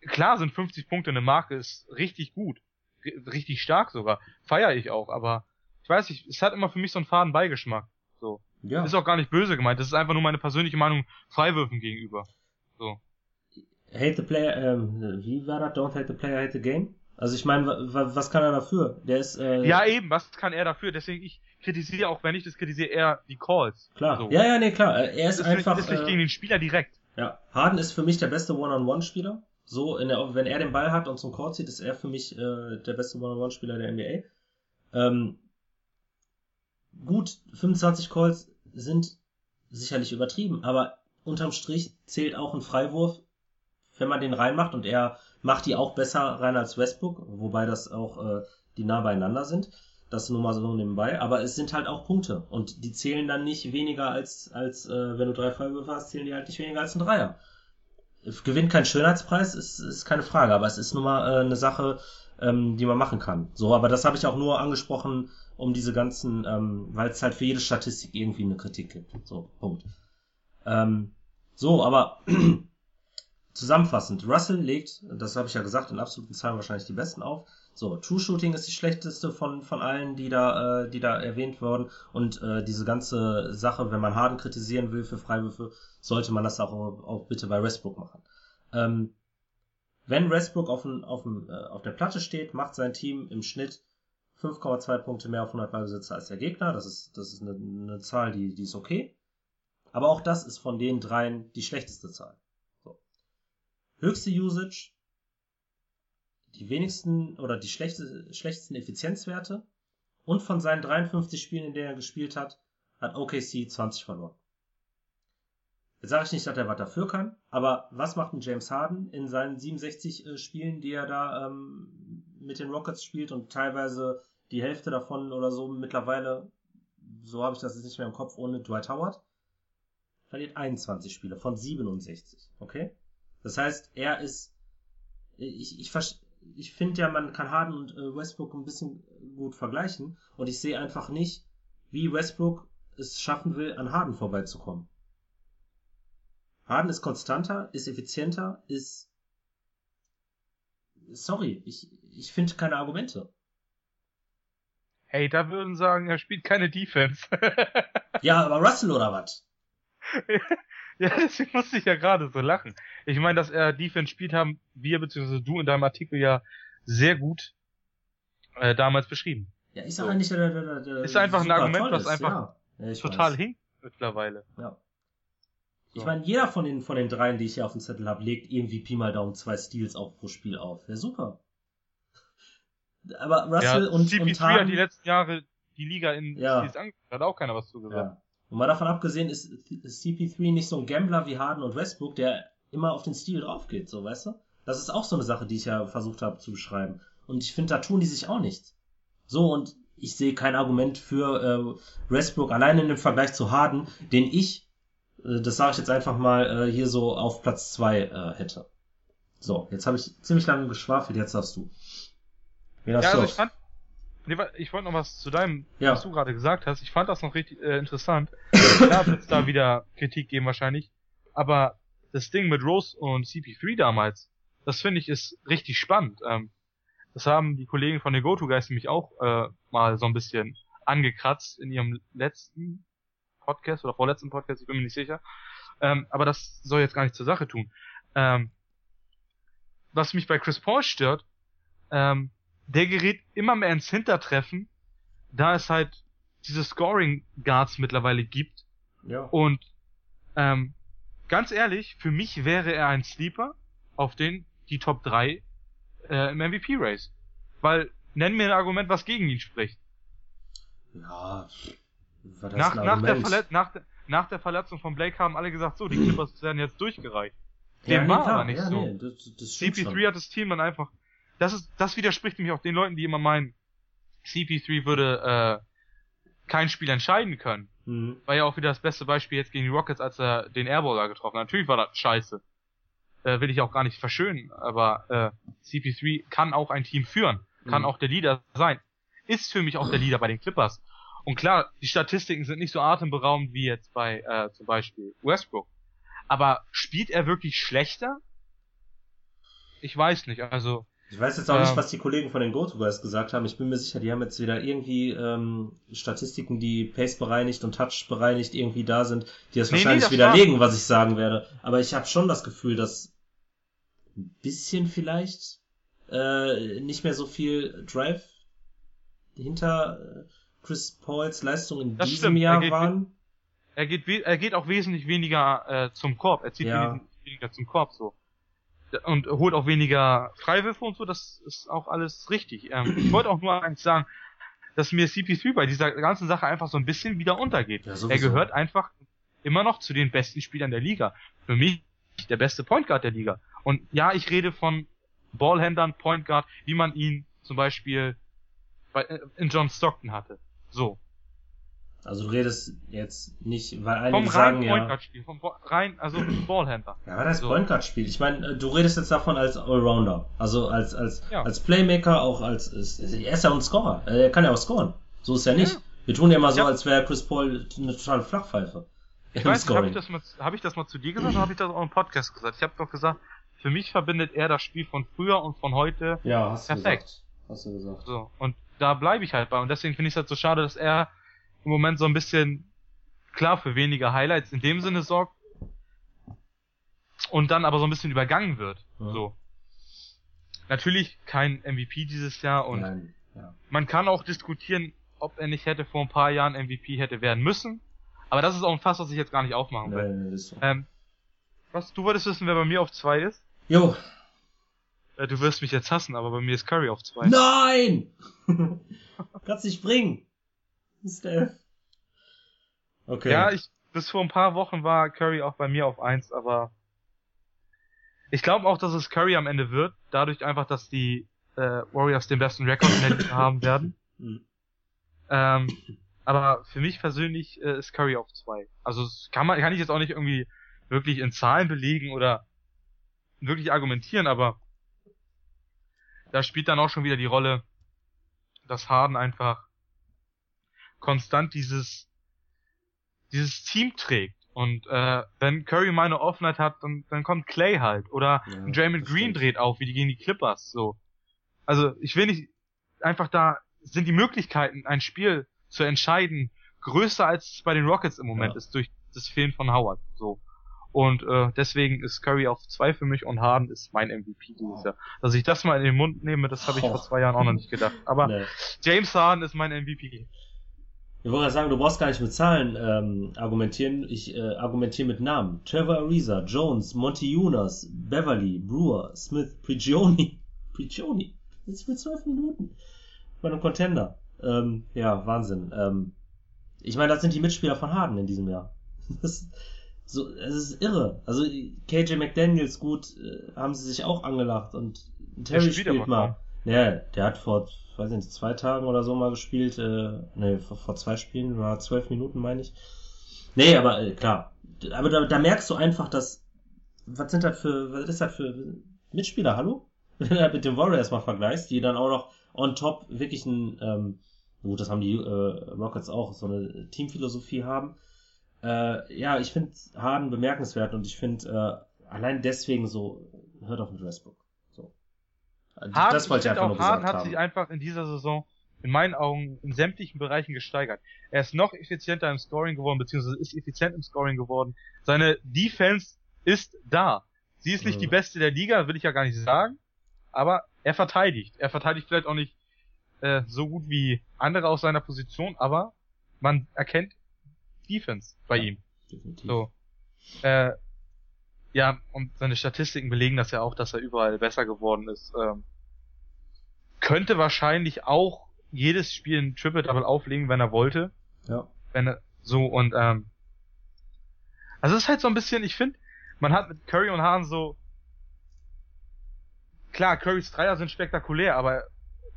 Speaker 3: klar sind 50 Punkte eine Marke, ist richtig gut richtig stark sogar. Feiere ich auch, aber ich weiß nicht, es hat immer für mich so einen faden Beigeschmack. So. Ja. Ist auch gar nicht böse gemeint, das ist einfach nur meine persönliche Meinung Freiwürfen gegenüber. So.
Speaker 2: Hate the player, ähm, wie war das? Don't hate the player, hate the game? Also ich meine, was kann er dafür? Der ist äh,
Speaker 3: Ja eben, was kann er dafür? Deswegen ich kritisiere auch, wenn ich das kritisiere, eher die Calls.
Speaker 2: Klar. So. Ja, ja, nee, klar. Er ist
Speaker 3: das
Speaker 2: einfach.
Speaker 3: Ist nicht äh, gegen den Spieler direkt.
Speaker 2: Ja, Harden ist für mich der beste One-on-One-Spieler. So, in der, wenn er den Ball hat und zum Court zieht, ist er für mich äh, der beste One-on-One-Spieler der NBA. Ähm, gut, 25 Calls sind sicherlich übertrieben, aber unterm Strich zählt auch ein Freiwurf, wenn man den reinmacht und er macht die auch besser rein als Westbrook, wobei das auch äh, die nah beieinander sind. Das nur mal so nebenbei, aber es sind halt auch Punkte und die zählen dann nicht weniger als, als äh, wenn du drei Freiwürfe hast, zählen die halt nicht weniger als ein Dreier gewinnt keinen Schönheitspreis, ist, ist keine Frage, aber es ist nun mal äh, eine Sache, ähm, die man machen kann. So, aber das habe ich auch nur angesprochen, um diese ganzen, ähm, weil es halt für jede Statistik irgendwie eine Kritik gibt. So, Punkt. Ähm, so, aber zusammenfassend, Russell legt, das habe ich ja gesagt, in absoluten Zahlen wahrscheinlich die besten auf. So, True Shooting ist die schlechteste von, von allen, die da, äh, die da erwähnt wurden. Und äh, diese ganze Sache, wenn man Harden kritisieren will für Freiwürfe, sollte man das auch, auch bitte bei Westbrook machen. Ähm, wenn Westbrook auf, ein, auf, ein, äh, auf der Platte steht, macht sein Team im Schnitt 5,2 Punkte mehr auf 100 Ballbesitzer als der Gegner. Das ist, das ist eine, eine Zahl, die, die ist okay. Aber auch das ist von den dreien die schlechteste Zahl. Höchste Usage die wenigsten oder die schlechte, schlechtesten Effizienzwerte und von seinen 53 Spielen, in denen er gespielt hat, hat OKC 20 verloren. Jetzt sage ich nicht, dass er was dafür kann, aber was macht ein James Harden in seinen 67 äh, Spielen, die er da ähm, mit den Rockets spielt und teilweise die Hälfte davon oder so mittlerweile, so habe ich das jetzt nicht mehr im Kopf, ohne Dwight Howard, verliert 21 Spiele von 67, okay? Das heißt, er ist, ich, ich, ich finde ja, man kann Harden und äh, Westbrook ein bisschen gut vergleichen und ich sehe einfach nicht, wie Westbrook es schaffen will, an Harden vorbeizukommen. Harden ist konstanter, ist effizienter, ist. Sorry, ich, ich finde keine Argumente.
Speaker 3: Hey, da würden sagen, er spielt keine Defense.
Speaker 2: ja, aber Russell oder was?
Speaker 3: Ja, deswegen musste ich ja gerade so lachen. Ich meine, dass er Defense spielt, haben wir bzw. du in deinem Artikel ja sehr gut äh, damals beschrieben.
Speaker 2: Ja, ist so. aber nicht der, der,
Speaker 3: der Ist einfach ein Argument, was einfach ja. total hinkt mittlerweile.
Speaker 2: Ja. Ich meine, jeder von den, von den dreien, die ich hier auf dem Zettel habe, legt irgendwie Pi mal Daumen zwei Steals auch pro Spiel auf. Wäre super. Aber Russell ja, und, CP3 und
Speaker 3: Harden, hat die letzten Jahre die Liga in ja. Steals angefangen, hat auch keiner was zu gesagt. Ja.
Speaker 2: Und mal davon abgesehen ist CP3 nicht so ein Gambler wie Harden und Westbrook, der immer auf den Stil drauf geht, so, weißt du? Das ist auch so eine Sache, die ich ja versucht habe zu beschreiben. Und ich finde, da tun die sich auch nichts. So, und ich sehe kein Argument für äh, Westbrook allein in dem Vergleich zu Harden, den ich, äh, das sage ich jetzt einfach mal, äh, hier so auf Platz zwei äh, hätte. So, jetzt habe ich ziemlich lange geschwafelt, jetzt darfst du.
Speaker 3: Hast ja, also ich fand, Nee, ich wollte noch was zu deinem, ja. was du gerade gesagt hast. Ich fand das noch richtig äh, interessant. Klar wird es da wieder Kritik geben wahrscheinlich. Aber das Ding mit Rose und CP3 damals, das finde ich ist richtig spannend. Ähm, das haben die Kollegen von den GoTo-Guys nämlich auch äh, mal so ein bisschen angekratzt in ihrem letzten Podcast oder vorletzten Podcast, ich bin mir nicht sicher. Ähm, aber das soll jetzt gar nicht zur Sache tun. Ähm, was mich bei Chris Paul stört, ähm, der gerät immer mehr ins Hintertreffen, da es halt diese Scoring Guards mittlerweile gibt. Ja. Und ähm, ganz ehrlich, für mich wäre er ein Sleeper auf den die Top 3 äh, im MVP Race. Weil nenn mir ein Argument, was gegen ihn spricht.
Speaker 2: Ja.
Speaker 3: War das nach, nach, der Verlet nach, der, nach der Verletzung von Blake haben alle gesagt, so, die Clippers werden jetzt durchgereicht. Dem ja, war aber nicht ja, so. Nee, das, das CP3 schon. hat das Team dann einfach das ist, das widerspricht nämlich auch den Leuten, die immer meinen, CP3 würde äh, kein Spiel entscheiden können. Mhm. War ja auch wieder das beste Beispiel jetzt gegen die Rockets, als er den Airballer getroffen hat. Natürlich war das scheiße. Äh, will ich auch gar nicht verschönen, aber äh, CP3 kann auch ein Team führen, kann mhm. auch der Leader sein. Ist für mich auch der Leader bei den Clippers. Und klar, die Statistiken sind nicht so atemberaubend wie jetzt bei äh, zum Beispiel Westbrook. Aber spielt er wirklich schlechter? Ich weiß nicht, also
Speaker 2: ich weiß jetzt auch nicht, was die Kollegen von den GoToGuys gesagt haben. Ich bin mir sicher, die haben jetzt wieder irgendwie ähm, Statistiken, die Pace bereinigt und Touch bereinigt irgendwie da sind, die das nee, wahrscheinlich nee, das widerlegen, was ich sagen werde. Aber ich habe schon das Gefühl, dass ein bisschen vielleicht äh, nicht mehr so viel Drive hinter äh, Chris Pauls Leistung in das diesem stimmt. Jahr
Speaker 3: er
Speaker 2: waren.
Speaker 3: Er geht, er geht auch wesentlich weniger äh, zum Korb. Er zieht ja. weniger zum Korb so und holt auch weniger Freiwürfe und so, das ist auch alles richtig. Ähm, ich wollte auch nur eins sagen, dass mir CP3 bei dieser ganzen Sache einfach so ein bisschen wieder untergeht. Ja, er gehört einfach immer noch zu den besten Spielern der Liga. Für mich der beste Point Guard der Liga. Und ja, ich rede von Ballhändlern, Point Guard, wie man ihn zum Beispiel bei, äh, in John Stockton hatte. So.
Speaker 2: Also du redest jetzt nicht, weil einige vom sagen ja... Point Spiel,
Speaker 3: vom rein, also Ballhändler.
Speaker 2: Ja, weil das so. Point Guard Spiel. Ich meine, du redest jetzt davon als Allrounder, also als als ja. als Playmaker, auch als er ist ja ein Scorer. Er kann ja auch scoren. So ist ja nicht. Ja. Wir tun ja immer so, ja. als wäre Chris Paul eine totale Flachpfeife.
Speaker 3: Ich weiß, habe ich, das mal, hab ich das mal zu dir gesagt oder habe ich das auch im Podcast gesagt? Ich habe doch gesagt, für mich verbindet er das Spiel von früher und von heute
Speaker 2: Ja, hast du
Speaker 3: Perfekt.
Speaker 2: gesagt. Hast du gesagt.
Speaker 3: so. Und da bleibe ich halt bei. Und deswegen finde ich es halt so schade, dass er im Moment so ein bisschen klar für weniger Highlights in dem Sinne sorgt und dann aber so ein bisschen übergangen wird.
Speaker 2: Ja.
Speaker 3: So. Natürlich kein MVP dieses Jahr und
Speaker 2: Nein. Ja.
Speaker 3: man kann auch diskutieren, ob er nicht hätte vor ein paar Jahren MVP hätte werden müssen. Aber das ist auch ein Fass, was ich jetzt gar nicht aufmachen will.
Speaker 2: Nein, so.
Speaker 3: Ähm, was, du wolltest wissen, wer bei mir auf zwei ist?
Speaker 2: Jo.
Speaker 3: Äh, du wirst mich jetzt hassen, aber bei mir ist Curry auf zwei.
Speaker 2: Nein! Kannst nicht bringen. Steph. Okay.
Speaker 3: Ja, ich, bis vor ein paar Wochen war Curry auch bei mir auf eins, aber ich glaube auch, dass es Curry am Ende wird, dadurch einfach, dass die äh, Warriors den besten Rekord in der Liga haben werden.
Speaker 2: Hm.
Speaker 3: Ähm, aber für mich persönlich äh, ist Curry auf zwei. Also das kann man, kann ich jetzt auch nicht irgendwie wirklich in Zahlen belegen oder wirklich argumentieren, aber da spielt dann auch schon wieder die Rolle, dass Harden einfach konstant dieses dieses Team trägt. Und äh, wenn Curry mal eine Offenheit hat, dann, dann kommt Clay halt. Oder
Speaker 2: Ja,
Speaker 3: Draymond Green
Speaker 2: stimmt.
Speaker 3: dreht auf, wie die gegen die Clippers. So. Also ich will nicht einfach da sind die Möglichkeiten, ein Spiel zu entscheiden, größer als es bei den Rockets im Moment
Speaker 2: Ja.
Speaker 3: ist durch das Fehlen von Howard. So. Und äh, deswegen ist Curry auf zwei für mich und Harden ist mein MVP dieses Jahr. Dass ich das mal in den Mund nehme, das habe ich
Speaker 2: Oh.
Speaker 3: vor zwei Jahren auch noch nicht gedacht. Aber
Speaker 2: Nee.
Speaker 3: James Harden ist mein MVP.
Speaker 2: Ich wollte gerade sagen, du brauchst gar nicht mit Zahlen ähm, argumentieren. Ich äh, argumentiere mit Namen. Trevor Ariza, Jones, Monty Jonas, Beverly, Brewer, Smith, Prigioni. Prigioni. Das für zwölf Minuten. Bei einem Contender. Ähm, ja, Wahnsinn. Ähm, ich meine, das sind die Mitspieler von Harden in diesem Jahr. Das, so, es ist irre. Also KJ McDaniels, gut, äh, haben sie sich auch angelacht und Terry
Speaker 3: spielt aber
Speaker 2: mal. Ja, der hat vor, weiß nicht, zwei Tagen oder so mal gespielt, äh, ne, vor, vor zwei Spielen, war zwölf Minuten, meine ich. Nee, aber äh, klar. Aber da, da merkst du einfach, dass, was sind das für, was ist das für Mitspieler, hallo? Wenn du mit den Warriors mal vergleichst, die dann auch noch on top wirklich ein, ähm, gut, das haben die äh, Rockets auch, so eine Teamphilosophie haben. Äh, ja, ich finde Harden bemerkenswert und ich finde äh, allein deswegen so, hört auf mit Westbrook. So.
Speaker 3: Harden,
Speaker 2: das wollte ich einfach nur
Speaker 3: auch, Harden
Speaker 2: gesagt
Speaker 3: hat
Speaker 2: haben.
Speaker 3: sich einfach in dieser Saison in meinen Augen in sämtlichen Bereichen gesteigert. Er ist noch effizienter im Scoring geworden, beziehungsweise ist effizient im Scoring geworden. Seine Defense ist da. Sie ist nicht
Speaker 2: Mhm.
Speaker 3: die beste der Liga, will ich ja gar nicht sagen, aber er verteidigt. Er verteidigt vielleicht auch nicht äh, so gut wie andere aus seiner Position, aber man erkennt Defense bei
Speaker 2: Ja.
Speaker 3: ihm.
Speaker 2: Definitiv.
Speaker 3: So. Äh, ja, und seine Statistiken belegen das ja auch, dass er überall besser geworden ist. Ähm, könnte wahrscheinlich auch jedes Spiel ein Triple-Double auflegen, wenn er wollte.
Speaker 2: Ja.
Speaker 3: Wenn er so und ähm, also es ist halt so ein bisschen, ich finde, man hat mit Curry und Harden so klar, Currys Dreier sind spektakulär, aber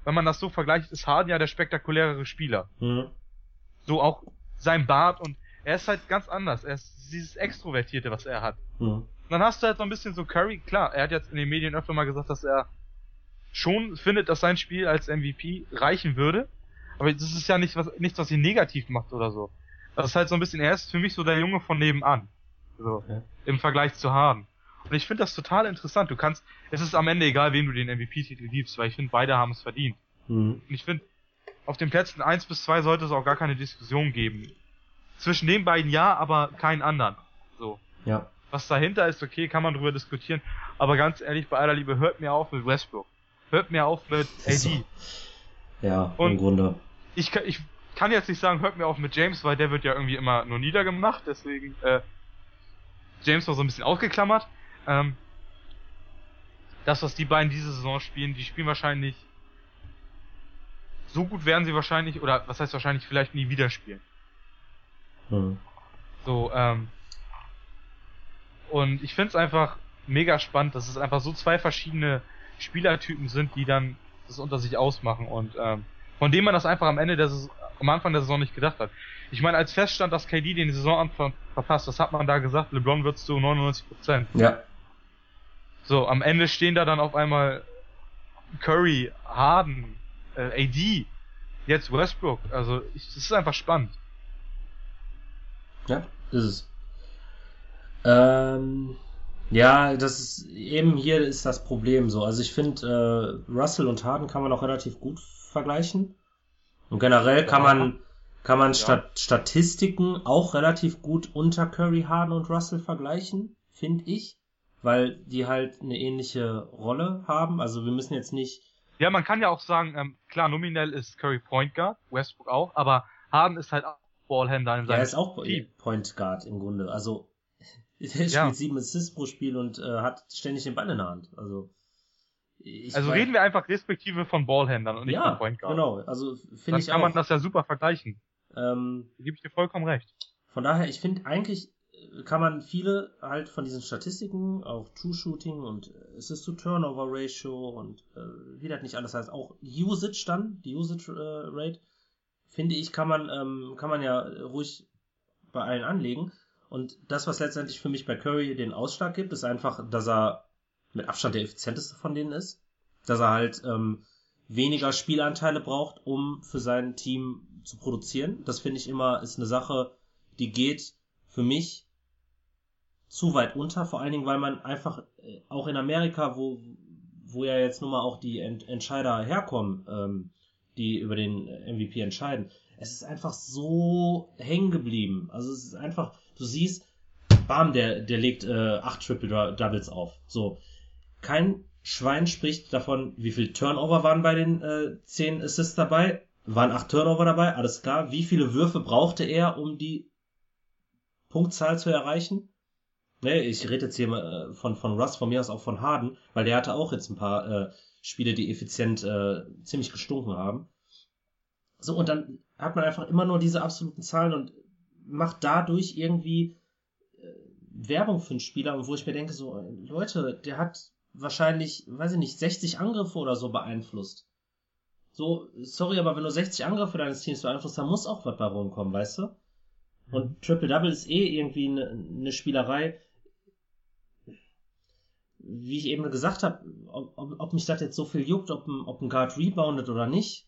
Speaker 3: wenn man das so vergleicht, ist Harden ja der spektakulärere Spieler
Speaker 2: Mhm.
Speaker 3: so auch sein Bart und er ist halt ganz anders. Er ist dieses Extrovertierte, was er hat.
Speaker 2: Mhm.
Speaker 3: Und dann hast du halt so ein bisschen so Curry, klar, er hat jetzt in den Medien öfter mal gesagt, dass er schon findet, dass sein Spiel als MVP reichen würde. Aber das ist ja nicht was, nichts, was ihn negativ macht oder so. Das ist halt so ein bisschen, er ist für mich so der Junge von nebenan. So.
Speaker 2: Okay.
Speaker 3: Im Vergleich zu Harden. Und ich finde das total interessant. Du kannst, es ist am Ende egal, wem du den MVP-Titel gibst, weil ich finde, beide haben es verdient.
Speaker 2: Mhm.
Speaker 3: Und ich finde, auf den Plätzen 1 bis 2 sollte es auch gar keine Diskussion geben. Zwischen den beiden ja, aber keinen anderen. So.
Speaker 2: Ja.
Speaker 3: Was dahinter ist, okay, kann man drüber diskutieren. Aber ganz ehrlich, bei aller Liebe, hört mir auf mit Westbrook. Hört mir auf mit AD.
Speaker 2: So. Ja,
Speaker 3: Und-
Speaker 2: im Grunde.
Speaker 3: Ich, kann- ich kann jetzt nicht sagen, hört mir auf mit James, weil der wird ja irgendwie immer nur niedergemacht. Deswegen, äh, James war so ein bisschen ausgeklammert. Ähm, das, was die beiden diese Saison spielen, die spielen wahrscheinlich so gut werden sie wahrscheinlich, oder was heißt wahrscheinlich, vielleicht nie wieder spielen.
Speaker 2: Mhm.
Speaker 3: So, ähm, und ich find's einfach mega spannend, dass es einfach so zwei verschiedene Spielertypen sind, die dann das unter sich ausmachen und ähm, von dem man das einfach am Ende der Saison, am Anfang der Saison nicht gedacht hat. Ich meine, als feststand, dass KD den Saisonanfang verpasst, was hat man da gesagt? LeBron wird zu 99%.
Speaker 2: Ja.
Speaker 3: So, am Ende stehen da dann auf einmal Curry, Harden, äh, AD, jetzt Westbrook. Also, ich, es ist einfach spannend.
Speaker 2: Ja, ist es. Ähm, Ja, das ist eben hier ist das Problem so. Also ich finde, äh, Russell und Harden kann man auch relativ gut vergleichen. Und generell kann man kann man ja. Stat Statistiken auch relativ gut unter Curry, Harden und Russell vergleichen, finde ich, weil die halt eine ähnliche Rolle haben. Also wir müssen jetzt nicht.
Speaker 3: Ja, man kann ja auch sagen, ähm, klar, nominell ist Curry Point Guard, Westbrook auch, aber Harden ist halt auch Ballhändler in seinem
Speaker 2: Ja, er ist auch Team. Point Guard im Grunde. Also er spielt ja. sieben Assists pro Spiel und äh, hat ständig den Ball in der Hand. Also
Speaker 3: also reden wir einfach respektive von Ballhändlern und nicht
Speaker 2: ja,
Speaker 3: von Point Guard.
Speaker 2: genau. Also finde ich
Speaker 3: kann
Speaker 2: auch.
Speaker 3: man das ja super vergleichen.
Speaker 2: Ähm,
Speaker 3: da gebe ich dir vollkommen recht.
Speaker 2: Von daher, ich finde eigentlich äh, kann man viele halt von diesen Statistiken, auch True Shooting und Assist to Turnover Ratio und äh, wie das nicht alles heißt, auch Usage dann, die Usage äh, Rate, finde ich, kann man, ähm, kann man ja ruhig bei allen anlegen. Und das, was letztendlich für mich bei Curry den Ausschlag gibt, ist einfach, dass er mit Abstand der effizienteste von denen ist. Dass er halt ähm, weniger Spielanteile braucht, um für sein Team zu produzieren. Das finde ich immer ist eine Sache, die geht für mich zu weit unter, vor allen Dingen, weil man einfach äh, auch in Amerika, wo, wo ja jetzt nun mal auch die Ent Entscheider herkommen, ähm, die über den MVP entscheiden, es ist einfach so hängen geblieben. Also es ist einfach, du siehst, bam, der, der legt äh, acht Triple Doubles auf. So. Kein Schwein spricht davon, wie viel Turnover waren bei den äh, zehn Assists dabei. Waren acht Turnover dabei, alles klar. Wie viele Würfe brauchte er, um die Punktzahl zu erreichen? Ne, ich rede jetzt hier mal äh, von, von Russ, von mir aus auch von Harden, weil der hatte auch jetzt ein paar äh, Spiele, die effizient äh, ziemlich gestunken haben. So, und dann hat man einfach immer nur diese absoluten Zahlen und macht dadurch irgendwie äh, Werbung für einen Spieler, wo ich mir denke, so, Leute, der hat wahrscheinlich, weiß ich nicht, 60 Angriffe oder so beeinflusst. So, sorry, aber wenn du 60 Angriffe deines Teams beeinflusst, dann muss auch was bei rumkommen, weißt du? Und mhm. Triple Double ist eh irgendwie eine, eine Spielerei. Wie ich eben gesagt habe, ob, ob, mich das jetzt so viel juckt, ob ein, ob ein Guard reboundet oder nicht.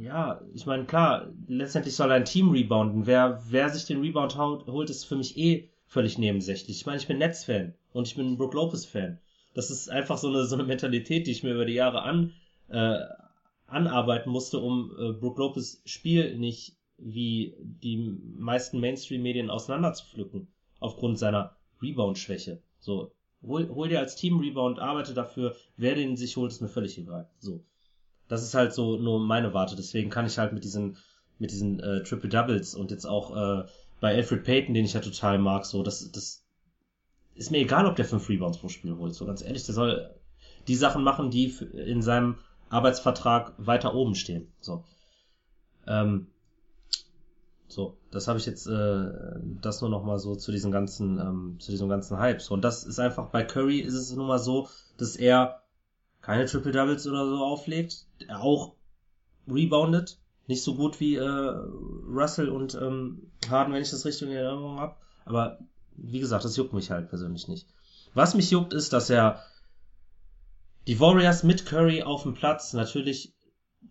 Speaker 2: Ja, ich meine, klar, letztendlich soll ein Team rebounden. Wer, wer sich den Rebound holt, ist für mich eh völlig nebensächlich. Ich meine, ich bin Nets-Fan und ich bin Brook Lopez-Fan. Das ist einfach so eine, so eine Mentalität, die ich mir über die Jahre an, äh, anarbeiten musste, um äh, Brook Lopez Spiel nicht wie die meisten Mainstream-Medien auseinander zu pflücken, aufgrund seiner Rebound-Schwäche. So, hol, hol dir als Team Rebound, arbeite dafür, wer den sich holt, ist mir völlig egal. So. Das ist halt so nur meine Warte, deswegen kann ich halt mit diesen, mit diesen äh, Triple Doubles und jetzt auch äh, bei Alfred Payton, den ich ja total mag, so, das, das ist mir egal, ob der fünf Rebounds pro Spiel holt, so ganz ehrlich, der soll die Sachen machen, die in seinem Arbeitsvertrag weiter oben stehen. So. Ähm, so, das habe ich jetzt, äh, das nur noch mal so zu diesem ganzen, ähm, zu diesem ganzen Hype. So, und das ist einfach, bei Curry ist es nun mal so, dass er keine Triple Doubles oder so auflegt, auch reboundet, nicht so gut wie äh, Russell und ähm, Harden, wenn ich das richtig in Erinnerung habe. Aber wie gesagt, das juckt mich halt persönlich nicht. Was mich juckt, ist, dass er die Warriors mit Curry auf dem Platz, natürlich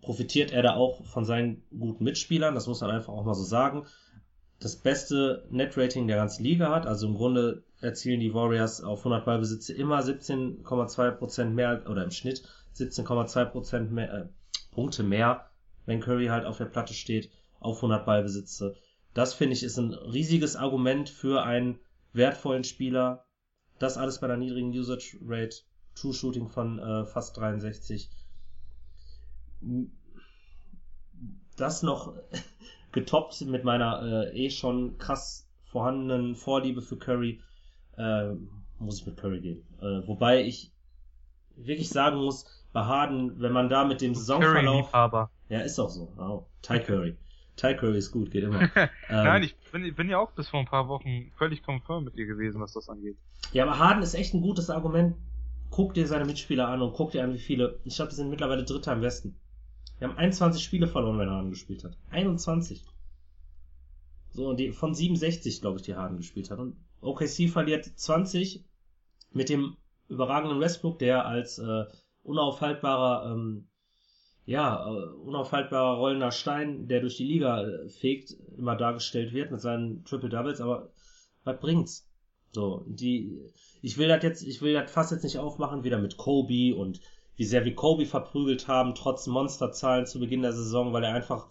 Speaker 2: profitiert er da auch von seinen guten Mitspielern, das muss man einfach auch mal so sagen. Das beste Net-Rating der ganzen Liga hat, also im Grunde erzielen die Warriors auf 100 Ballbesitze immer 17,2% mehr, oder im Schnitt 17,2% mehr, äh, Punkte mehr, wenn Curry halt auf der Platte steht, auf 100 Ballbesitze. Das finde ich ist ein riesiges Argument für einen wertvollen Spieler. Das alles bei einer niedrigen Usage Rate. True Shooting von äh, fast 63. Das noch getoppt mit meiner äh, eh schon krass vorhandenen Vorliebe für Curry, äh, muss ich mit Curry gehen. Äh, wobei ich wirklich sagen muss, bei Harden, wenn man da mit dem Saisonverlauf... Ja, ist auch so. Oh, Ty Curry. Ty Curry ist gut, geht immer. ähm,
Speaker 3: Nein, ich bin, bin ja auch bis vor ein paar Wochen völlig konform mit dir gewesen, was das angeht.
Speaker 2: Ja, aber Harden ist echt ein gutes Argument guck dir seine Mitspieler an und guck dir an, wie viele. Ich glaube, die sind mittlerweile Dritter im Westen. Wir haben 21 Spiele verloren, wenn Harden gespielt hat. 21. So, und die, von 67, glaube ich, die Harden gespielt hat. Und OKC verliert 20 mit dem überragenden Westbrook, der als äh, unaufhaltbarer, ähm, ja, äh, unaufhaltbarer rollender Stein, der durch die Liga äh, fegt, immer dargestellt wird mit seinen Triple Doubles. Aber was bringt's? So, die, ich will das jetzt, ich will das fast jetzt nicht aufmachen, wieder mit Kobe und wie sehr wir Kobe verprügelt haben, trotz Monsterzahlen zu Beginn der Saison, weil er einfach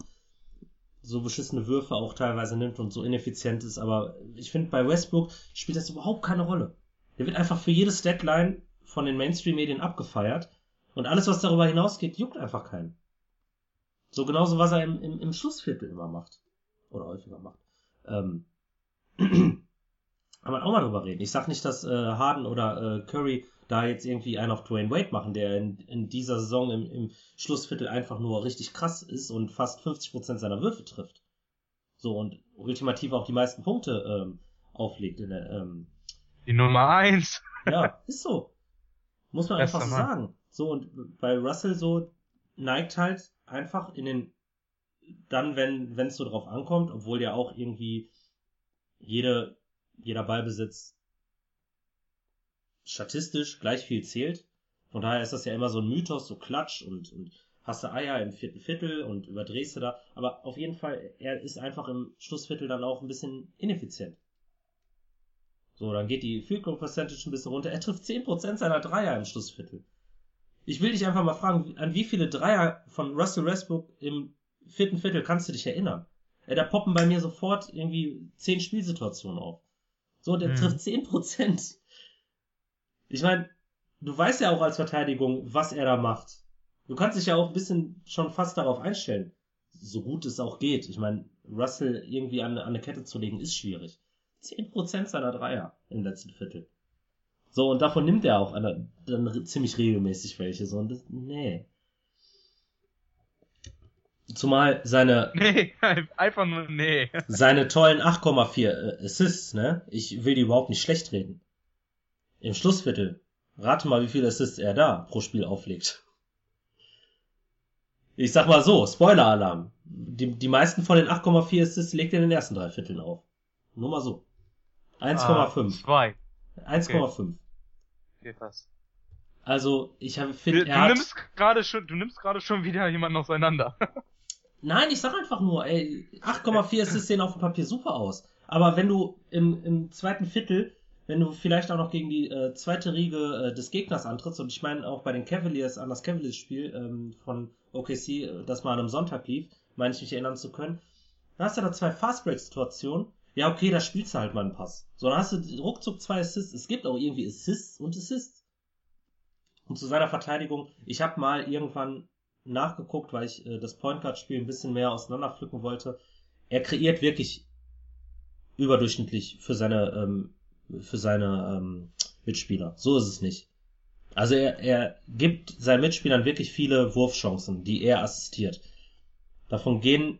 Speaker 2: so beschissene Würfe auch teilweise nimmt und so ineffizient ist. Aber ich finde, bei Westbrook spielt das überhaupt keine Rolle. Der wird einfach für jedes Deadline von den Mainstream-Medien abgefeiert. Und alles, was darüber hinausgeht, juckt einfach keinen. So genauso, was er im, im, im Schlussviertel immer macht. Oder häufiger macht. Ähm, kann man auch mal drüber reden. Ich sag nicht, dass äh, Harden oder äh, Curry da jetzt irgendwie einen auf Dwayne Wade machen, der in, in dieser Saison im, im Schlussviertel einfach nur richtig krass ist und fast 50% seiner Würfe trifft. So und ultimativ auch die meisten Punkte ähm, auflegt in der, ähm,
Speaker 3: Die Nummer eins.
Speaker 2: ja, ist so. Muss man
Speaker 3: Bester
Speaker 2: einfach so sagen. So, und bei Russell so neigt halt einfach in den, dann, wenn wenn es so drauf ankommt, obwohl ja auch irgendwie jede, jeder Ballbesitz statistisch gleich viel zählt. Von daher ist das ja immer so ein Mythos, so Klatsch und, und hast du Eier im vierten Viertel und überdrehst du da. Aber auf jeden Fall, er ist einfach im Schlussviertel dann auch ein bisschen ineffizient. So, dann geht die Field Goal Percentage ein bisschen runter. Er trifft 10% seiner Dreier im Schlussviertel. Ich will dich einfach mal fragen, an wie viele Dreier von Russell Westbrook im vierten Viertel kannst du dich erinnern? Äh, da poppen bei mir sofort irgendwie 10 Spielsituationen auf. So, der
Speaker 3: Hm.
Speaker 2: trifft 10%. Ich meine, du weißt ja auch als Verteidigung, was er da macht. Du kannst dich ja auch ein bisschen schon fast darauf einstellen. So gut es auch geht. Ich meine, Russell irgendwie an, an eine Kette zu legen, ist schwierig. 10% seiner Dreier im letzten Viertel. So, und davon nimmt er auch an, dann ziemlich regelmäßig welche. So, und das, nee. Zumal seine,
Speaker 3: Nee, einfach nur nee.
Speaker 2: seine tollen 8,4 äh, Assists, ne? Ich will die überhaupt nicht schlecht reden. Im Schlussviertel. Rate mal, wie viele Assists er da pro Spiel auflegt. Ich sag mal so, Spoiler-Alarm. Die, die meisten von den 8,4 Assists legt er in den ersten drei Vierteln auf. Nur mal so. 1,5.
Speaker 3: Ah, zwei.
Speaker 2: 1,5.
Speaker 3: Okay, passt.
Speaker 2: Also, ich
Speaker 3: Du,
Speaker 2: finde,
Speaker 3: du
Speaker 2: hat...
Speaker 3: nimmst gerade schon, du nimmst gerade schon wieder jemanden auseinander.
Speaker 2: Nein, ich sag einfach nur, ey, 8,4 Assists sehen auf dem Papier super aus. Aber wenn du im, im zweiten Viertel, wenn du vielleicht auch noch gegen die äh, zweite Riege äh, des Gegners antrittst, und ich meine auch bei den Cavaliers, an das Cavaliers-Spiel ähm, von OKC, äh, das mal an einem Sonntag lief, meine ich mich erinnern zu können, dann hast du da zwei Fastbreak-Situationen. Ja, okay, da spielst du halt mal einen Pass. So, dann hast du ruckzuck zwei Assists. Es gibt auch irgendwie Assists und Assists. Und zu seiner Verteidigung, ich habe mal irgendwann nachgeguckt, weil ich äh, das Point Guard Spiel ein bisschen mehr auseinanderpflücken wollte. Er kreiert wirklich überdurchschnittlich für seine ähm, für seine ähm, Mitspieler. So ist es nicht. Also er, er gibt seinen Mitspielern wirklich viele Wurfchancen, die er assistiert. Davon gehen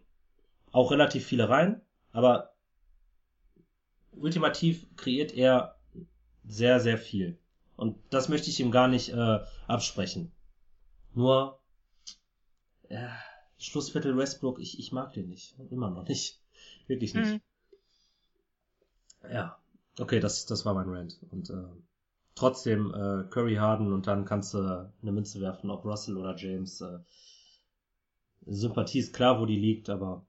Speaker 2: auch relativ viele rein, aber ultimativ kreiert er sehr, sehr viel. Und das möchte ich ihm gar nicht äh, absprechen. Nur äh, Schlussviertel Westbrook, ich, ich mag den nicht. Immer noch nicht. Wirklich nicht.
Speaker 3: Hm.
Speaker 2: Ja. Okay, das, das war mein Rant. Und äh, trotzdem äh, Curry Harden und dann kannst du eine Münze werfen, ob Russell oder James. Äh, Sympathie ist klar, wo die liegt, aber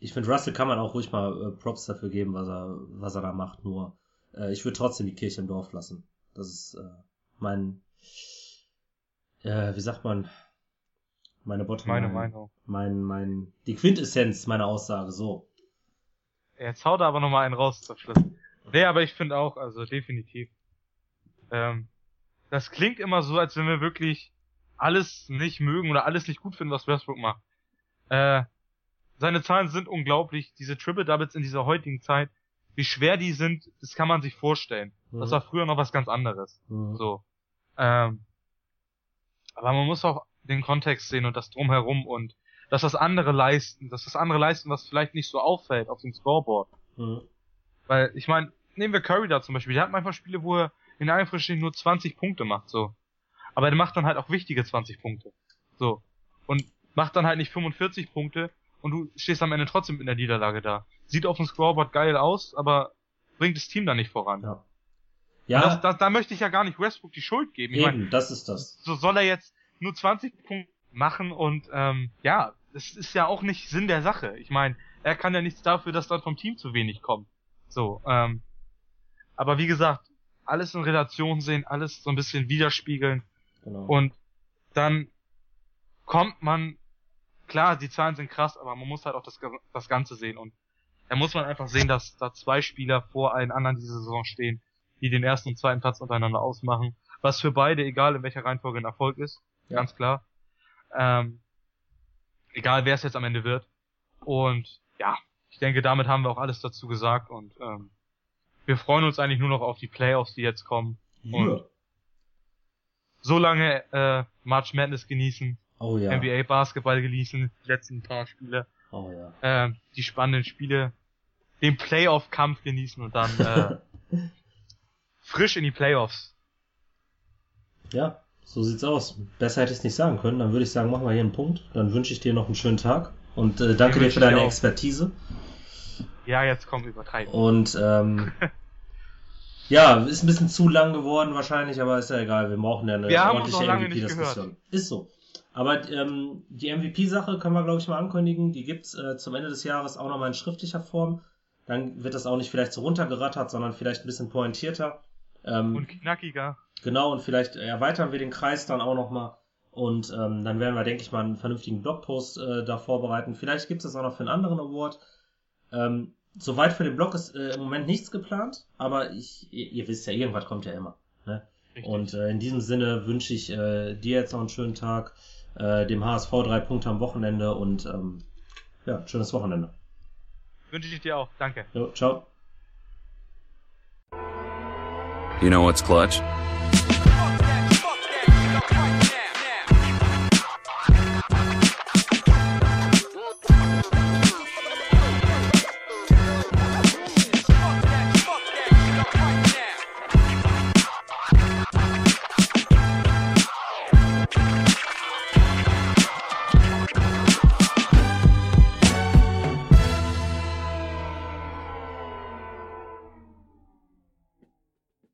Speaker 2: ich finde, Russell kann man auch ruhig mal äh, Props dafür geben, was er, was er da macht. Nur äh, ich würde trotzdem die Kirche im Dorf lassen. Das ist äh, mein, äh, wie sagt man, meine Bottom
Speaker 3: Meine. Meinung.
Speaker 2: Mein, mein, die Quintessenz meiner Aussage, so.
Speaker 3: Jetzt haut er aber nochmal einen raus zum Schluss. Nee, aber ich finde auch, also definitiv. Ähm, das klingt immer so, als wenn wir wirklich alles nicht mögen oder alles nicht gut finden, was Westbrook macht. Äh, seine Zahlen sind unglaublich. Diese Triple Doubles in dieser heutigen Zeit, wie schwer die sind, das kann man sich vorstellen. Das
Speaker 2: Mhm.
Speaker 3: war früher noch was ganz anderes.
Speaker 2: Mhm.
Speaker 3: So. Ähm, aber man muss auch den Kontext sehen und das drumherum und dass das andere leisten, dass das andere leisten, was vielleicht nicht so auffällt auf dem Scoreboard.
Speaker 2: Mhm.
Speaker 3: Weil, ich meine, nehmen wir Curry da zum Beispiel, der hat manchmal Spiele, wo er in Einfrischung nur 20 Punkte macht, so. Aber der macht dann halt auch wichtige 20 Punkte. So. Und macht dann halt nicht 45 Punkte und du stehst am Ende trotzdem in der Niederlage da. Sieht auf dem Scoreboard geil aus, aber bringt das Team da nicht voran.
Speaker 2: Ja. Ja,
Speaker 3: Das, das, da möchte ich ja gar nicht Westbrook die Schuld geben. Ich
Speaker 2: eben, das ist das.
Speaker 3: so soll er jetzt nur 20 Punkte machen und ähm, ja, das ist ja auch nicht Sinn der Sache. Ich meine, er kann ja nichts dafür, dass dann vom Team zu wenig kommt. So, ähm, Aber wie gesagt, alles in Relation sehen, alles so ein bisschen widerspiegeln. Genau. Und dann kommt man, klar, die Zahlen sind krass, aber man muss halt auch das, das Ganze sehen. Und da muss man einfach sehen, dass da zwei Spieler vor allen anderen diese Saison stehen, die den ersten und zweiten Platz untereinander ausmachen. Was für beide, egal in welcher Reihenfolge ein Erfolg ist, ja. ganz klar. Ähm, egal wer es jetzt am Ende wird. Und ja, ich denke, damit haben wir auch alles dazu gesagt und ähm, wir freuen uns eigentlich nur noch auf die Playoffs, die jetzt kommen. Ja. Und so lange äh, March Madness genießen, oh, ja. NBA Basketball genießen, die letzten paar Spiele, oh, ja. äh, die spannenden Spiele, den Playoff-Kampf genießen und dann äh, frisch in die Playoffs.
Speaker 2: Ja, so sieht's aus. Besser hätte ich es nicht sagen können. Dann würde ich sagen, machen wir hier einen Punkt. Dann wünsche ich dir noch einen schönen Tag und äh, danke dir für deine Expertise.
Speaker 3: Ja, jetzt komm, übertreiben.
Speaker 2: Und ähm, ja, ist ein bisschen zu lang geworden wahrscheinlich, aber ist ja egal. Wir brauchen ja eine
Speaker 3: wir ordentliche MVP-Diskussion.
Speaker 2: Ist so. Aber ähm, die MVP-Sache können wir, glaube ich, mal ankündigen. Die gibt's äh, zum Ende des Jahres auch nochmal in schriftlicher Form. Dann wird das auch nicht vielleicht so runtergerattert, sondern vielleicht ein bisschen pointierter.
Speaker 3: Ähm, und knackiger.
Speaker 2: Genau, und vielleicht erweitern wir den Kreis dann auch nochmal. Und ähm, dann werden wir, denke ich mal, einen vernünftigen Blogpost äh, da vorbereiten. Vielleicht gibt es auch noch für einen anderen Award. Ähm, soweit für den Blog ist äh, im Moment nichts geplant, aber ich, ihr, ihr, wisst ja, irgendwas kommt ja immer. Ne? Und äh, in diesem Sinne wünsche ich äh, dir jetzt noch einen schönen Tag, äh, dem HSV drei Punkte am Wochenende und ähm, ja, schönes Wochenende.
Speaker 3: Wünsche ich dir auch. Danke.
Speaker 2: Jo, ciao.
Speaker 1: You know what's clutch?